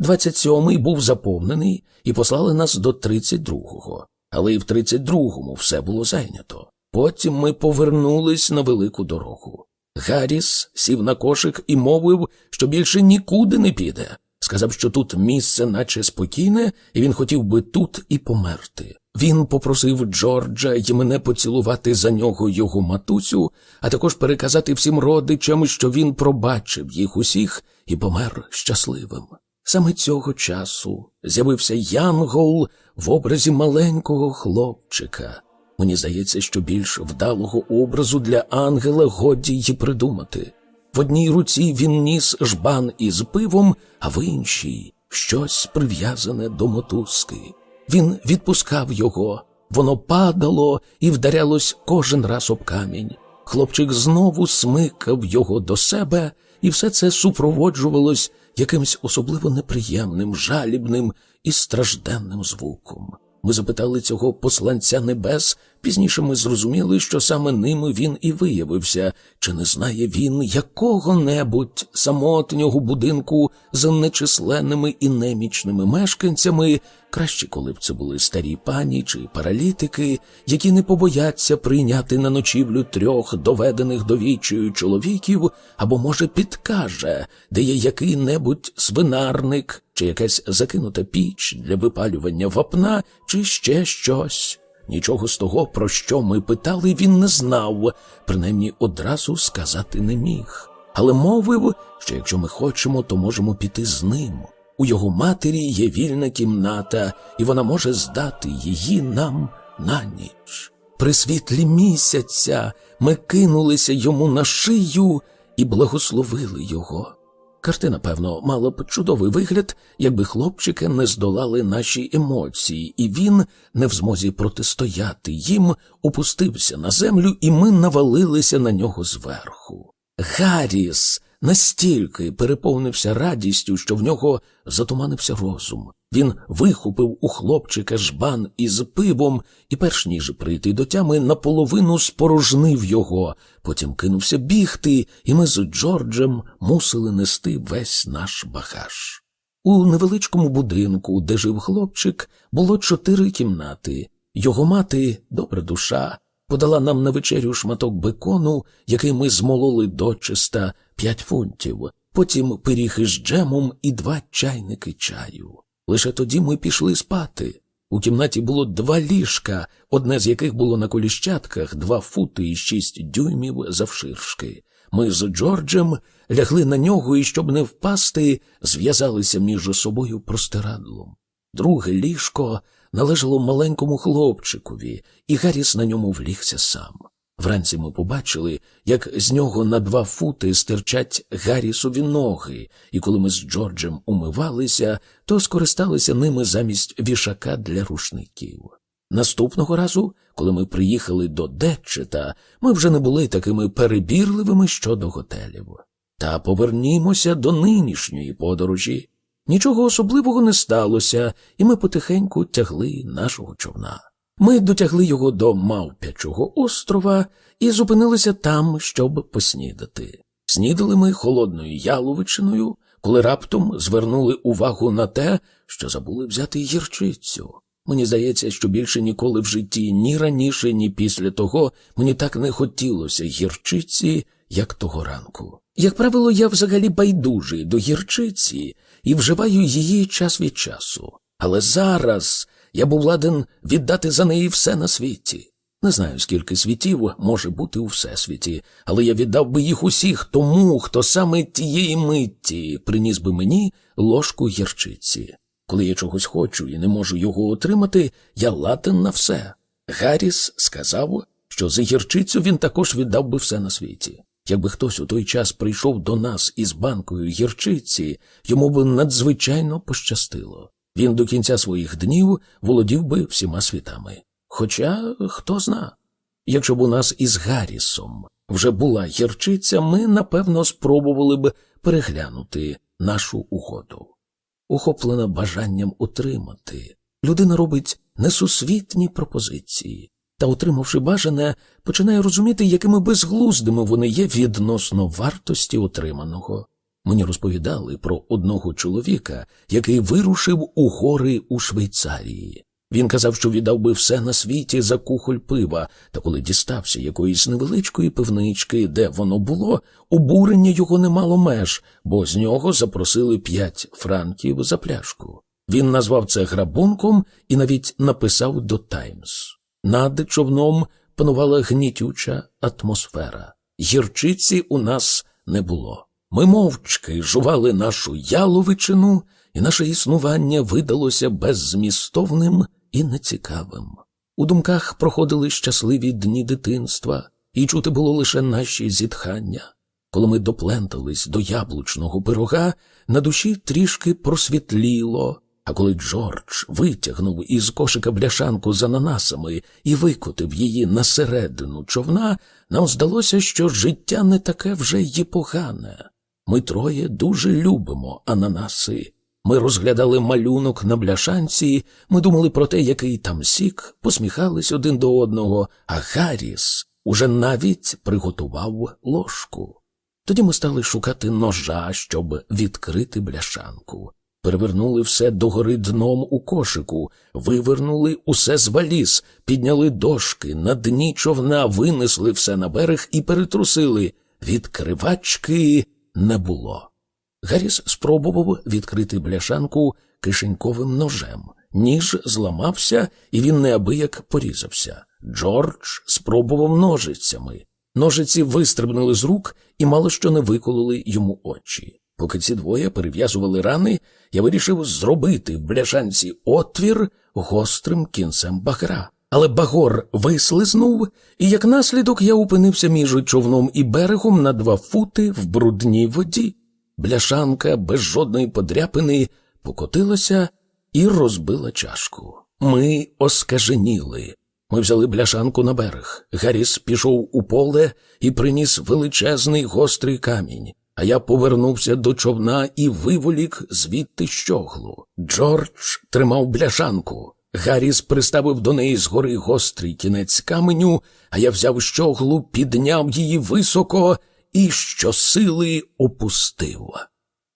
27-й був заповнений і послали нас до 32-го. Але і в 32-му все було зайнято. Потім ми повернулись на велику дорогу. Гарріс сів на кошик і мовив, що більше нікуди не піде. Сказав, що тут місце, наче спокійне, і він хотів би тут і померти. Він попросив Джорджа й мене поцілувати за нього його матусю, а також переказати всім родичам, що він пробачив їх усіх і помер щасливим. Саме цього часу з'явився Янгол в образі маленького хлопчика. Мені здається, що більш вдалого образу для ангела годі й придумати. В одній руці він ніс жбан із пивом, а в іншій щось прив'язане до мотузки. Він відпускав його, воно падало і вдарялось кожен раз об камінь. Хлопчик знову смикав його до себе, і все це супроводжувалось якимсь особливо неприємним, жалібним і стражденним звуком. Ми запитали цього посланця небес, пізніше ми зрозуміли, що саме ними він і виявився, чи не знає він якого-небудь самотнього будинку з нечисленними і немічними мешканцями, краще, коли б це були старі пані чи паралітики, які не побояться прийняти на ночівлю трьох доведених до вічою чоловіків, або, може, підкаже, де є який-небудь свинарник, чи якась закинута піч для випалювання вапна, чи ще щось. Нічого з того, про що ми питали, він не знав, принаймні одразу сказати не міг. Але мовив, що якщо ми хочемо, то можемо піти з ним. У його матері є вільна кімната, і вона може здати її нам на ніч. При світлі місяця ми кинулися йому на шию і благословили його. Картина, певно, мала б чудовий вигляд, якби хлопчики не здолали наші емоції, і він, не в змозі протистояти їм, опустився на землю, і ми навалилися на нього зверху. Гарріс настільки переповнився радістю, що в нього затуманився розум. Він вихопив у хлопчика жбан із пивом і, перш ніж прийти до тями, наполовину спорожнив його, потім кинувся бігти, і ми з Джорджем мусили нести весь наш багаж. У невеличкому будинку, де жив хлопчик, було чотири кімнати. Його мати, добра душа, подала нам на вечерю шматок бекону, який ми змололи дочиста п'ять фунтів, потім пиріг із джемом і два чайники чаю. Лише тоді ми пішли спати. У кімнаті було два ліжка, одне з яких було на коліщатках, два фути і шість дюймів завширшки. Ми з Джорджем лягли на нього і, щоб не впасти, зв'язалися між собою простирадлом. Друге ліжко належало маленькому хлопчикові, і Гарріс на ньому влігся сам. Вранці ми побачили, як з нього на два фути стирчать Гаррісові ноги, і коли ми з Джорджем умивалися, то скористалися ними замість вішака для рушників. Наступного разу, коли ми приїхали до Детчета, ми вже не були такими перебірливими щодо готелів. Та повернімося до нинішньої подорожі. Нічого особливого не сталося, і ми потихеньку тягли нашого човна. Ми дотягли його до Мавпячого острова і зупинилися там, щоб поснідати. Снідали ми холодною яловичиною, коли раптом звернули увагу на те, що забули взяти гірчицю. Мені здається, що більше ніколи в житті, ні раніше, ні після того мені так не хотілося гірчиці, як того ранку. Як правило, я взагалі байдужий до гірчиці і вживаю її час від часу. Але зараз я був ладен віддати за неї все на світі. Не знаю, скільки світів може бути у всесвіті, але я віддав би їх усіх тому, хто саме тієї митті приніс би мені ложку гірчиці. Коли я чогось хочу і не можу його отримати, я ладен на все. Гарріс сказав, що за гірчицю він також віддав би все на світі. Якби хтось у той час прийшов до нас із банкою гірчиці, йому б надзвичайно пощастило. Він до кінця своїх днів володів би всіма світами. Хоча хто зна, якщо б у нас із Гаррісом вже була гірчиця, ми напевно спробували б переглянути нашу угоду. Ухоплена бажанням утримати, людина робить несусвітні пропозиції та, отримавши бажане, починає розуміти, якими безглуздими вони є відносно вартості отриманого. Мені розповідали про одного чоловіка, який вирушив у гори у Швейцарії. Він казав, що віддав би все на світі за кухоль пива, та коли дістався якоїсь невеличкої пивнички, де воно було, обурення його не мало меж, бо з нього запросили п'ять франків за пляшку. Він назвав це грабунком і навіть написав до Таймс. Над човном панувала гнітюча атмосфера. Гірчиці у нас не було. Ми мовчки жували нашу яловичину, і наше існування видалося беззмістовним і нецікавим. У думках проходили щасливі дні дитинства, і чути було лише наші зітхання. Коли ми доплентались до яблучного пирога, на душі трішки просвітліло, а коли Джордж витягнув із кошика бляшанку з ананасами і викотив її на середину човна, нам здалося, що життя не таке вже й погане. Ми троє дуже любимо ананаси. Ми розглядали малюнок на бляшанці, ми думали про те, який там сік, посміхались один до одного, а Гарріс уже навіть приготував ложку. Тоді ми стали шукати ножа, щоб відкрити бляшанку. Перевернули все догори дном у кошику, вивернули усе з валіз, підняли дошки, на дні човна винесли все на берег і перетрусили. Відкривачки не було. Гарріс спробував відкрити бляшанку кишеньковим ножем. Ніж зламався, і він неабияк порізався. Джордж спробував ножицями. Ножиці вистрибнули з рук і мало що не викололи йому очі. Поки ці двоє перев'язували рани, я вирішив зробити в бляшанці отвір гострим кінцем багра. Але багор вислизнув, і як наслідок я опинився між човном і берегом на два фути в брудній воді. Бляшанка без жодної подряпини покотилася і розбила чашку. Ми оскаженіли. Ми взяли бляшанку на берег. Гарріс пішов у поле і приніс величезний гострий камінь. а я повернувся до човна і виволік звідти щоглу. Джордж тримав бляшанку. Гарріс приставив до неї згори гострий кінець каменю, а я взяв щоглу, підняв її високо і щосили опустив.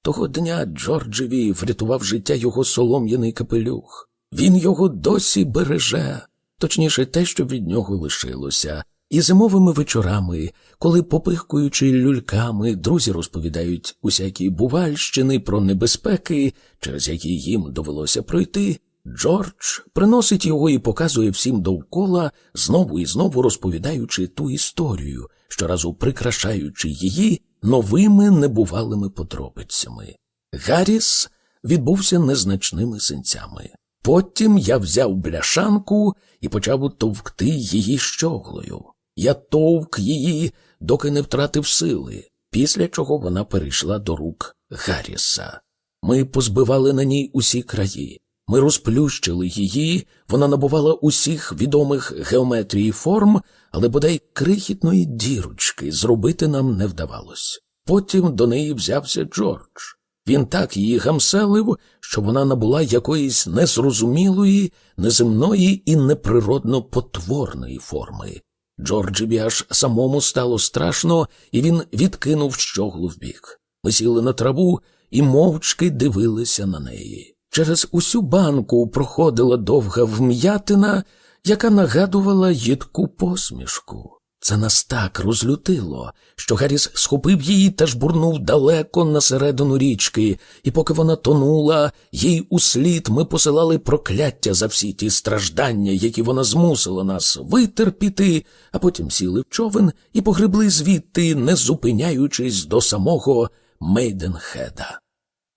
Того дня Джорджеві врятував життя його солом'яний капелюх. Він його досі береже, точніше, те, що від нього лишилося. І зимовими вечорами, коли, попихкуючи люльками, друзі розповідають усякі бувальщини про небезпеки, через які їм довелося пройти, Джордж приносить його і показує всім довкола, знову і знову розповідаючи ту історію, щоразу прикрашаючи її новими небувалими подробицями. Гарріс відбувся незначними синцями. Потім я взяв бляшанку і почав товкти її щоглою. Я товк її, доки не втратив сили, після чого вона перейшла до рук Гарріса. Ми позбивали на ній усі краї. Ми розплющили її, вона набувала усіх відомих геометрії форм, але бодай крихітної дірочки зробити нам не вдавалось. Потім до неї взявся Джордж. Він так її гамселив, що вона набула якоїсь незрозумілої, неземної і неприродно потворної форми. Джорджеві аж самому стало страшно, і він відкинув щоглу вбік. Ми сіли на траву і мовчки дивилися на неї. Через усю банку проходила довга вм'ятина, яка нагадувала їдку посмішку. Це нас так розлютило, що Гарріс схопив її та жбурнув далеко на середину річки, і поки вона тонула, їй услід ми посилали прокляття за всі ті страждання, які вона змусила нас витерпіти, а потім сіли в човен і погребли звідти, не зупиняючись до самого Мейденхеда.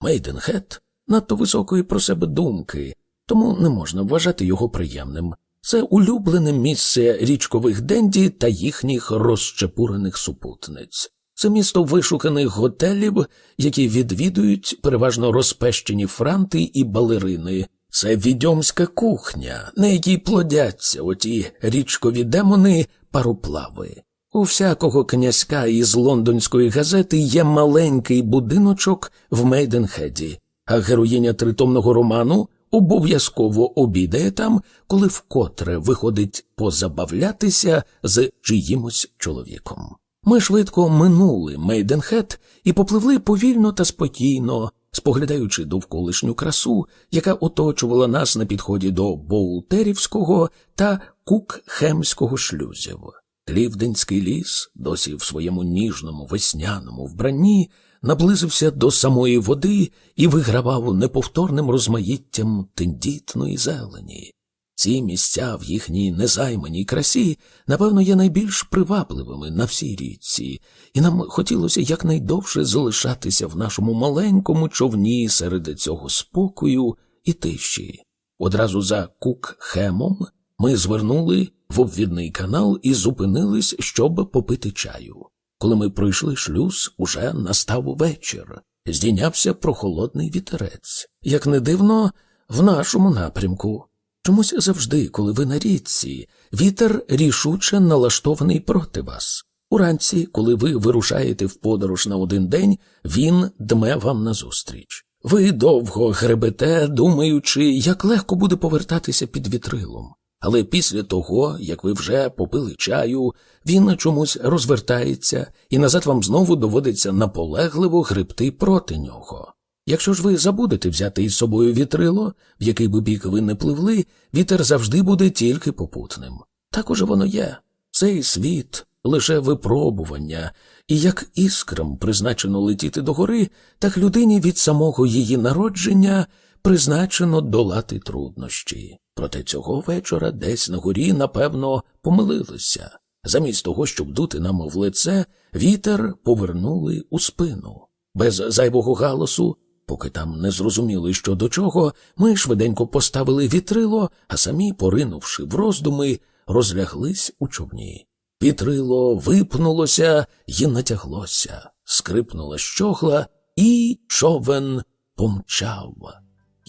Мейденхед надто високої про себе думки, тому не можна вважати його приємним. Це улюблене місце річкових денді та їхніх розчепурених супутниць. Це місто вишуканих готелів, які відвідують переважно розпещені франти і балерини. Це відьомська кухня, на якій плодяться оті річкові демони пароплави. У всякого князька із лондонської газети є маленький будиночок в Мейденхеді, а героїня тритомного роману обов'язково обідає там, коли вкотре виходить позабавлятися з чиїмось чоловіком. Ми швидко минули Мейденхед і попливли повільно та спокійно, споглядаючи довколишню красу, яка оточувала нас на підході до Боултерівського та Кукхемського шлюзів. Клівденський ліс, досі в своєму ніжному весняному вбранні, наблизився до самої води і вигравав неповторним розмаїттям тендітної зелені. Ці місця в їхній незайманій красі, напевно, є найбільш привабливими на всій річці, і нам хотілося якнайдовше залишатися в нашому маленькому човні серед цього спокою і тиші. Одразу за Кукхемом ми звернули в обвідний канал і зупинились, щоб попити чаю. Коли ми пройшли шлюз, уже настав вечір. Здійнявся прохолодний вітерець. Як не дивно, в нашому напрямку. Чомусь завжди, коли ви на річці, вітер рішуче налаштований проти вас. Уранці, коли ви вирушаєте в подорож на один день, він дме вам назустріч. Ви довго гребете, думаючи, як легко буде повертатися під вітрилом. Але після того, як ви вже попили чаю, він чомусь розвертається, і назад вам знову доводиться наполегливо гребти проти нього. Якщо ж ви забудете взяти із собою вітрило, в який би бік ви не пливли, вітер завжди буде тільки попутним. Так уже воно є. Цей світ лише випробування, і як іскрам призначено летіти до гори, так людині від самого її народження призначено долати труднощі. Проте цього вечора десь на горі, напевно, помилилися. Замість того, щоб дути нам в лице, вітер повернули у спину. Без зайвого галасу, поки там не зрозуміли, що до чого, ми швиденько поставили вітрило, а самі, поринувши в роздуми, розляглись у човні. Вітрило випнулося і натяглося, скрипнула щогла, і човен помчав.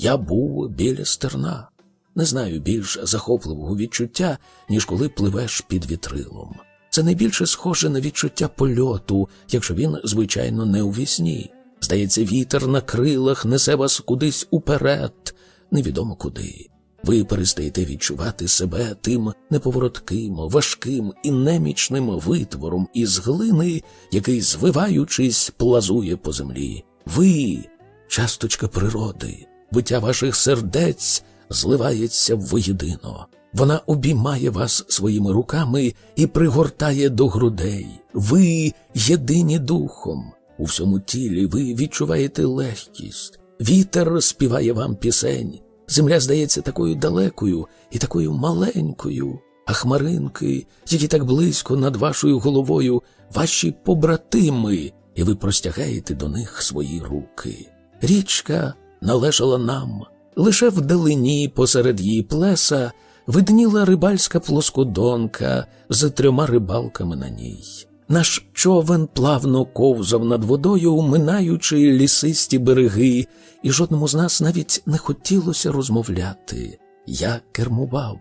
Я був біля стерна. Не знаю більш захопливого відчуття, ніж коли пливеш під вітрилом. Це найбільше схоже на відчуття польоту, якщо він, звичайно, не у вісні. Здається, вітер на крилах несе вас кудись уперед, невідомо куди. Ви перестаєте відчувати себе тим неповоротким, важким і немічним витвором із глини, який, звиваючись, плазує по землі. Ви часточка природи, биття ваших сердець зливається воєдино. Вона обіймає вас своїми руками і пригортає до грудей. Ви єдині духом. У всьому тілі ви відчуваєте легкість. Вітер співає вам пісень. Земля здається такою далекою і такою маленькою, а хмаринки, які так близько над вашою головою, ваші побратими, і ви простягаєте до них свої руки. Річка належала нам. Лише вдалині, посеред її плеса, видніла рибальська плоскодонка з трьома рибалками на ній. Наш човен плавно ковзав над водою, минаючи лісисті береги, і жодному з нас навіть не хотілося розмовляти. Я кермував.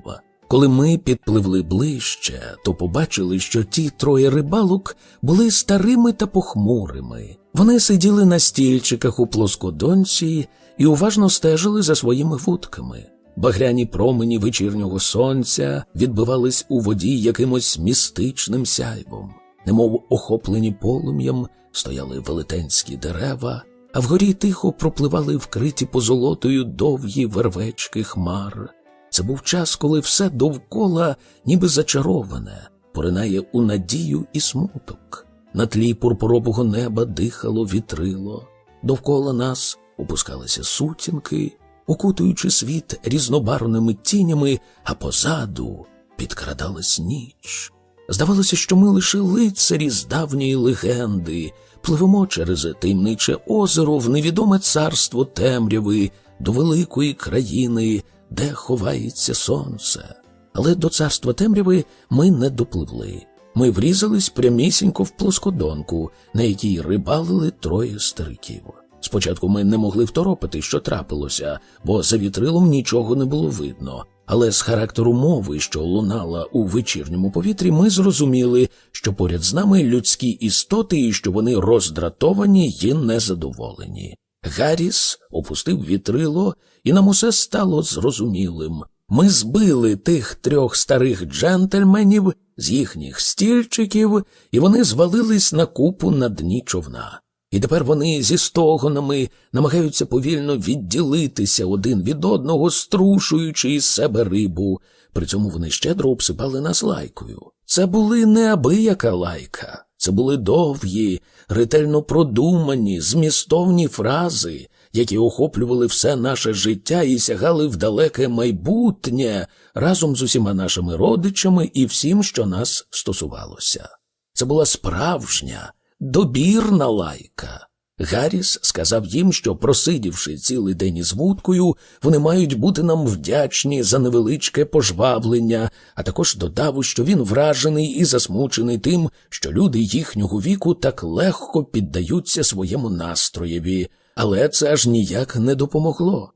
Коли ми підпливли ближче, то побачили, що ті троє рибалок були старими та похмурими. Вони сиділи на стільчиках у плоскодонці і уважно стежили за своїми вудками. Багряні промені вечірнього сонця відбивались у воді якимось містичним сяйвом, немов охоплені полум'ям, стояли велетенські дерева, а вгорі тихо пропливали вкриті позолотою довгі вервечки хмар. Це був час, коли все довкола, ніби зачароване, поринає у надію і смуток. На тлі пурпурового неба дихало вітрило, довкола нас опускалися сутінки, окутуючи світ різнобарвними тінями, а позаду підкрадалась ніч. Здавалося, що ми лише лицарі з давньої легенди, пливемо через таємниче озеро в невідоме царство темряви до великої країни, де ховається сонце. Але до царства темряви ми не допливли. Ми врізались прямісінько в плоскодонку, на якій рибалили троє стариків. Спочатку ми не могли второпити, що трапилося, бо за вітрилом нічого не було видно. Але з характеру мови, що лунала у вечірньому повітрі, ми зрозуміли, що поряд з нами людські істоти і що вони роздратовані і незадоволені. Гарріс опустив вітрило, і нам усе стало зрозумілим. Ми збили тих трьох старих джентльменів з їхніх стільчиків, і вони звалились на купу на дні човна. І тепер вони зі стогонами намагаються повільно відділитися один від одного, струшуючи із себе рибу. При цьому вони щедро обсипали нас лайкою. Це були неабияка лайка, це були довгі, ретельно продумані, змістовні фрази, які охоплювали все наше життя і сягали в далеке майбутнє разом з усіма нашими родичами і всім, що нас стосувалося. Це була справжня добірна лайка. Гарріс сказав їм, що, просидівши цілий день із вудкою, вони мають бути нам вдячні за невеличке пожвавлення, а також додав, що він вражений і засмучений тим, що люди їхнього віку так легко піддаються своєму настроєві, але це аж ніяк не допомогло.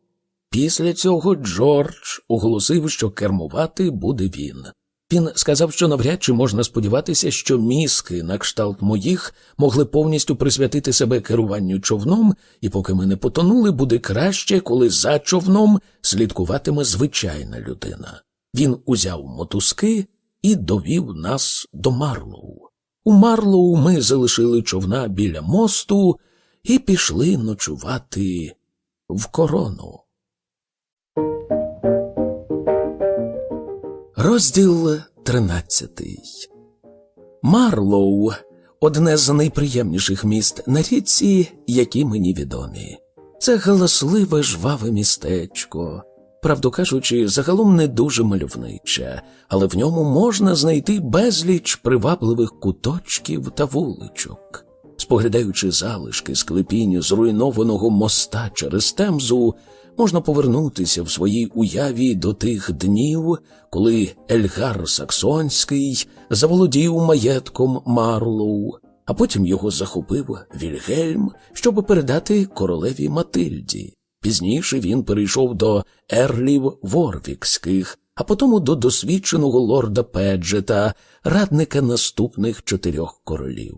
Після цього Джордж оголосив, що кермувати буде він. Він сказав, що навряд чи можна сподіватися, що мізки, на кшталт моїх, могли повністю присвятити себе керуванню човном, і поки ми не потонули, буде краще, коли за човном слідкуватиме звичайна людина. Він узяв мотузки і довів нас до Марлоу. У Марлоу ми залишили човна біля мосту і пішли ночувати в корону. Розділ тринадцятий. Марлоу одне з найприємніших міст на річці, які мені відомі. Це галасливе жваве містечко, правду кажучи, загалом не дуже мальовниче, але в ньому можна знайти безліч привабливих куточків та вуличок. Споглядаючи залишки склепінь зруйнованого моста через темзу, можна повернутися в своїй уяві до тих днів, коли Ельгар Саксонський заволодів маєтком Марлоу, а потім його захопив Вільгельм, щоб передати королеві Матильді. Пізніше він перейшов до ерлів Ворвікських, а потому до досвідченого лорда Педжета, радника наступних чотирьох королів.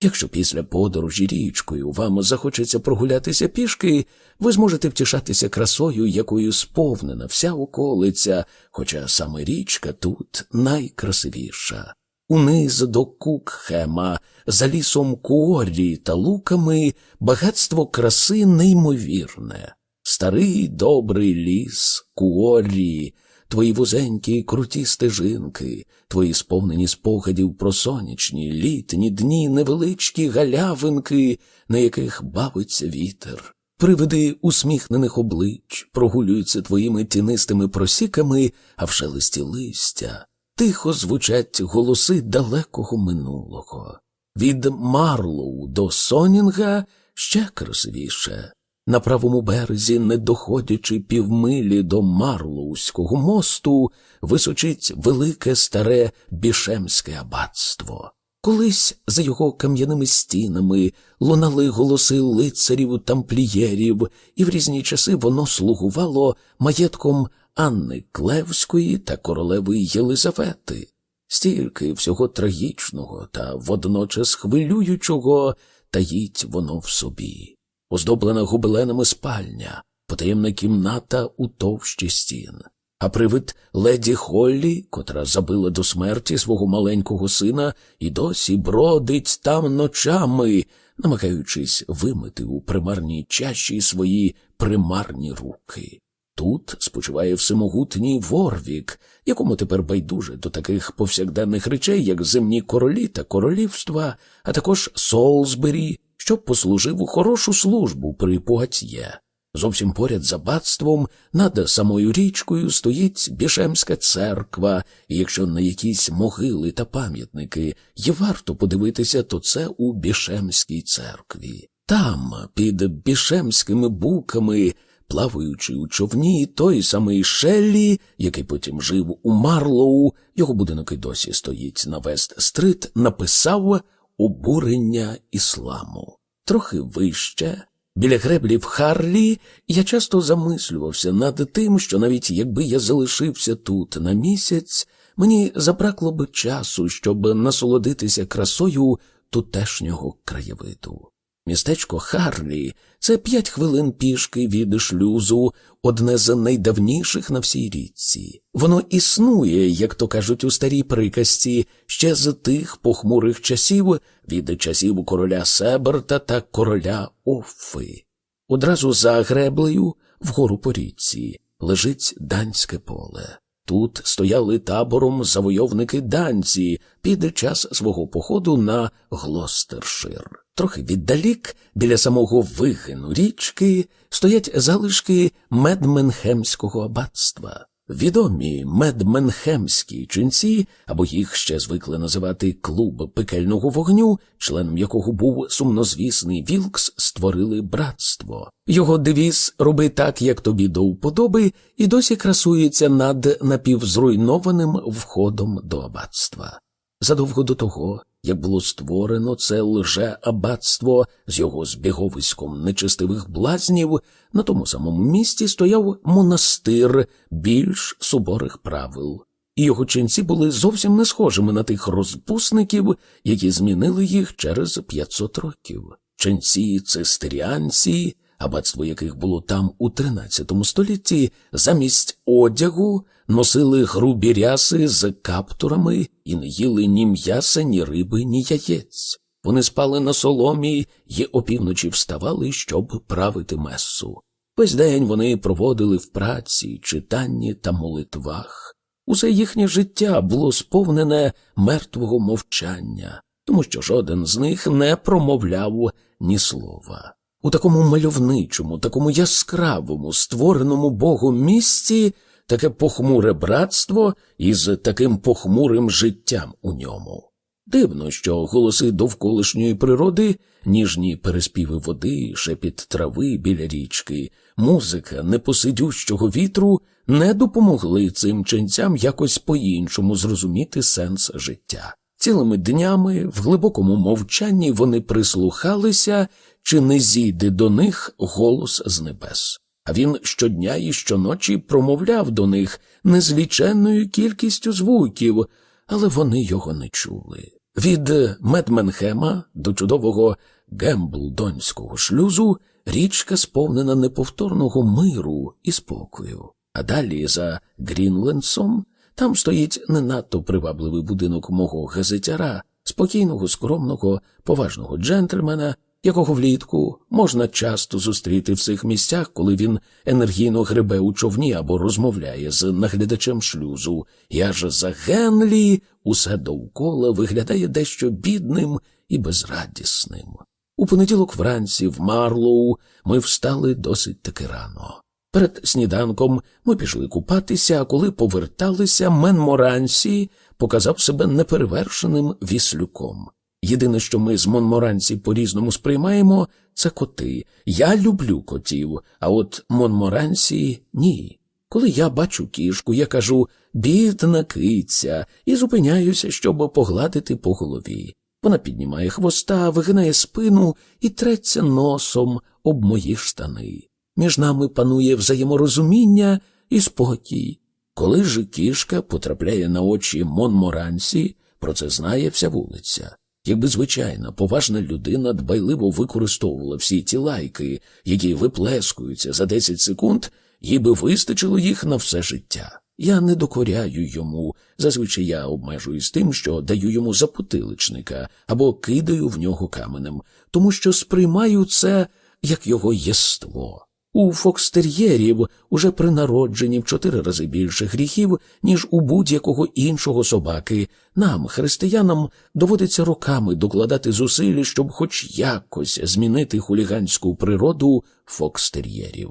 Якщо після подорожі річкою вам захочеться прогулятися пішки, ви зможете втішатися красою, якою сповнена вся околиця, хоча саме річка тут найкрасивіша. Униз до Кукхема, за лісом Куорі та луками, багатство краси неймовірне. Старий добрий ліс, Куорі, твої вузенькі круті стежинки, твої сповнені спогадів про сонячні, літні дні, невеличкі галявинки, на яких бавиться вітер. Привиди усміхнених облич прогулюються твоїми тінистими просіками, а в шелесті листя тихо звучать голоси далекого минулого. Від Марлоу до Сонінга ще красивіше. На правому березі, не доходячи півмилі до Марлоуського мосту, височить велике старе бішемське аббатство. Колись за його кам'яними стінами лунали голоси лицарів тамплієрів, і в різні часи воно слугувало маєтком Анни Клевської та королеви Єлизавети. Стільки всього трагічного та водночас хвилюючого таїть воно в собі оздоблена гобеленами спальня, потаємна кімната у товщі стін. А привид леді Холлі, котра забила до смерті свого маленького сина, і досі бродить там ночами, намагаючись вимити у примарній чаші свої примарні руки. Тут спочиває всемогутній Ворвік, якому тепер байдуже до таких повсякденних речей, як земні королі та королівства, а також Солсбері, щоб послужив у хорошу службу при Пугатьє. Зовсім поряд за батством, над самою річкою стоїть Бішемська церква, і якщо на якісь могили та пам'ятники є варто подивитися, то це у Бішемській церкві. Там, під бішемськими буками, плаваючи у човні, той самий Шеллі, який потім жив у Марлоу, його будинок і досі стоїть на Вест-стрит, написав обурення ісламу. Трохи вище, біля греблі в Харлі, я часто замислювався над тим, що навіть якби я залишився тут на місяць, мені забракло б часу, щоб насолодитися красою тутешнього краєвиду. Містечко Харлі це п'ять хвилин пішки від шлюзу, одне з найдавніших на всій річці. Воно існує, як то кажуть у старій приказці, ще з тих похмурих часів від часів короля Себерта та короля Оффи. Одразу за греблею, вгору по річці, лежить данське поле. Тут стояли табором завойовники данці під час свого походу на Глостершир. Трохи віддалік, біля самого вигину річки, стоять залишки Медменхемського аббатства. Відомі медменхемські ченці, або їх ще звикли називати клуб пекельного вогню, членом якого був сумнозвісний Вілкс, створили братство. Його девіз роби так, як тобі до вподоби, і досі красується над напівзруйнованим входом до аббатства. Задовго до того, як було створено це лже аббатство з його збіговиськом нечистивих блазнів, на тому самому місці стояв монастир більш суворих правил, і його ченці були зовсім не схожими на тих розпусників, які змінили їх через 500 років. Ченці цистеріанці, аббатство яких було там у 13 столітті, замість одягу носили грубі ряси з каптурами і не їли ні м'яса, ні риби, ні яєць. Вони спали на соломі й опівночі вставали, щоб правити месу. Весь день вони проводили в праці, читанні та молитвах. Усе їхнє життя було сповнене мертвого мовчання, тому що жоден з них не промовляв ні слова. У такому мальовничому, такому яскравому, створеному Богом місці таке похмуре братство із таким похмурим життям у ньому. Дивно, що голоси довколишньої природи, ніжні переспіви води, шепіт трави біля річки, музика непосидющого вітру не допомогли цим ченцям якось по-іншому зрозуміти сенс життя. Цілими днями в глибокому мовчанні вони прислухалися, чи не зійде до них голос з небес. А він щодня і щоночі промовляв до них незліченною кількістю звуків, але вони його не чули. Від Медменхема до чудового Гемблдонського шлюзу річка сповнена неповторного миру і спокою. А далі за Грінлендсом там стоїть не надто привабливий будинок мого газетяра, спокійного, скромного, поважного джентльмена, якого влітку можна часто зустріти в цих місцях, коли він енергійно гребе у човні або розмовляє з наглядачем шлюзу, і аж за Генлі усе довкола виглядає дещо бідним і безрадісним. У понеділок вранці в Марлоу ми встали досить таки рано. Перед сніданком ми пішли купатися, а коли поверталися, Мен Морансі показав себе неперевершеним віслюком. Єдине, що ми з Монморансі по-різному сприймаємо, це коти. Я люблю котів, а от Монморансі ні. Коли я бачу кішку, я кажу бідна киця, і зупиняюся, щоб погладити по голові. Вона піднімає хвоста, вигинає спину і треться носом об мої штани. Між нами панує взаєморозуміння і спокій. Коли ж кішка потрапляє на очі Монморансі, про це знає вся вулиця. Якби звичайна, поважна людина дбайливо використовувала всі ті лайки, які виплескуються за 10 секунд, їй би вистачило їх на все життя. Я не докоряю йому, зазвичай я обмежуюсь тим, що даю йому запотиличника або кидаю в нього каменем, тому що сприймаю це як його єство. У фокстер'єрів уже при народженні в чотири рази більше гріхів, ніж у будь-якого іншого собаки. Нам, християнам, доводиться роками докладати зусиль, щоб хоч якось змінити хуліганську природу фокстер'єрів.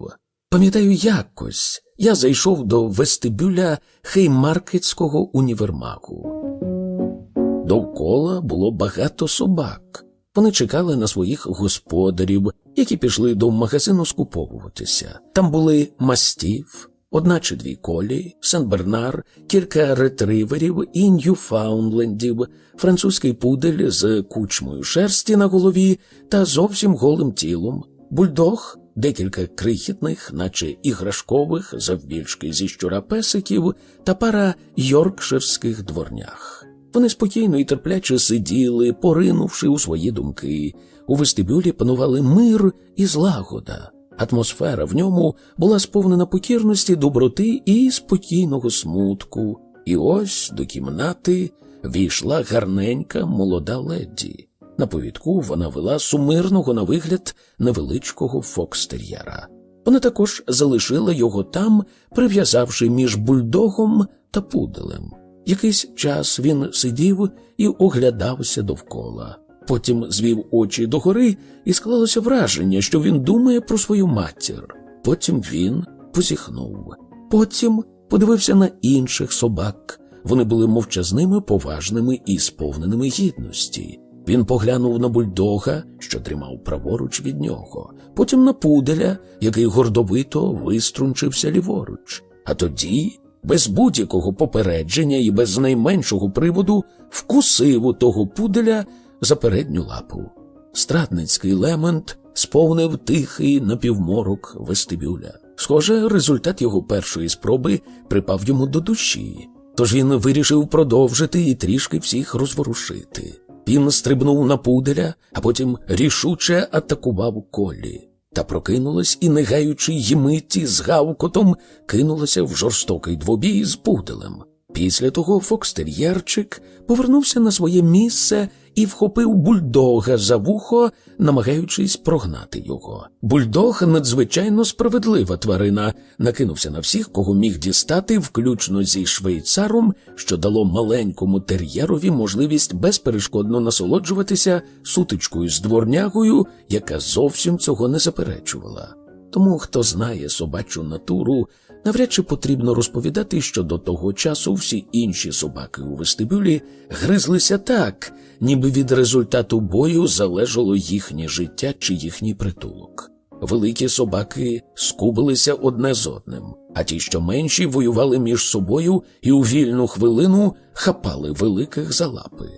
Пам'ятаю, якось я зайшов до вестибюля Хеймаркетського універмагу. Довкола було багато собак. Вони чекали на своїх господарів, які пішли до магазину скуповуватися. Там були мастів, одна чи дві колі, Сен-Бернар, кілька ретриверів і ньюфаунлендів, французький пудель з кучмою шерсті на голові та зовсім голим тілом, бульдог, декілька крихітних, наче іграшкових, завбільшки зі щура песиків та пара йоркширських дворнях. Вони спокійно і терпляче сиділи, поринувши у свої думки. У вестибюлі панували мир і злагода. Атмосфера в ньому була сповнена покірності, доброти і спокійного смутку. І ось до кімнати війшла гарненька молода леді. На повідку вона вела сумирного на вигляд невеличкого фокстер'єра. Вона також залишила його там, прив'язавши між бульдогом та пуделем. Якийсь час він сидів і оглядався довкола. Потім звів очі догори і склалося враження, що він думає про свою матір. Потім він позіхнув. Потім подивився на інших собак. Вони були мовчазними, поважними і сповненими гідності. Він поглянув на бульдога, що тримав праворуч від нього, потім на пуделя, який гордовито виструнчився ліворуч. А тоді без будь-якого попередження і без найменшого приводу вкусив у того пуделя за передню лапу. Страдницький лемент сповнив тихий напівморок вестибюля. Схоже, результат його першої спроби припав йому до душі, тож він вирішив продовжити і трішки всіх розворушити. Він стрибнув на пуделя, а потім рішуче атакував колі та прокинулась і, не гаючи й миті з гавкотом, кинулася в жорстокий двобій з пуделем. Після того фокстер'єрчик повернувся на своє місце і вхопив бульдога за вухо, намагаючись прогнати його. Бульдог надзвичайно справедлива тварина, накинувся на всіх, кого міг дістати, включно зі швейцаром, що дало маленькому тер'єрові можливість безперешкодно насолоджуватися сутичкою з дворнягою, яка зовсім цього не заперечувала. Тому, хто знає собачу натуру, навряд чи потрібно розповідати, що до того часу всі інші собаки у вестибюлі гризлися так, ніби від результату бою залежало їхнє життя чи їхній притулок. Великі собаки скубилися одне з одним, а ті, що менші, воювали між собою і у вільну хвилину хапали великих за лапи.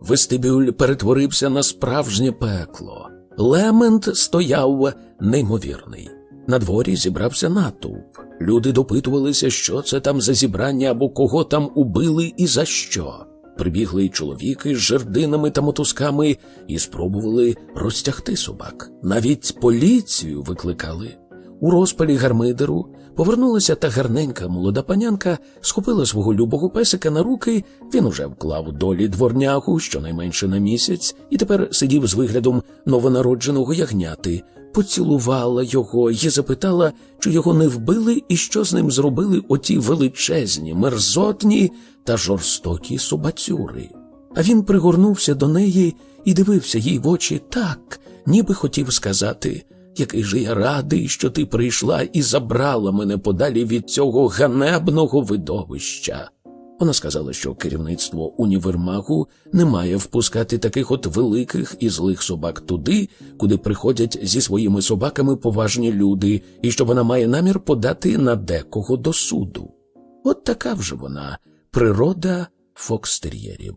Вестибюль перетворився на справжнє пекло. Лемент стояв неймовірний. На дворі зібрався натовп. Люди допитувалися, що це там за зібрання або кого там убили і за що. Прибігли й чоловіки з жердинами та мотузками і спробували розтягти собак. Навіть поліцію викликали. У розпалі гармидеру повернулася та гарненька молода панянка, схопила свого любого песика на руки. Він уже вклав долі дворнягу, щонайменше на місяць, і тепер сидів з виглядом новонародженого ягняти, поцілувала його і запитала, чи його не вбили і що з ним зробили оті величезні, мерзотні та жорстокі собацюри. А він пригорнувся до неї і дивився їй в очі так, ніби хотів сказати який же я радий, що ти прийшла і забрала мене подалі від цього ганебного видовища. Вона сказала, що керівництво універмагу не має впускати таких от великих і злих собак туди, куди приходять зі своїми собаками поважні люди, і що вона має намір подати на декого до суду. От така вже вона природа фокстер'єрів.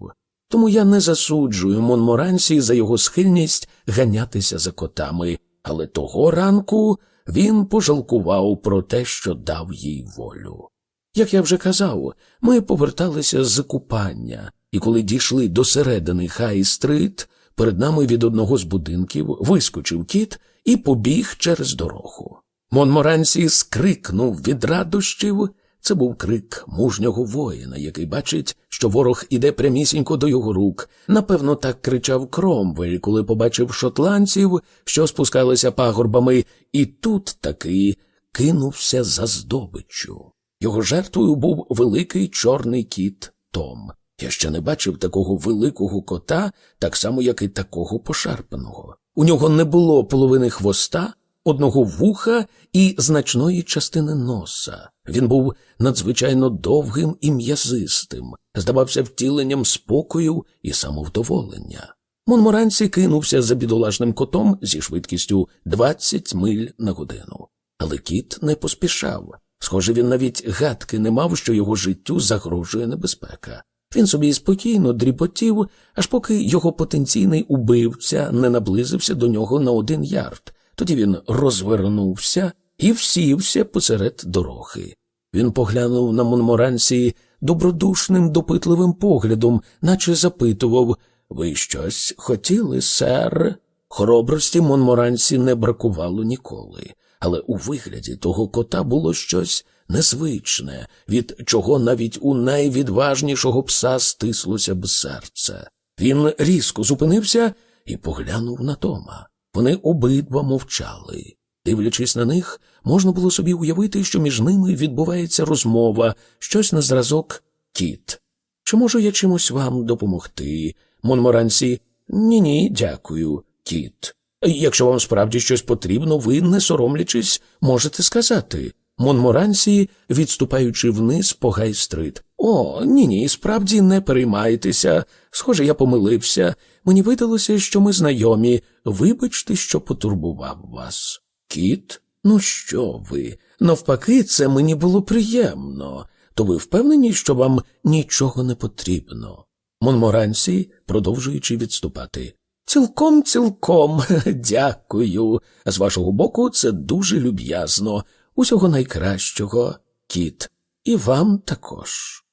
Тому я не засуджую Монморансі за його схильність ганятися за котами, але того ранку він пожалкував про те, що дав їй волю. Як я вже казав, ми поверталися з купання, і коли дійшли до середини Хай-стрит, перед нами від одного з будинків вискочив кіт і побіг через дорогу. Монморансі скрикнув від радощів це був крик мужнього воїна, який бачить, що ворог іде прямісінько до його рук. Напевно, так кричав Кромвель, коли побачив шотландців, що спускалися пагорбами, і тут таки кинувся за здобиччю. Його жертвою був великий чорний кіт Том. Я ще не бачив такого великого кота, так само, як і такого пошарпаного. У нього не було половини хвоста одного вуха і значної частини носа. Він був надзвичайно довгим і м'язистим, здавався втіленням спокою і самовдоволення. Монморанці кинувся за бідолашним котом зі швидкістю 20 миль на годину. Але кіт не поспішав. Схоже, він навіть гадки не мав, що його життю загрожує небезпека. Він собі спокійно дріботів, аж поки його потенційний убивця не наблизився до нього на один ярд. Тоді він розвернувся і всівся посеред дороги. Він поглянув на Монморансі добродушним, допитливим поглядом, наче запитував Ви щось хотіли, сер? Хоробрості Монморансі не бракувало ніколи, але у вигляді того кота було щось незвичне, від чого навіть у найвідважнішого пса стислося б серце. Він різко зупинився і поглянув на Тома. Вони обидва мовчали. Дивлячись на них, можна було собі уявити, що між ними відбувається розмова, щось на зразок кіт. Чи можу я чимось вам допомогти? Монморансі, ні, ні, дякую, кіт. Якщо вам справді щось потрібно, ви, не соромлячись, можете сказати. Монморансі, відступаючи вниз по гайстрит. О, ні, ні, справді не переймайтеся. Схоже, я помилився. Мені видалося, що ми знайомі. Вибачте, що потурбував вас. Кіт? Ну що ви? Навпаки, це мені було приємно. То ви впевнені, що вам нічого не потрібно? Монморансі, продовжуючи відступати. Цілком, цілком, [laughs] дякую. З вашого боку, це дуже люб'язно. Усього найкращого, кіт, і вам також.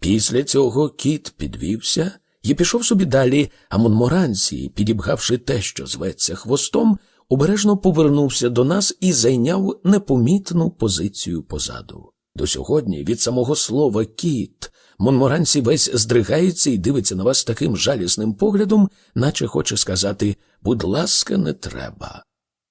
Після цього кіт підвівся і пішов собі далі, а Монморансі, підібгавши те, що зветься хвостом, обережно повернувся до нас і зайняв непомітну позицію позаду. До сьогодні від самого слова кіт Монморансі весь здригається і дивиться на вас таким жалісним поглядом, наче хоче сказати будь ласка, не треба.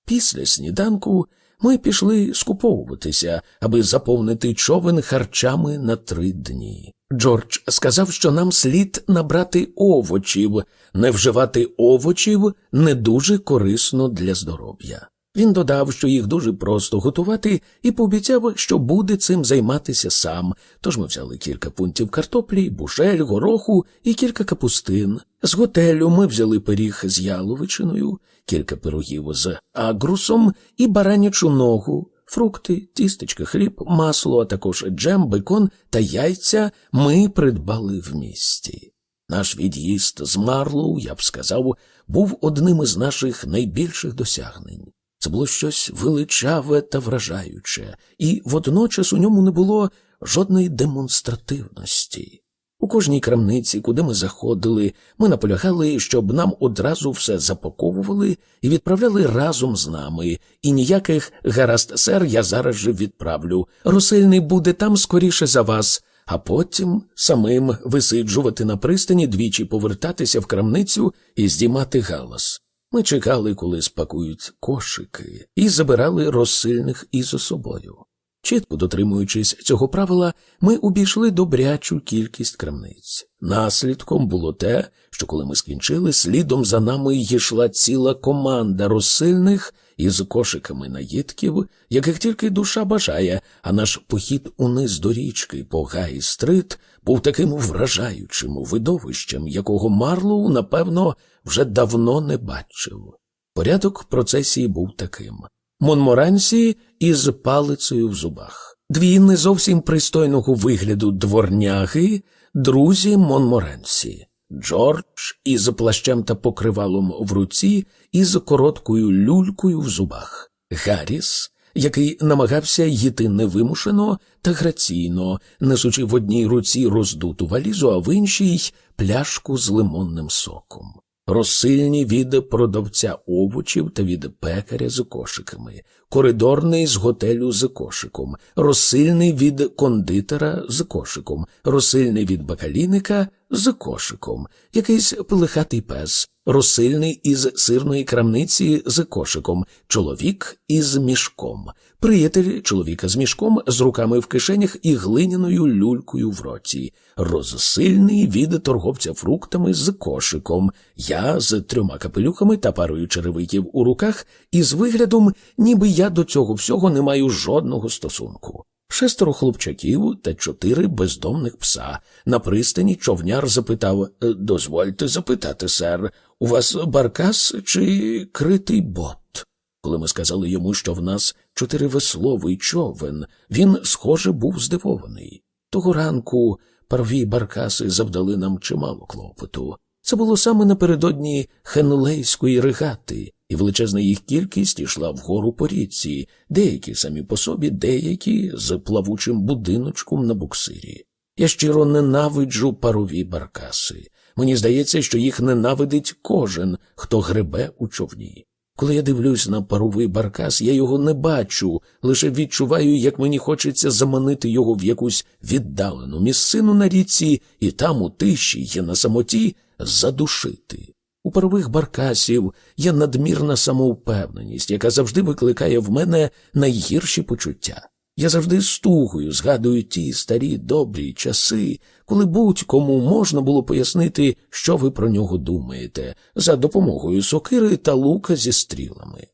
Після сніданку ми пішли скуповуватися, аби заповнити човен харчами на три дні. Джордж сказав, що нам слід набрати овочів, не вживати овочів не дуже корисно для здоров'я. Він додав, що їх дуже просто готувати, і пообіцяв, що буде цим займатися сам. Тож ми взяли кілька пунктів картоплі, бушель, гороху і кілька капустин. З готелю ми взяли пиріг з яловичиною, кілька пирогів з агрусом і баранячу ногу. Фрукти, тістечка, хліб, масло, а також джем, бекон та яйця ми придбали в місті. Наш від'їзд з Марлоу, я б сказав, був одним із наших найбільших досягнень. Це було щось величаве та вражаюче, і водночас у ньому не було жодної демонстративності. У кожній крамниці, куди ми заходили, ми наполягали, щоб нам одразу все запаковували і відправляли разом з нами, і ніяких гаразд, сер, я зараз же відправлю. Росильний буде там скоріше за вас, а потім самим висиджувати на пристані двічі повертатися в крамницю і здіймати галас. Ми чекали, коли спакують кошики, і забирали розсильних із собою. Чітко дотримуючись цього правила, ми обійшли добрячу кількість крамниць. Наслідком було те, що коли ми скінчили, слідом за нами йшла ціла команда розсильних із кошиками наїдків, яких тільки душа бажає, а наш похід униз до річки по Гай Стрит був таким вражаючим видовищем, якого Марлоу, напевно, вже давно не бачив. Порядок процесії був таким. Монморансі із палицею в зубах, дві не зовсім пристойного вигляду дворняги, друзі Монморансі, Джордж із плащем та покривалом в руці і з короткою люлькою в зубах, Гарріс, який намагався йти невимушено та граційно, несучи в одній руці роздуту валізу, а в іншій пляшку з лимонним соком. Розсильні від продавця овочів та від пекаря з кошиками, коридорний з готелю з кошиком, розсильний від кондитера з кошиком, розсильний від бакаліника з кошиком, якийсь пилихатий пес, розсильний із сирної крамниці з кошиком, чоловік із мішком, приятель чоловіка з мішком, з руками в кишенях і глиняною люлькою в роті, розсильний від торговця фруктами з кошиком, я з трьома капелюхами та парою черевиків у руках, і з виглядом, ніби я до цього всього не маю жодного стосунку. Шестеро хлопчаків та чотири бездомних пса. На пристані човняр запитав «Е, Дозвольте запитати, сер, у вас баркас чи критий бот? Коли ми сказали йому, що в нас чотиривесловий човен, він, схоже, був здивований. Того ранку парві баркаси завдали нам чимало клопоту. Це було саме напередодні Хенлейської регати, і величезна їх кількість йшла вгору по річці, деякі самі по собі, деякі з плавучим будиночком на буксирі. Я щиро ненавиджу парові баркаси. Мені здається, що їх ненавидить кожен, хто гребе у човні. Коли я дивлюсь на паровий баркас, я його не бачу, лише відчуваю, як мені хочеться заманити його в якусь віддалену місцину на річці, і там, у тиші є на самоті, задушити. У парових баркасів є надмірна самовпевненість, яка завжди викликає в мене найгірші почуття. Я завжди стугою згадую ті старі добрі часи, коли будь-кому можна було пояснити, що ви про нього думаєте, за допомогою сокири та лука зі стрілами.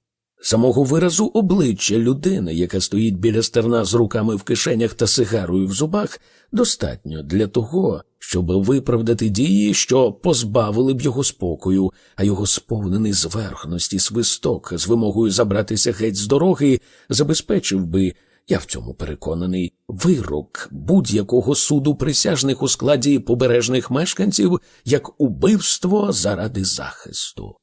Самого виразу обличчя людини, яка стоїть біля стерна з руками в кишенях та сигарою в зубах, достатньо для того, щоб виправдати дії, що позбавили б його спокою, а його сповнений зверхності свисток з вимогою забратися геть з дороги забезпечив би я в цьому переконаний, вирок будь-якого суду присяжних у складі побережних мешканців як убивство заради захисту.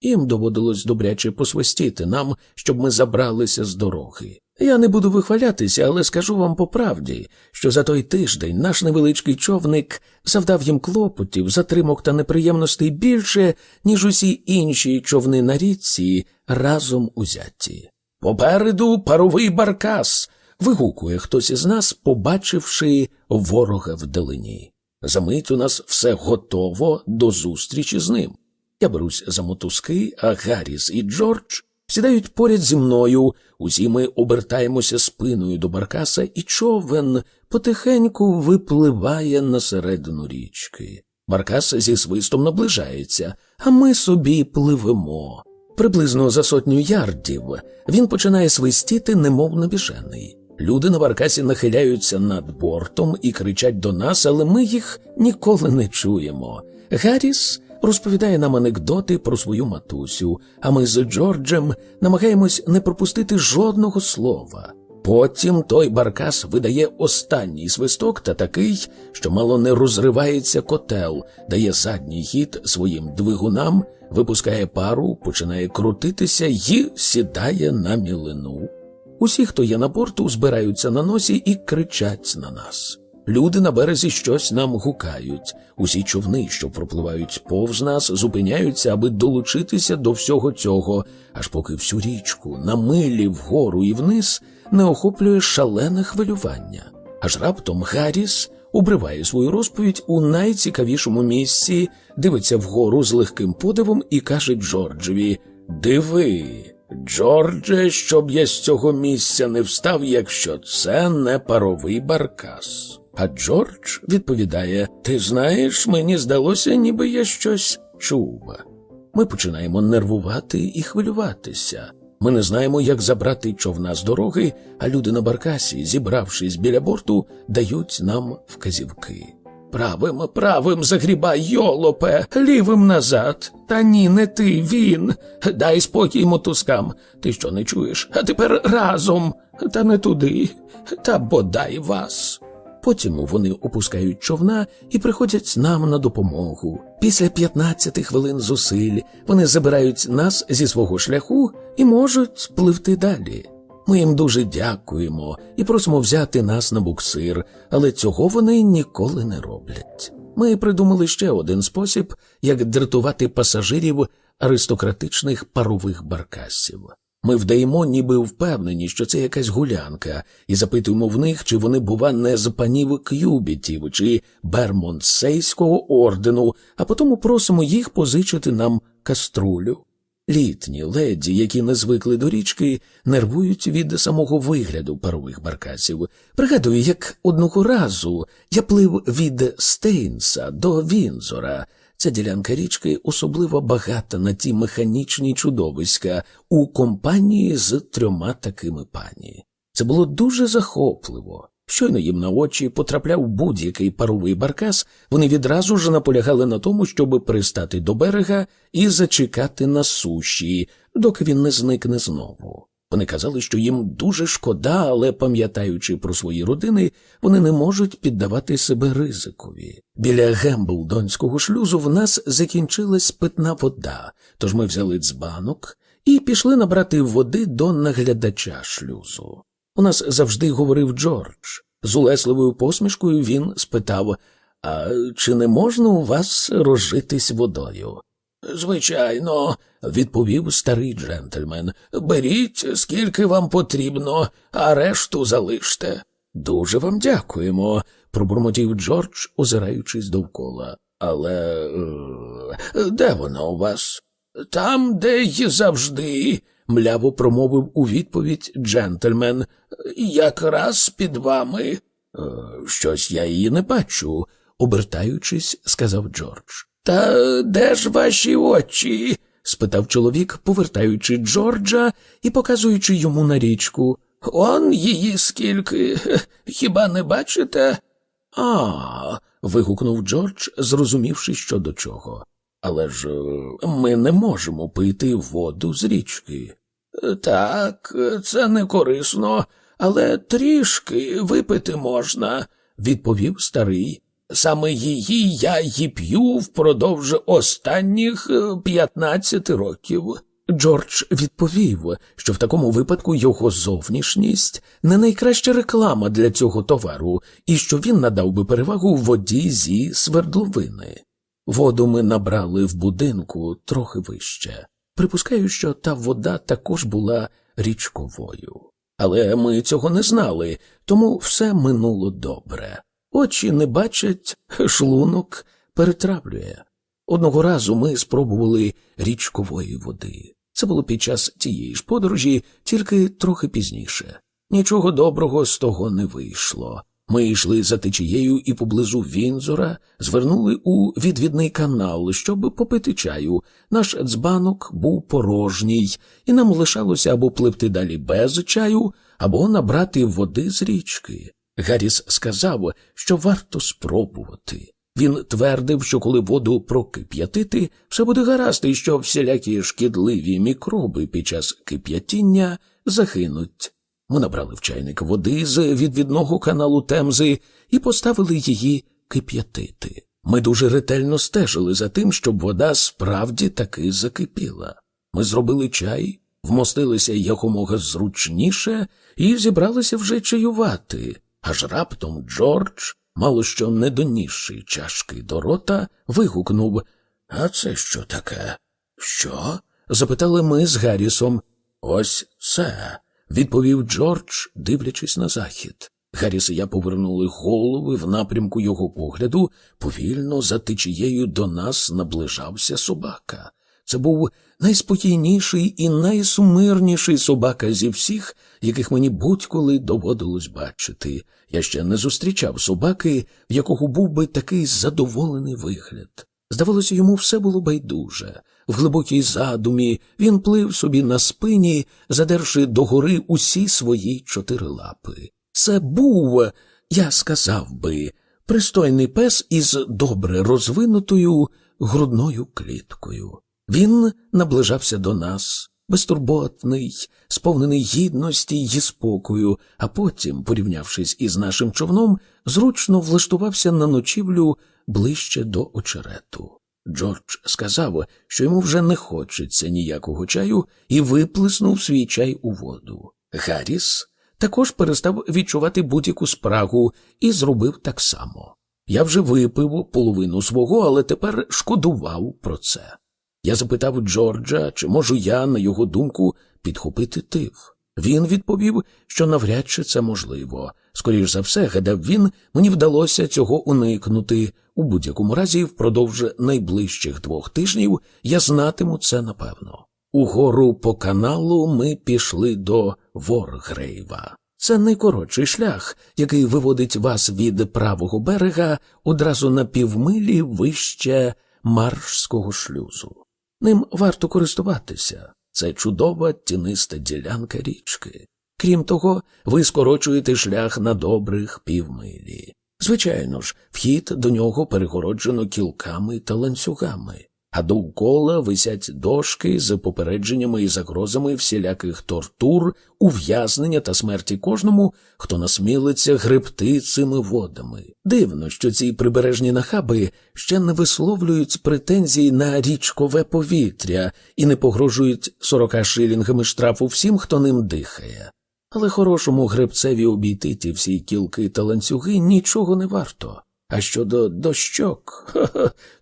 Їм доводилось добряче посвистіти нам, щоб ми забралися з дороги. Я не буду вихвалятися, але скажу вам по правді, що за той тиждень наш невеличкий човник завдав їм клопотів, затримок та неприємностей більше, ніж усі інші човни на річці разом узяті. Попереду паровий баркас. вигукує хтось із нас, побачивши ворога вдалині. Замить у нас все готово до зустрічі з ним. Я берусь за мотузки, а Гарріс і Джордж сідають поряд зі мною. Усі ми обертаємося спиною до баркаса, і човен потихеньку випливає на середину річки. Баркас зі свистом наближається, а ми собі пливемо. Приблизно за сотню ярдів він починає свистіти, немов набіжений. Люди на баркасі нахиляються над бортом і кричать до нас, але ми їх ніколи не чуємо. Гарріс розповідає нам анекдоти про свою матусю, а ми з Джорджем намагаємось не пропустити жодного слова. Потім той баркас видає останній свисток та такий, що мало не розривається котел, дає задній хід своїм двигунам, випускає пару, починає крутитися і сідає на мілину. Усі, хто є на борту, збираються на носі і кричать на нас. Люди на березі щось нам гукають. Усі човни, що пропливають повз нас, зупиняються, аби долучитися до всього цього, аж поки всю річку на милі вгору і вниз не охоплює шалене хвилювання. Аж раптом Гарріс обриває свою розповідь у найцікавішому місці, дивиться вгору з легким подивом і каже Джорджеві: Диви, Джордже, щоб я з цього місця не встав, якщо це не паровий баркас. А Джордж відповідає: Ти знаєш, мені здалося, ніби я щось чув. Ми починаємо нервувати і хвилюватися. Ми не знаємо, як забрати човна з дороги, а люди на баркасі, зібравшись біля борту, дають нам вказівки. Правим, правим загрібай, йолопе, лівим назад. Та ні, не ти, він. Дай спокій мотузкам. Ти що не чуєш? А тепер разом, та не туди, та бодай вас. Потім вони опускають човна і приходять нам на допомогу. Після 15 хвилин зусиль вони забирають нас зі свого шляху і можуть пливти далі. Ми їм дуже дякуємо і просимо взяти нас на буксир, але цього вони ніколи не роблять. Ми придумали ще один спосіб, як дратувати пасажирів аристократичних парових баркасів. Ми вдаємо, ніби впевнені, що це якась гулянка, і запитуємо в них, чи вони, бува, не з панів К'юбітів чи Бермонтсейського ордену, а потім просимо їх позичити нам каструлю. Літні леді, які не звикли до річки, нервують від самого вигляду парових баркасів. Пригадую, як одного разу я плив від Стейнса до Вінзора. Ця ділянка річки особливо багата на ті механічні чудовиська у компанії з трьома такими пані. Це було дуже захопливо. Щойно їм на очі потрапляв будь-який паровий баркас, вони відразу ж наполягали на тому, щоб пристати до берега і зачекати на суші, доки він не зникне знову. Вони казали, що їм дуже шкода, але, пам'ятаючи про свої родини, вони не можуть піддавати себе ризикові. Біля Гемблдонського шлюзу в нас закінчилась питна вода, тож ми взяли дзбанок і пішли набрати води до наглядача шлюзу. У нас завжди говорив Джордж. З улесливою посмішкою він спитав А чи не можна у вас розжитись водою? Звичайно, відповів старий джентльмен. Беріть, скільки вам потрібно, а решту залиште. Дуже вам дякуємо, пробурмотів Джордж, озираючись довкола. Але е, де вона у вас? Там, де й завжди, мляво промовив у відповідь джентльмен. Якраз під вами. «Е, щось я її не бачу, обертаючись, сказав Джордж. Та де ж ваші очі? Спитав чоловік, повертаючи Джорджа і показуючи йому на річку. Он її скільки, [laughs] хіба не бачите? А. вигукнув Джордж, зрозумівши, що до чого. Але ж е, ми не можемо пити воду з річки. Так, це не корисно, але трішки випити можна, відповів старий. Саме її я й п'ю впродовж останніх п'ятнадцяти років. Джордж відповів, що в такому випадку його зовнішність не найкраща реклама для цього товару, і що він надав би перевагу воді зі свердловини. Воду ми набрали в будинку трохи вище. Припускаю, що та вода також була річковою. Але ми цього не знали, тому все минуло добре. Очі не бачать, шлунок перетравлює. Одного разу ми спробували річкової води. Це було під час тієї ж подорожі, тільки трохи пізніше. Нічого доброго з того не вийшло. Ми йшли за течією і поблизу Вінзора звернули у відвідний канал, щоб попити чаю. Наш дзбанок був порожній, і нам лишалося або пливти далі без чаю, або набрати води з річки. Гарріс сказав, що варто спробувати. Він твердив, що коли воду прокип'ятити, все буде гаразд, і що всілякі шкідливі мікроби під час кип'ятіння загинуть. Ми набрали в чайник води з відвідного каналу Темзи і поставили її кип'ятити. Ми дуже ретельно стежили за тим, щоб вода справді таки закипіла. Ми зробили чай, вмостилися якомога зручніше і зібралися вже чаювати, аж раптом Джордж, мало що не донісши чашки до рота, вигукнув А це що таке? Що? запитали ми з Гаррісом. Ось це, відповів Джордж, дивлячись на захід. Гарріс і я повернули голови в напрямку його погляду, повільно за течією до нас наближався собака. Це був найспокійніший і найсумирніший собака зі всіх, яких мені будь-коли доводилось бачити. Я ще не зустрічав собаки, в якого був би такий задоволений вигляд. Здавалося, йому все було байдуже. В глибокій задумі він плив собі на спині, задерши догори усі свої чотири лапи. Це був, я сказав би, пристойний пес із добре розвинутою грудною кліткою. Він наближався до нас, безтурботний, сповнений гідності й спокою, а потім, порівнявшись із нашим човном, зручно влаштувався на ночівлю ближче до очерету. Джордж сказав, що йому вже не хочеться ніякого чаю, і виплеснув свій чай у воду. Гарріс також перестав відчувати будь-яку спрагу і зробив так само. Я вже випив половину свого, але тепер шкодував про це. Я запитав Джорджа, чи можу я, на його думку, підхопити тиф. Він відповів, що навряд чи це можливо. Скоріш за все, гадав він, мені вдалося цього уникнути. У будь-якому разі, впродовж найближчих двох тижнів я знатиму це напевно. Угору по каналу ми пішли до Воргрейва. Це найкоротший шлях, який виводить вас від правого берега одразу на півмилі вище маршського шлюзу. Ним варто користуватися. Це чудова тіниста ділянка річки. Крім того, ви скорочуєте шлях на добрих півмилі. Звичайно ж, вхід до нього перегороджено кілками та ланцюгами а довкола висять дошки з попередженнями і загрозами всіляких тортур, ув'язнення та смерті кожному, хто насмілиться гребти цими водами. Дивно, що ці прибережні нахаби ще не висловлюють претензій на річкове повітря і не погрожують сорока шилінгами штрафу всім, хто ним дихає. Але хорошому гребцеві обійти ті всі кілки та ланцюги нічого не варто. А щодо дощок,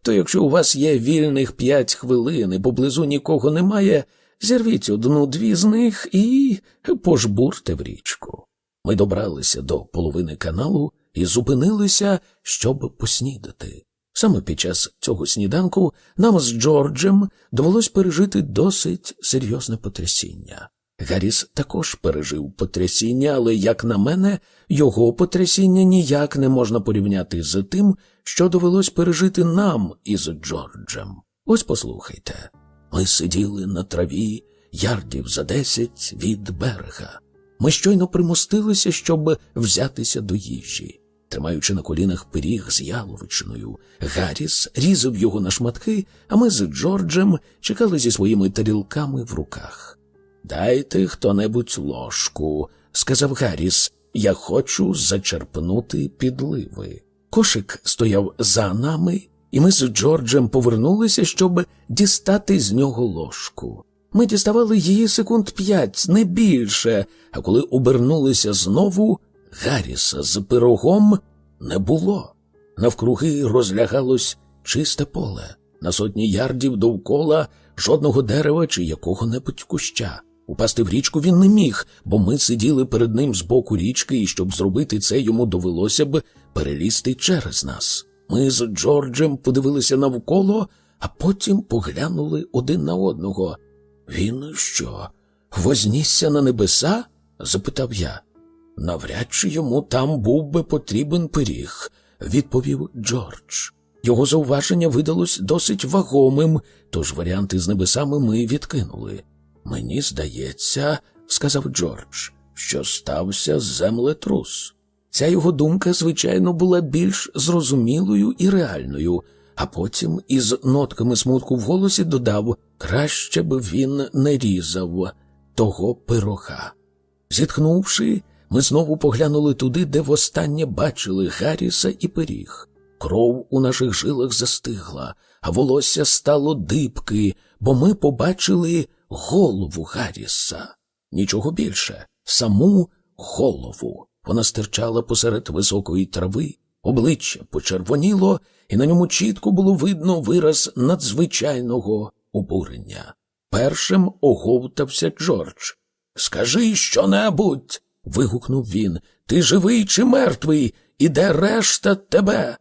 то якщо у вас є вільних п'ять хвилин і поблизу нікого немає, зірвіть одну-дві з них і пожбурте в річку. Ми добралися до половини каналу і зупинилися, щоб поснідати. Саме під час цього сніданку нам з Джорджем довелось пережити досить серйозне потрясіння. Гарріс також пережив потрясіння, але, як на мене, його потрясіння ніяк не можна порівняти з тим, що довелось пережити нам із Джорджем. Ось послухайте. Ми сиділи на траві ярдів за десять від берега. Ми щойно примостилися, щоб взятися до їжі. Тримаючи на колінах пиріг з яловичиною, Гарріс різав його на шматки, а ми з Джорджем чекали зі своїми тарілками в руках. Дайте хто небудь ложку, сказав Гарріс. Я хочу зачерпнути підливи. Кошик стояв за нами, і ми з Джорджем повернулися, щоб дістати з нього ложку. Ми діставали її секунд п'ять, не більше, а коли обернулися знову, Гарріса з пирогом не було. Навкруги розлягалось чисте поле, на сотні ярдів довкола жодного дерева чи якого-небудь куща. Упасти в річку він не міг, бо ми сиділи перед ним з боку річки, і щоб зробити це, йому довелося б перелізти через нас. Ми з Джорджем подивилися навколо, а потім поглянули один на одного. Він що? Вознісся на небеса? запитав я. Навряд чи йому там був би потрібен пиріг, відповів Джордж. Його зауваження видалось досить вагомим, тож варіанти з небесами ми відкинули. Мені здається, сказав Джордж, що стався землетрус. Ця його думка, звичайно, була більш зрозумілою і реальною, а потім із нотками смутку в голосі додав краще б він не різав того пирога. Зітхнувши, ми знову поглянули туди, де востаннє бачили Гарріса і пиріг. Кров у наших жилах застигла, а волосся стало дибки, бо ми побачили голову Гарріса. Нічого більше, саму голову. Вона стирчала посеред високої трави, обличчя почервоніло, і на ньому чітко було видно вираз надзвичайного обурення. Першим оговтався Джордж. Скажи щонебудь. вигукнув він. Ти живий чи мертвий, і де решта тебе?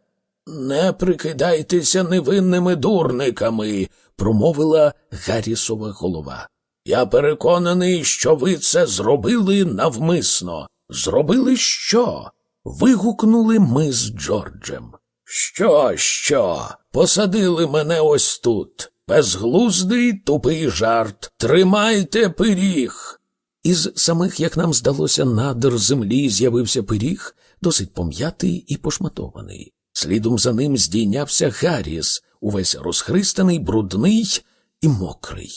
Не прикидайтеся невинними дурниками, промовила Гаррісова голова. Я переконаний, що ви це зробили навмисно. Зробили що? Вигукнули ми з Джорджем. Що, що? Посадили мене ось тут. Безглуздий тупий жарт. Тримайте пиріг. Із самих, як нам здалося, надр землі з'явився пиріг, досить пом'ятий і пошматований. Слідом за ним здійнявся Гарріс, увесь розхристаний, брудний і мокрий.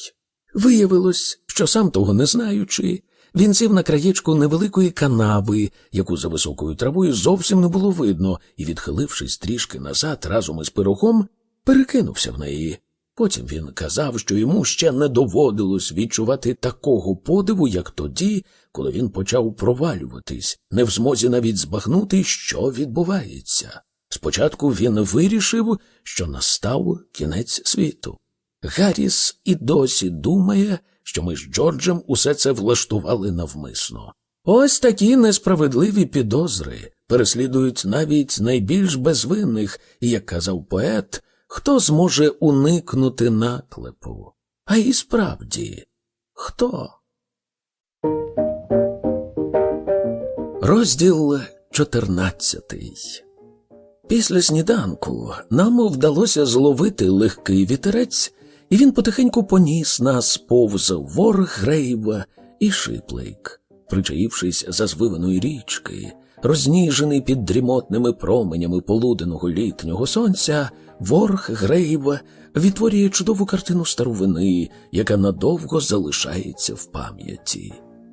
Виявилось, що сам того не знаючи, він сів на краєчку невеликої канави, яку за високою травою зовсім не було видно, і, відхилившись трішки назад разом із пирогом, перекинувся в неї. Потім він казав, що йому ще не доводилось відчувати такого подиву, як тоді, коли він почав провалюватись, не в змозі навіть збагнути, що відбувається. Спочатку він вирішив, що настав кінець світу. Гарріс і досі думає, що ми з Джорджем усе це влаштували навмисно. Ось такі несправедливі підозри переслідують навіть найбільш безвинних, і, як казав поет, хто зможе уникнути наклепу. А і справді, хто? Розділ чотирнадцятий. Після сніданку нам вдалося зловити легкий вітерець, і він потихеньку поніс нас повз Воргрейва і Шиплейк. Причаївшись за звиваної річки, розніжений під дрімотними променями полуденного літнього сонця, Ворг Грейв відтворює чудову картину старовини, яка надовго залишається в пам'яті.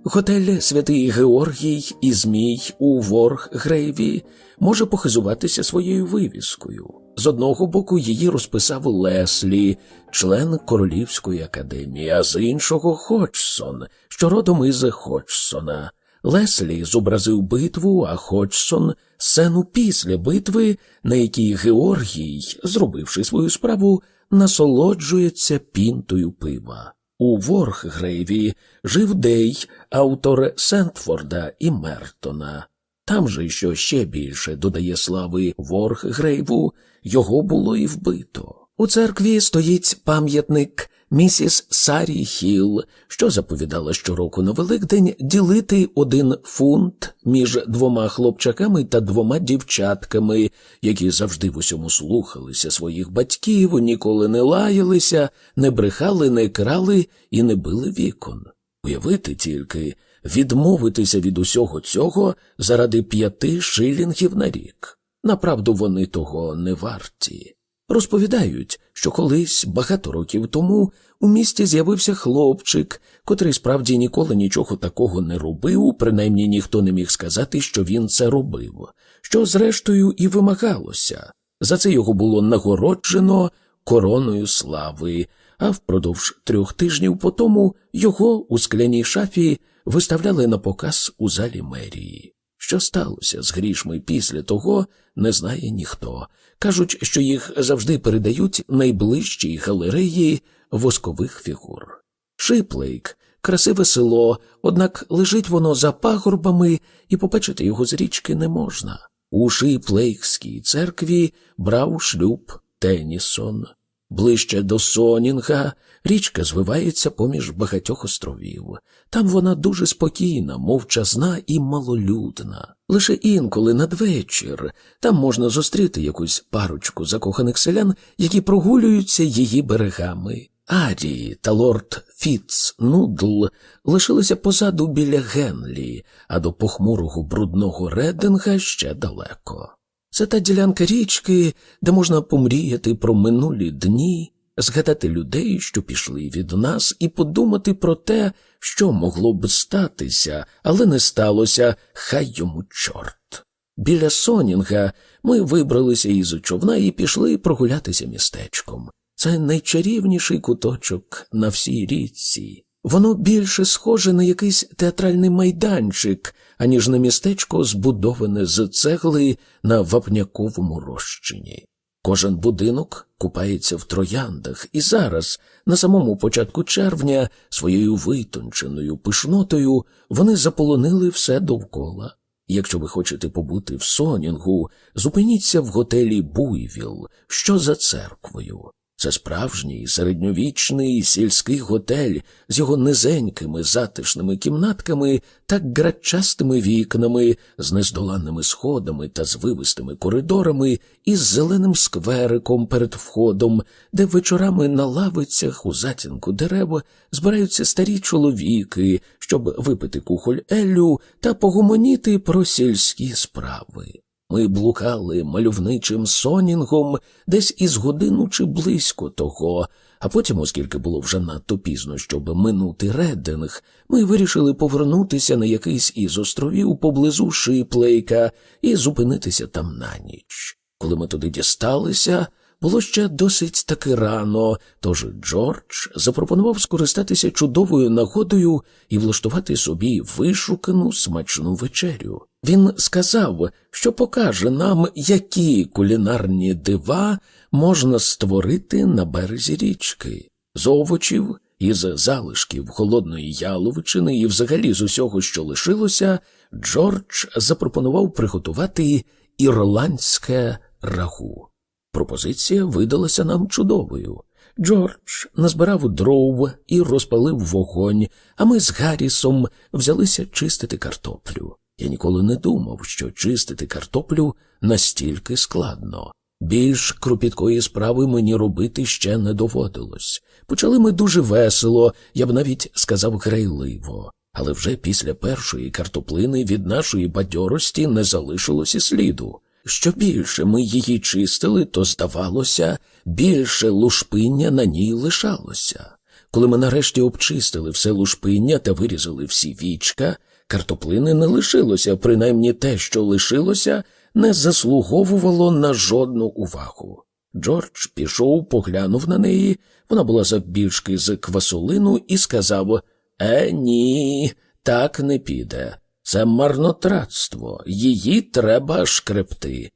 Готель Святий Георгій і Змій у Ворг Грейві може похизуватися своєю вивіскою. З одного боку її розписав Леслі, член Королівської академії, а з іншого Ходжсон, що родом із Ходжсона. Леслі зобразив битву, а Ходжсон сцену після битви, на якій Георгій, зробивши свою справу, насолоджується пінтою пива. У Ворхгрейві жив Дей, автор Сентфорда і Мертона. Там же, що ще більше додає слави Ворхгрейву, його було і вбито. У церкві стоїть пам'ятник місіс Сарі Хіл, що заповідала щороку на Великдень ділити один фунт між двома хлопчаками та двома дівчатками, які завжди в усьому слухалися своїх батьків, ніколи не лаялися, не брехали, не крали і не били вікон. Уявити тільки, відмовитися від усього цього заради п'яти шилінгів на рік. Направду вони того не варті. Розповідають, що колись багато років тому у місті з'явився хлопчик, котрий справді ніколи нічого такого не робив, принаймні ніхто не міг сказати, що він це робив, що, зрештою, і вимагалося. За це його було нагороджено короною слави, а впродовж трьох тижнів по тому його у скляній шафі виставляли на показ у залі мерії. Що сталося з грішми після того, не знає ніхто. Кажуть, що їх завжди передають найближчій галереї воскових фігур. Шиплейк красиве село, однак лежить воно за пагорбами, і попечити його з річки не можна. У Шиплейкській церкві брав шлюб Тенісон. Ближче до Сонінга річка звивається поміж багатьох островів. Там вона дуже спокійна, мовчазна і малолюдна. Лише інколи надвечір там можна зустріти якусь парочку закоханих селян, які прогулюються її берегами. Арі та лорд Фіц Нудл лишилися позаду біля Генлі, а до похмурого брудного рединга ще далеко. Це та ділянка річки, де можна помріяти про минулі дні, згадати людей, що пішли від нас, і подумати про те, що могло б статися, але не сталося, хай йому чорт. Біля Сонінга ми вибралися із човна і пішли прогулятися містечком. Це найчарівніший куточок на всій річці. Воно більше схоже на якийсь театральний майданчик, аніж на містечко, збудоване з цегли на вапняковому розчині. Кожен будинок купається в трояндах, і зараз, на самому початку червня, своєю витонченою пишнотою вони заполонили все довкола. Якщо ви хочете побути в Сонінгу, зупиніться в готелі Буйвіл, що за церквою. Це справжній середньовічний сільський готель з його низенькими затишними кімнатками та грачастими вікнами, з нездоланними сходами та звивистими коридорами і з зеленим сквериком перед входом, де вечорами на лавицях у затінку дерев збираються старі чоловіки, щоб випити кухоль Елю та погомоніти про сільські справи. Ми блукали мальовничим сонінгом десь із годину чи близько того, а потім, оскільки було вже надто пізно, щоб минути Реддинг, ми вирішили повернутися на якийсь із островів поблизу Шиплейка і зупинитися там на ніч. Коли ми туди дісталися, було ще досить таки рано, тож Джордж запропонував скористатися чудовою нагодою і влаштувати собі вишукану смачну вечерю. Він сказав, що покаже нам, які кулінарні дива можна створити на березі річки, з овочів, із залишків холодної яловичини і взагалі з усього, що лишилося, Джордж запропонував приготувати ірландське рагу. Пропозиція видалася нам чудовою. Джордж назбирав дров і розпалив вогонь, а ми з Гаррісом взялися чистити картоплю. Я ніколи не думав, що чистити картоплю настільки складно. Більш кропіткої справи мені робити ще не доводилось. Почали ми дуже весело, я б навіть сказав грайливо, але вже після першої картоплини від нашої бадьорості не залишилось і сліду. Що більше ми її чистили, то, здавалося, більше лушпиння на ній лишалося. Коли ми нарешті обчистили все лушпиння та вирізали всі вічка, картоплини не лишилося, принаймні те, що лишилося, не заслуговувало на жодну увагу. Джордж пішов, поглянув на неї, вона була завбільшки з квасолину і сказав Е, ні, так не піде. Це марнотратство, її треба шкребти.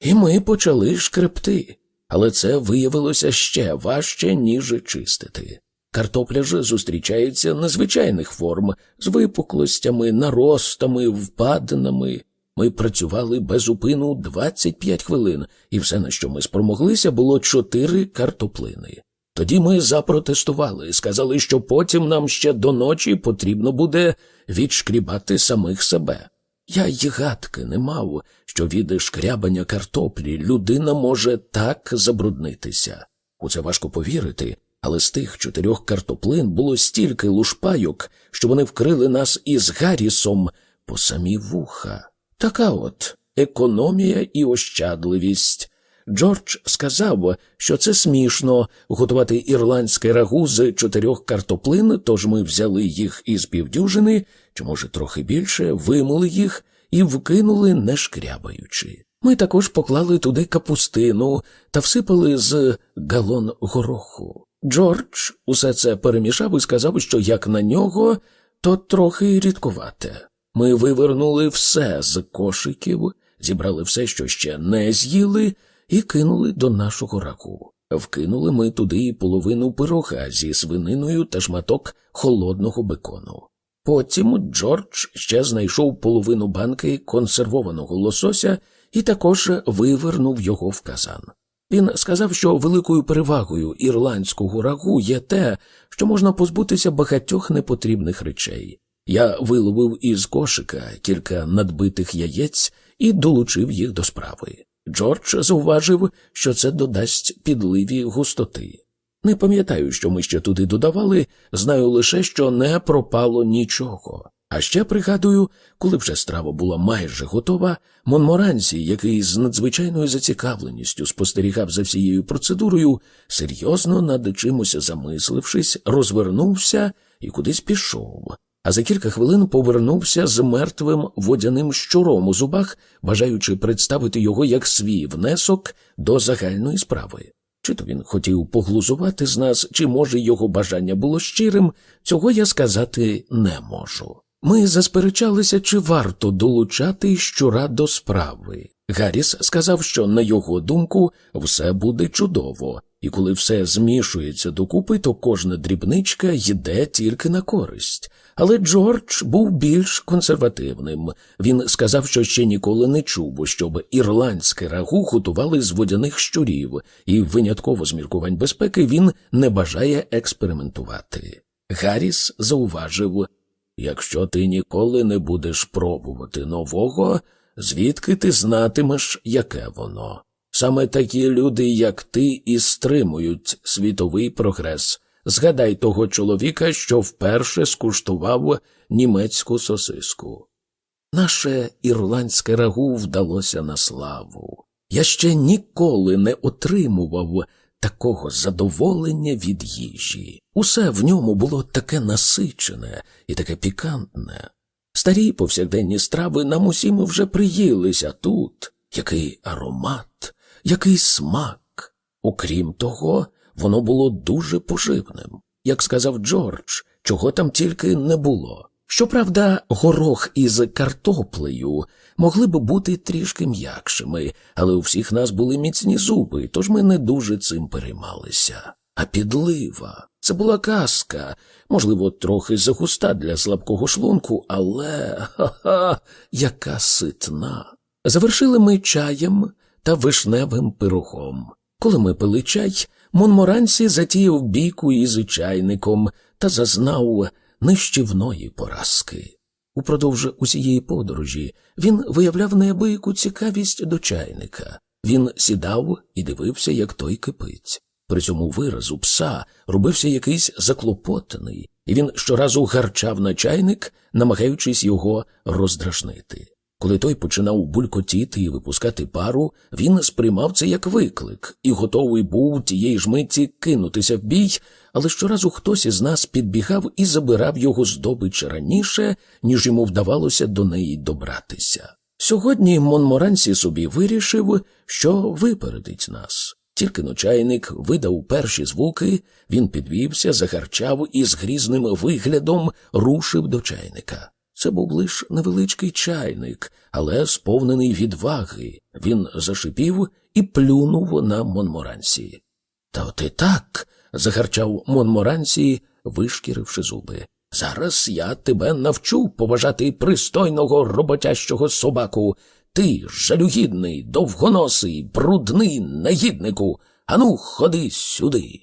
І ми почали шкребти, але це виявилося ще важче, ніж чистити. Картопля ж зустрічається незвичайних форм з випуклостями, наростами, впадинами. Ми працювали без упину 25 хвилин, і все, на що ми спромоглися, було чотири картоплини. Тоді ми запротестували, сказали, що потім нам ще до ночі потрібно буде відшкрібати самих себе. Я й гадки не мав, що від шкрябання картоплі людина може так забруднитися. У це важко повірити, але з тих чотирьох картоплин було стільки лушпайок, що вони вкрили нас із Гаррісом по самі вуха. Така от економія і ощадливість. Джордж сказав, що це смішно готувати ірландське рагу з чотирьох картоплин, тож ми взяли їх із півдюжини, чи, може, трохи більше, вимили їх і вкинули, не шкрябаючи. Ми також поклали туди капустину та всипали з галон гороху. Джордж усе це перемішав і сказав, що як на нього, то трохи рідкувате. Ми вивернули все з кошиків, зібрали все, що ще не з'їли, і кинули до нашого раку. Вкинули ми туди і половину пирога зі свининою та шматок холодного бекону. Потім Джордж ще знайшов половину банки консервованого лосося і також вивернув його в казан. Він сказав, що великою перевагою ірландського рагу є те, що можна позбутися багатьох непотрібних речей. Я виловив із кошика кілька надбитих яєць і долучив їх до справи. Джордж зауважив, що це додасть підливі густоти. Не пам'ятаю, що ми ще туди додавали, знаю лише, що не пропало нічого. А ще пригадую, коли вже страва була майже готова, Монморансі, який з надзвичайною зацікавленістю спостерігав за всією процедурою, серйозно над чимось замислившись, розвернувся і кудись пішов, а за кілька хвилин повернувся з мертвим водяним щуром у зубах, бажаючи представити його як свій внесок до загальної справи. Чи то він хотів поглузувати з нас, чи, може, його бажання було щирим, цього я сказати не можу. Ми засперечалися, чи варто долучати щура до справи. Гарріс сказав, що, на його думку, все буде чудово, і коли все змішується докупи, то кожна дрібничка йде тільки на користь. Але Джордж був більш консервативним. Він сказав, що ще ніколи не чув, щоб ірландське рагу готували з водяних щурів, і винятково з міркувань безпеки він не бажає експериментувати. Гарріс зауважив якщо ти ніколи не будеш пробувати нового, звідки ти знатимеш, яке воно. Саме такі люди, як ти, і стримують світовий прогрес. Згадай того чоловіка, що вперше скуштував німецьку сосиску. Наше ірландське рагу вдалося на славу. Я ще ніколи не отримував такого задоволення від їжі. Усе в ньому було таке насичене і таке пікантне. Старі повсякденні страви нам усім вже приїлися тут. Який аромат, який смак. Окрім того, воно було дуже поживним. Як сказав Джордж, чого там тільки не було. Щоправда, горох із картоплею могли б бути трішки м'якшими, але у всіх нас були міцні зуби, тож ми не дуже цим переймалися. А підлива це була казка, можливо, трохи загуста для слабкого шлунку, але ха-ха, яка ситна. Завершили ми чаєм та вишневим пирогом. Коли ми пили чай, Монморансі затіяв бійку із чайником та зазнав нищівної поразки. Упродовж усієї подорожі він виявляв неабияку цікавість до чайника. Він сідав і дивився, як той кипить. При цьому виразу пса робився якийсь заклопотаний, і він щоразу гарчав на чайник, намагаючись його роздражнити. Коли той починав булькотіти і випускати пару, він сприймав це як виклик і готовий був тієї ж миті кинутися в бій, але щоразу хтось із нас підбігав і забирав його здобич раніше, ніж йому вдавалося до неї добратися. Сьогодні Монморансі собі вирішив, що випередить нас. Тільки ночайник видав перші звуки, він підвівся, загарчав і з грізним виглядом рушив до чайника. Це був лиш невеличкий чайник, але сповнений відваги. Він зашипів і плюнув на Монморансі. Та от і так, загарчав Монморансі, вишкіривши зуби. Зараз я тебе навчу поважати пристойного роботящого собаку. Ти жалюгідний, довгоносий, брудний негіднику. Ану, ходи сюди.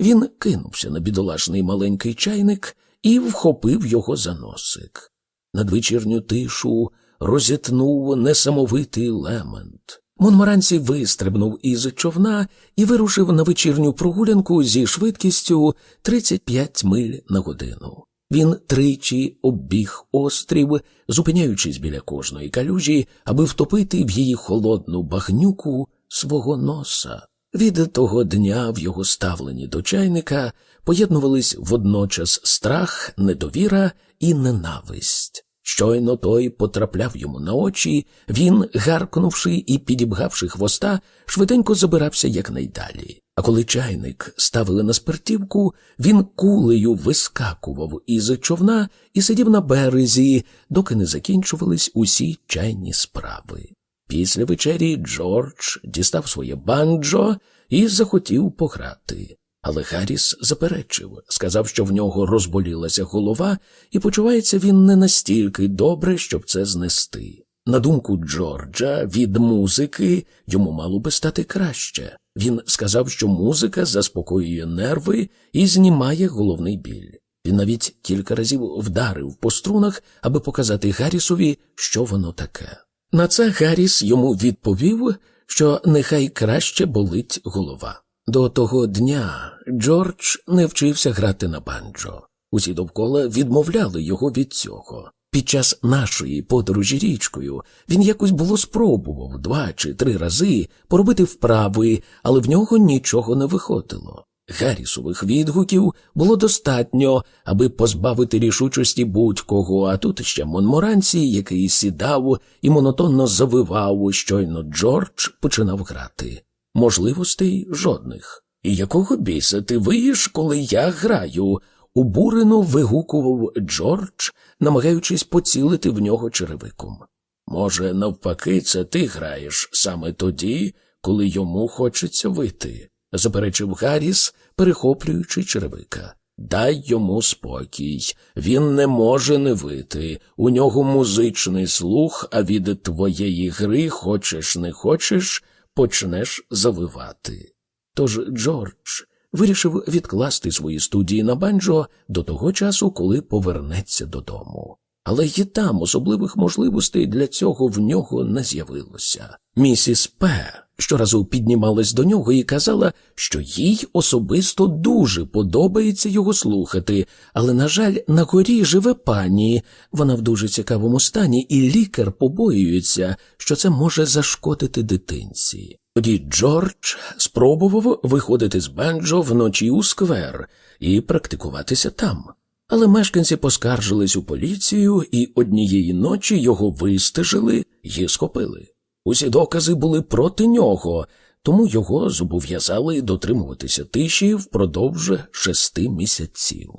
Він кинувся на бідолашний маленький чайник і вхопив його за носик. Надвечірню тишу розітнув несамовитий лемент. Монмаранці вистрибнув із човна і вирушив на вечірню прогулянку зі швидкістю 35 миль на годину. Він тричі оббіг острів, зупиняючись біля кожної калюжі, аби втопити в її холодну багнюку свого носа. Від того дня в його ставленні до чайника поєднувались водночас страх, недовіра і ненависть. Щойно той потрапляв йому на очі, він, гаркнувши і підібгавши хвоста, швиденько забирався якнайдалі. А коли чайник ставили на спиртівку, він кулею вискакував із човна і сидів на березі, доки не закінчувались усі чайні справи. Після вечері Джордж дістав своє банджо і захотів пограти. Але Гарріс заперечив, сказав, що в нього розболілася голова, і почувається він не настільки добре, щоб це знести. На думку Джорджа, від музики йому мало би стати краще. Він сказав, що музика заспокоює нерви і знімає головний біль. Він навіть кілька разів вдарив по струнах, аби показати Гаррісові, що воно таке. На це Гарріс йому відповів, що нехай краще болить голова. До того дня Джордж не вчився грати на банджо. Усі довкола відмовляли його від цього. Під час нашої подорожі річкою він якось було спробував два чи три рази поробити вправи, але в нього нічого не виходило. Гаррісових відгуків було достатньо, аби позбавити рішучості будь-кого, а тут ще Монморанці, який сідав і монотонно завивав, щойно Джордж починав грати. Можливостей жодних. І якого біса ти виїш, коли я граю? Убурено вигукував Джордж, намагаючись поцілити в нього черевиком. Може, навпаки, це ти граєш саме тоді, коли йому хочеться вити, заперечив Гарріс, перехоплюючи черевика. Дай йому спокій. Він не може не вити. У нього музичний слух, а від твоєї гри, хочеш не хочеш, почнеш завивати. Тож Джордж вирішив відкласти свої студії на банджо до того часу, коли повернеться додому. Але й там особливих можливостей для цього в нього не з'явилося. Місіс П. щоразу піднімалась до нього і казала, що їй особисто дуже подобається його слухати, але, на жаль, на горі живе пані. Вона в дуже цікавому стані, і лікар побоюється, що це може зашкодити дитинці. Тоді Джордж спробував виходити з банджо вночі у сквер і практикуватися там. Але мешканці поскаржились у поліцію і однієї ночі його вистежили і схопили. Усі докази були проти нього, тому його зобов'язали дотримуватися тиші впродовж шести місяців.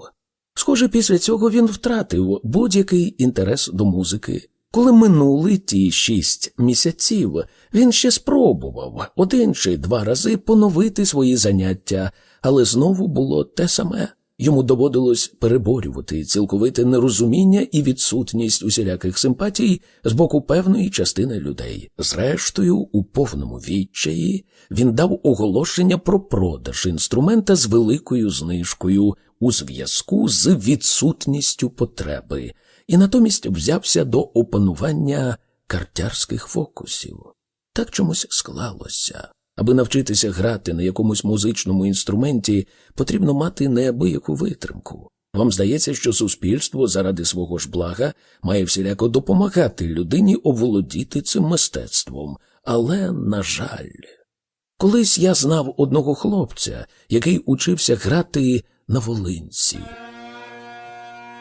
Схоже, після цього він втратив будь-який інтерес до музики. Коли минули ті шість місяців, він ще спробував один чи два рази поновити свої заняття, але знову було те саме. Йому доводилось переборювати цілковите нерозуміння і відсутність усіляких симпатій з боку певної частини людей. Зрештою, у повному відчаї він дав оголошення про продаж інструмента з великою знижкою у зв'язку з відсутністю потреби, і натомість взявся до опанування картярських фокусів. Так чомусь склалося. Аби навчитися грати на якомусь музичному інструменті, потрібно мати неабияку витримку. Вам здається, що суспільство заради свого ж блага має всіляко допомагати людині оволодіти цим мистецтвом, але, на жаль, колись я знав одного хлопця, який учився грати на волинці.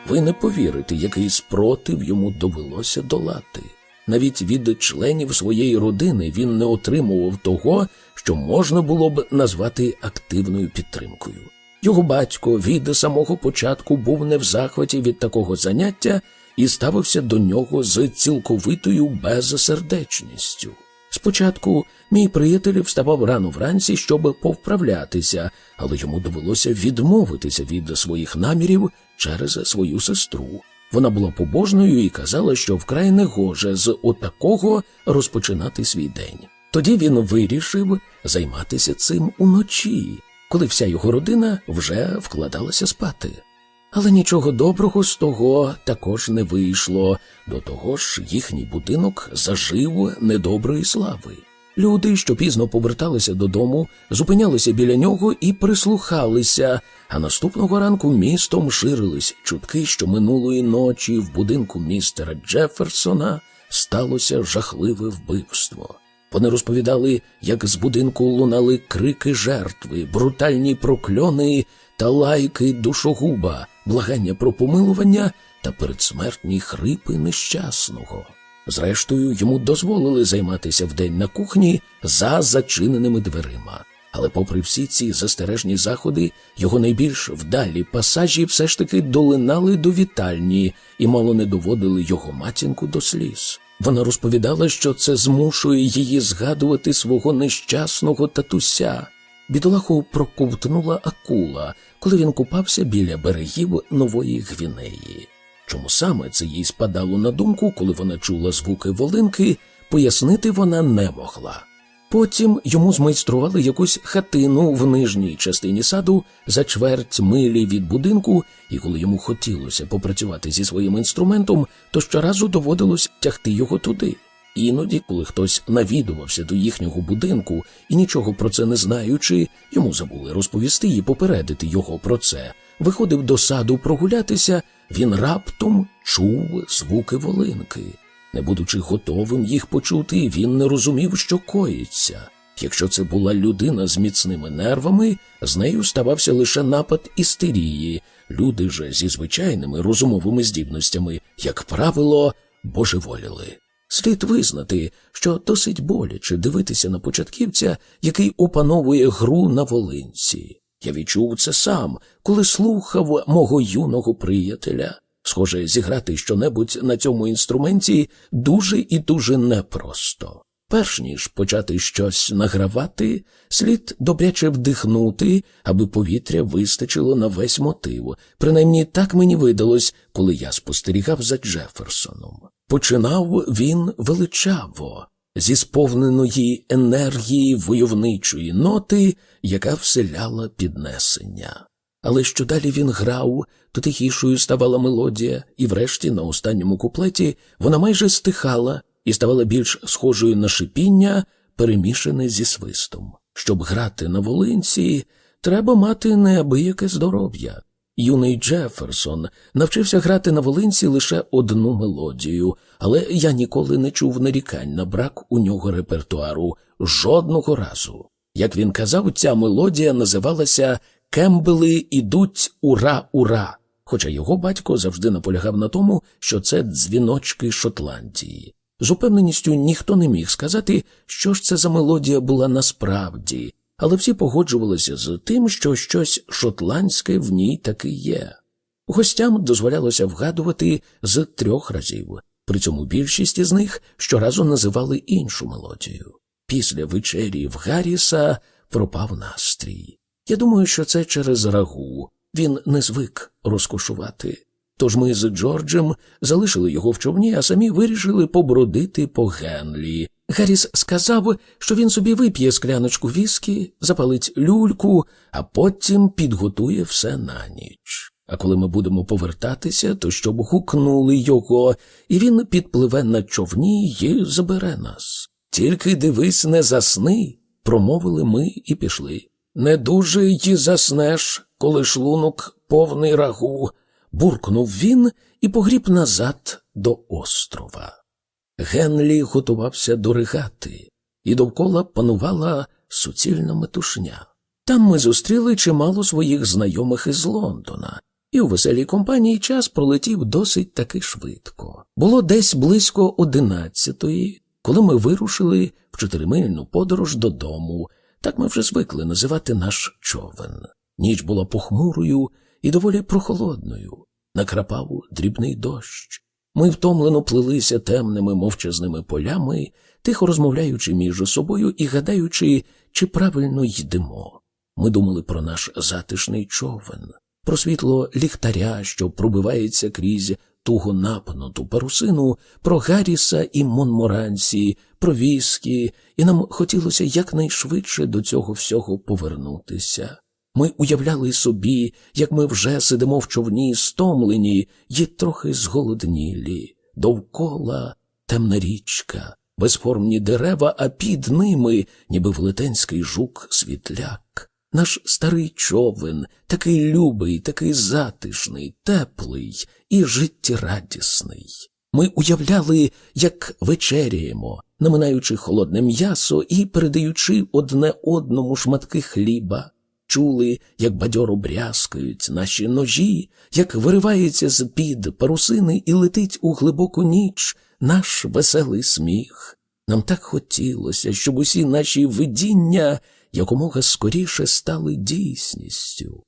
Ви не повірите, який спротив йому довелося долати. Навіть від членів своєї родини він не отримував того, що можна було б назвати активною підтримкою. Його батько від самого початку був не в захваті від такого заняття і ставився до нього з цілковитою безсердечністю. Спочатку мій приятель вставав рано вранці, щоб повправлятися, але йому довелося відмовитися від своїх намірів через свою сестру. Вона була побожною і казала, що вкрай не гоже з отакого розпочинати свій день. Тоді він вирішив займатися цим уночі, коли вся його родина вже вкладалася спати. Але нічого доброго з того також не вийшло, до того ж їхній будинок зажив недоброї слави. Люди, що пізно поверталися додому, зупинялися біля нього і прислухалися, а наступного ранку містом ширились чутки, що минулої ночі в будинку містера Джеферсона сталося жахливе вбивство. Вони розповідали, як з будинку лунали крики жертви, брутальні прокльони та лайки душогуба, благання про помилування та передсмертні хрипи нещасного. Зрештою, йому дозволили займатися вдень на кухні за зачиненими дверима. Але, попри всі ці застережні заходи, його найбільш вдалі пасажі все ж таки долинали до вітальні і мало не доводили його матінку до сліз. Вона розповідала, що це змушує її згадувати свого нещасного татуся. Бідолаху проковтнула акула, коли він купався біля берегів нової гвінеї. Чому саме це їй спадало на думку, коли вона чула звуки волинки, пояснити вона не могла. Потім йому змайстрували якусь хатину в нижній частині саду за чверть милі від будинку, і коли йому хотілося попрацювати зі своїм інструментом, то щоразу доводилось тягти його туди. Іноді, коли хтось навідувався до їхнього будинку і нічого про це не знаючи, йому забули розповісти і попередити його про це. Виходив до саду прогулятися, він раптом чув звуки волинки. Не будучи готовим їх почути, він не розумів, що коїться. Якщо це була людина з міцними нервами, з нею ставався лише напад істерії. Люди же зі звичайними розумовими здібностями, як правило, божеволіли. Слід визнати, що досить боляче дивитися на початківця, який опановує гру на волинці. Я відчув це сам, коли слухав мого юного приятеля. Схоже, зіграти щонебудь на цьому інструменті дуже і дуже непросто. Перш ніж почати щось награвати, слід добряче вдихнути, аби повітря вистачило на весь мотив. Принаймні так мені видалось, коли я спостерігав за Джеферсоном. Починав він величаво, зі сповненої енергії войовничої ноти, яка вселяла піднесення. Але що далі він грав, то тихішою ставала мелодія, і врешті, на останньому куплеті, вона майже стихала і ставала більш схожою на шипіння, перемішане зі свистом. Щоб грати на волинці, треба мати неабияке здоров'я. Юний Джеферсон навчився грати на волинці лише одну мелодію, але я ніколи не чув нарікань на брак у нього репертуару жодного разу. Як він казав, ця мелодія називалася Кембели ідуть ура, ура! Хоча його батько завжди наполягав на тому, що це дзвіночки Шотландії. З упевненістю ніхто не міг сказати, що ж це за мелодія була насправді, але всі погоджувалися з тим, що щось шотландське в ній таки є. Гостям дозволялося вгадувати з трьох разів, при цьому більшість із них щоразу називали іншу мелодію. Після вечері в Гарріса пропав настрій. Я думаю, що це через рагу. Він не звик розкошувати. Тож ми з Джорджем залишили його в човні, а самі вирішили побродити по Генлі. Гарріс сказав, що він собі вип'є скляночку віскі, запалить люльку, а потім підготує все на ніч. А коли ми будемо повертатися, то щоб гукнули його, і він підпливе на човні і забере нас. Тільки дивись, не засни, промовили ми і пішли. Не дуже й заснеш, коли шлунок повний рагу, буркнув він і погріб назад до острова. Генлі готувався до ригати, і довкола панувала суцільна метушня. Там ми зустріли чимало своїх знайомих із Лондона, і у веселій компанії час пролетів досить таки швидко. Було десь близько одинадцятої, коли ми вирушили в чотиримильну подорож додому. Так ми вже звикли називати наш човен. Ніч була похмурою і доволі прохолодною. Накрапав дрібний дощ. Ми втомлено плилися темними мовчазними полями, тихо розмовляючи між собою і гадаючи, чи правильно йдемо. Ми думали про наш затишний човен, про світло ліхтаря, що пробивається крізь туго напнуту парусину, про Гарріса і Монморансі, про віскі, і нам хотілося якнайшвидше до цього всього повернутися. Ми уявляли собі, як ми вже сидимо в човні, стомлені й трохи зголоднілі. Довкола темна річка, безформні дерева, а під ними, ніби велетенський жук світляк. Наш старий човен, такий любий, такий затишний, теплий і життєрадісний. Ми уявляли, як вечеряємо, наминаючи холодне м'ясо і передаючи одне одному шматки хліба чули, як бадьоро брязкають наші ножі, як виривається з під парусини і летить у глибоку ніч наш веселий сміх. Нам так хотілося, щоб усі наші видіння якомога скоріше стали дійсністю.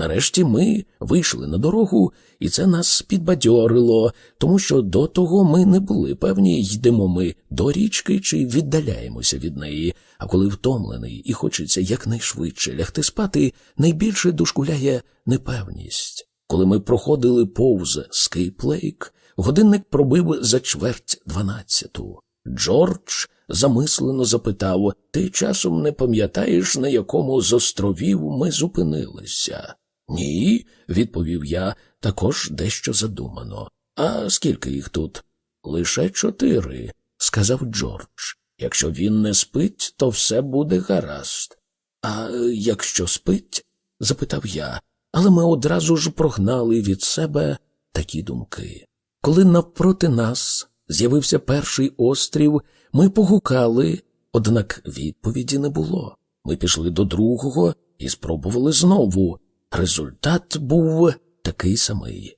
Нарешті ми вийшли на дорогу, і це нас підбадьорило, тому що до того ми не були певні, йдемо ми до річки чи віддаляємося від неї. А коли втомлений і хочеться якнайшвидше лягти спати, найбільше дошкуляє непевність. Коли ми проходили повз Скейплейк, годинник пробив за чверть дванадцяту. Джордж замислено запитав Ти часом не пам'ятаєш, на якому з островів ми зупинилися? Ні, відповів я, також дещо задумано. А скільки їх тут? Лише чотири, сказав Джордж. Якщо він не спить, то все буде гаразд. А якщо спить? запитав я, але ми одразу ж прогнали від себе такі думки. Коли навпроти нас з'явився перший острів, ми погукали, однак відповіді не було. Ми пішли до другого і спробували знову. Результат був такий самий.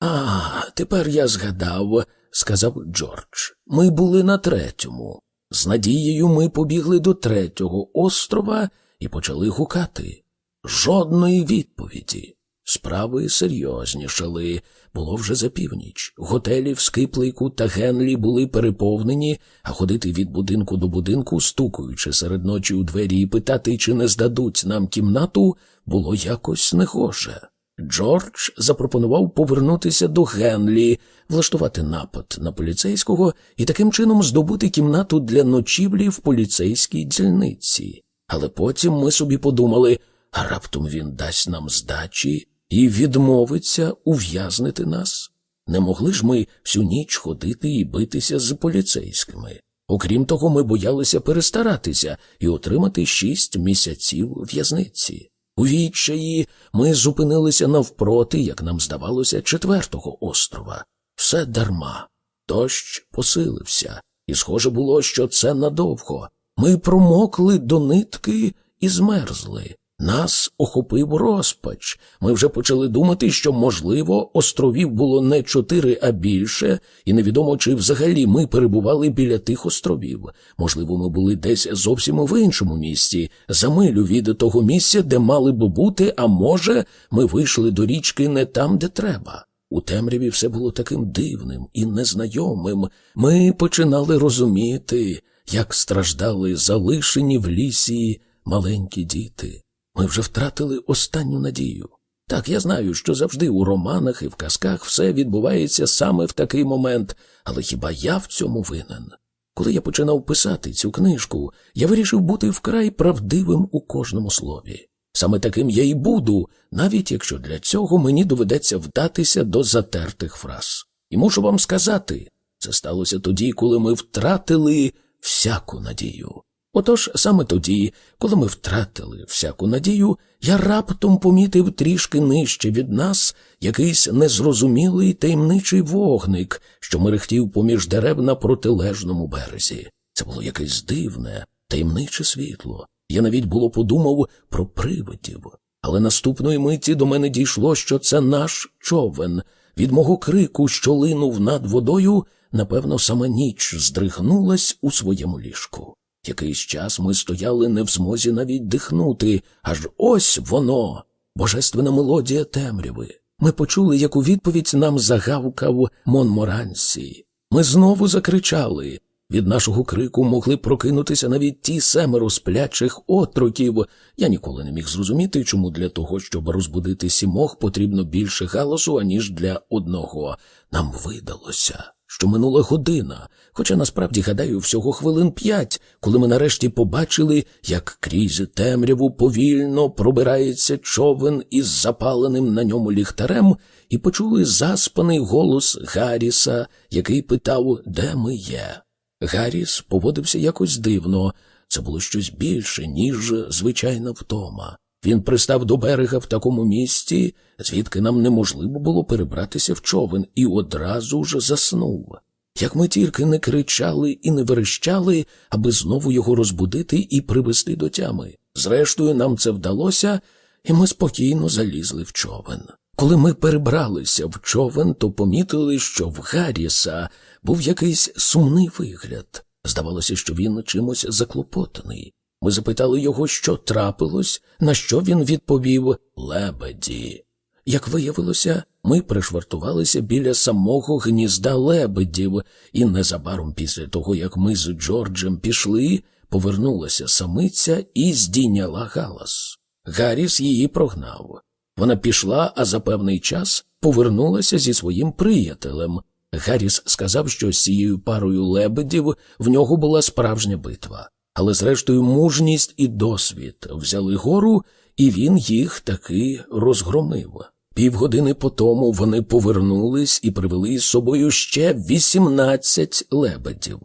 А, тепер я згадав, сказав Джордж. Ми були на третьому. З надією ми побігли до третього острова і почали гукати. Жодної відповіді. Справи серйознішали. Було вже за північ. Готелі в Скиплейку та Генлі були переповнені, а ходити від будинку до будинку, стукаючи серед ночі у двері і питати, чи не здадуть нам кімнату, було якось негоже. Джордж запропонував повернутися до Генлі, влаштувати напад на поліцейського і таким чином здобути кімнату для ночівлі в поліцейській дільниці. Але потім ми собі подумали, а раптом він дасть нам здачі і відмовиться ув'язнити нас. Не могли ж ми всю ніч ходити і битися з поліцейськими. Окрім того, ми боялися перестаратися і отримати шість місяців в'язниці. У відчаї ми зупинилися навпроти, як нам здавалося, четвертого острова. Все дарма. Дощ посилився, і схоже було, що це надовго. Ми промокли до нитки і змерзли. Нас охопив розпач. Ми вже почали думати, що, можливо, островів було не чотири, а більше, і невідомо, чи взагалі ми перебували біля тих островів. Можливо, ми були десь зовсім в іншому місці, за милю від того місця, де мали б бути, а може, ми вийшли до річки не там, де треба. У темряві все було таким дивним і незнайомим. Ми починали розуміти, як страждали залишені в лісі маленькі діти. Ми вже втратили останню надію. Так, я знаю, що завжди у романах і в казках все відбувається саме в такий момент, але хіба я в цьому винен? Коли я починав писати цю книжку, я вирішив бути вкрай правдивим у кожному слові. Саме таким я і буду, навіть якщо для цього мені доведеться вдатися до затертих фраз. І мушу вам сказати, це сталося тоді, коли ми втратили всяку надію. Отож саме тоді, коли ми втратили всяку надію, я раптом помітив трішки нижче від нас якийсь незрозумілий таємничий вогник, що мерехтів поміж дерев на протилежному березі. Це було якесь дивне, таємниче світло. Я навіть було подумав про привидів. Але наступної миті до мене дійшло, що це наш човен. Від мого крику, що линув над водою, напевно, сама ніч здригнулась у своєму ліжку. Якийсь час ми стояли не в змозі навіть дихнути, аж ось воно, божественна мелодія темряви. Ми почули, як у відповідь нам загавкав Монморансі. Ми знову закричали. Від нашого крику могли прокинутися навіть ті семеро сплячих отроків. Я ніколи не міг зрозуміти, чому для того, щоб розбудити сімох, потрібно більше галасу, аніж для одного. Нам видалося що минула година, хоча насправді, гадаю, всього хвилин п'ять, коли ми нарешті побачили, як крізь темряву повільно пробирається човен із запаленим на ньому ліхтарем, і почули заспаний голос Гарріса, який питав, де ми є. Гарріс поводився якось дивно. Це було щось більше, ніж звичайна втома. Він пристав до берега в такому місці, звідки нам неможливо було перебратися в човен, і одразу ж заснув. Як ми тільки не кричали і не верещали, аби знову його розбудити і привести до тями. Зрештою, нам це вдалося, і ми спокійно залізли в човен. Коли ми перебралися в човен, то помітили, що в Гарріса був якийсь сумний вигляд. Здавалося, що він чимось заклопотаний. Ми запитали його, що трапилось, на що він відповів лебеді. Як виявилося, ми пришвартувалися біля самого гнізда лебедів, і незабаром після того, як ми з Джорджем пішли, повернулася самиця і здійняла галас. Гарріс її прогнав. Вона пішла, а за певний час повернулася зі своїм приятелем. Гарріс сказав, що з цією парою лебедів в нього була справжня битва але зрештою мужність і досвід взяли гору, і він їх таки розгромив. Півгодини по тому вони повернулись і привели з собою ще вісімнадцять лебедів.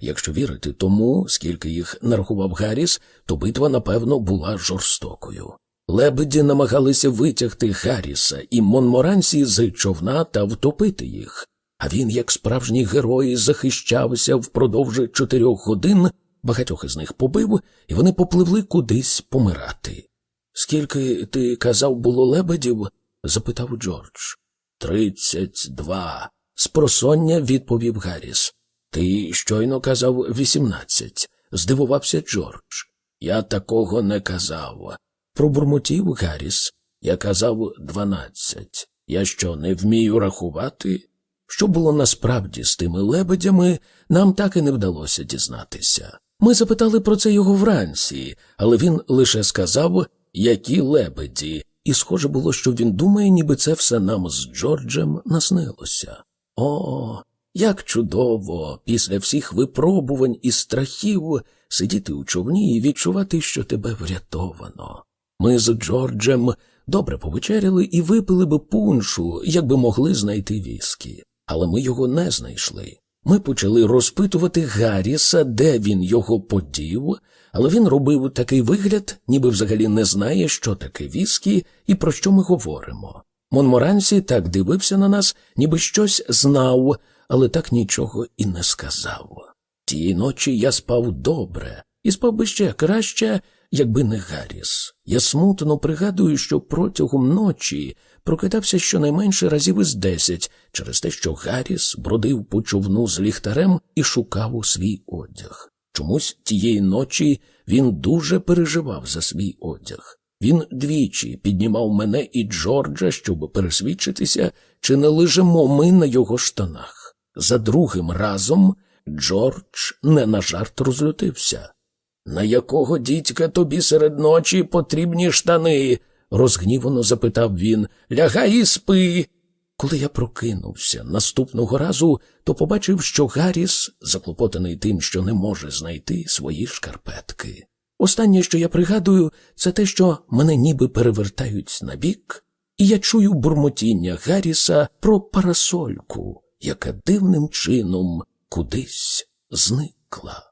Якщо вірити тому, скільки їх нарахував Гарріс, то битва, напевно, була жорстокою. Лебеді намагалися витягти Гарріса і Монморансі з човна та втопити їх, а він, як справжній герой, захищався впродовж чотирьох годин багатьох із них побив, і вони попливли кудись помирати. Скільки ти казав, було лебедів? запитав Джордж. Тридцять два. Спросоння відповів Гарріс. Ти щойно казав вісімнадцять, здивувався Джордж. Я такого не казав. Пробурмотів Гарріс. Я казав дванадцять. Я що, не вмію рахувати? Що було насправді з тими лебедями, нам так і не вдалося дізнатися. Ми запитали про це його вранці, але він лише сказав, які лебеді, і схоже було, що він думає, ніби це все нам з Джорджем наснилося. О, як чудово, після всіх випробувань і страхів сидіти у човні і відчувати, що тебе врятовано. Ми з Джорджем добре повечеряли і випили би пуншу, якби могли знайти віскі, але ми його не знайшли. Ми почали розпитувати Гарріса, де він його подів, але він робив такий вигляд, ніби взагалі не знає, що таке віскі і про що ми говоримо. Монморансі так дивився на нас, ніби щось знав, але так нічого і не сказав. Тієї ночі я спав добре, і спав би ще краще, якби не Гарріс. Я смутно пригадую, що протягом ночі прокидався щонайменше разів із десять через те, що Гарріс бродив по човну з ліхтарем і шукав у свій одяг. Чомусь тієї ночі він дуже переживав за свій одяг. Він двічі піднімав мене і Джорджа, щоб пересвідчитися, чи не лежимо ми на його штанах. За другим разом Джордж не на жарт розлютився. На якого дідька тобі серед ночі потрібні штани? Розгнівано запитав він. Лягай і спи. Коли я прокинувся наступного разу, то побачив, що Гарріс, заклопотаний тим, що не може знайти свої шкарпетки. Останнє, що я пригадую, це те, що мене ніби перевертають на бік, і я чую бурмотіння Гарріса про парасольку, яка дивним чином кудись зникла.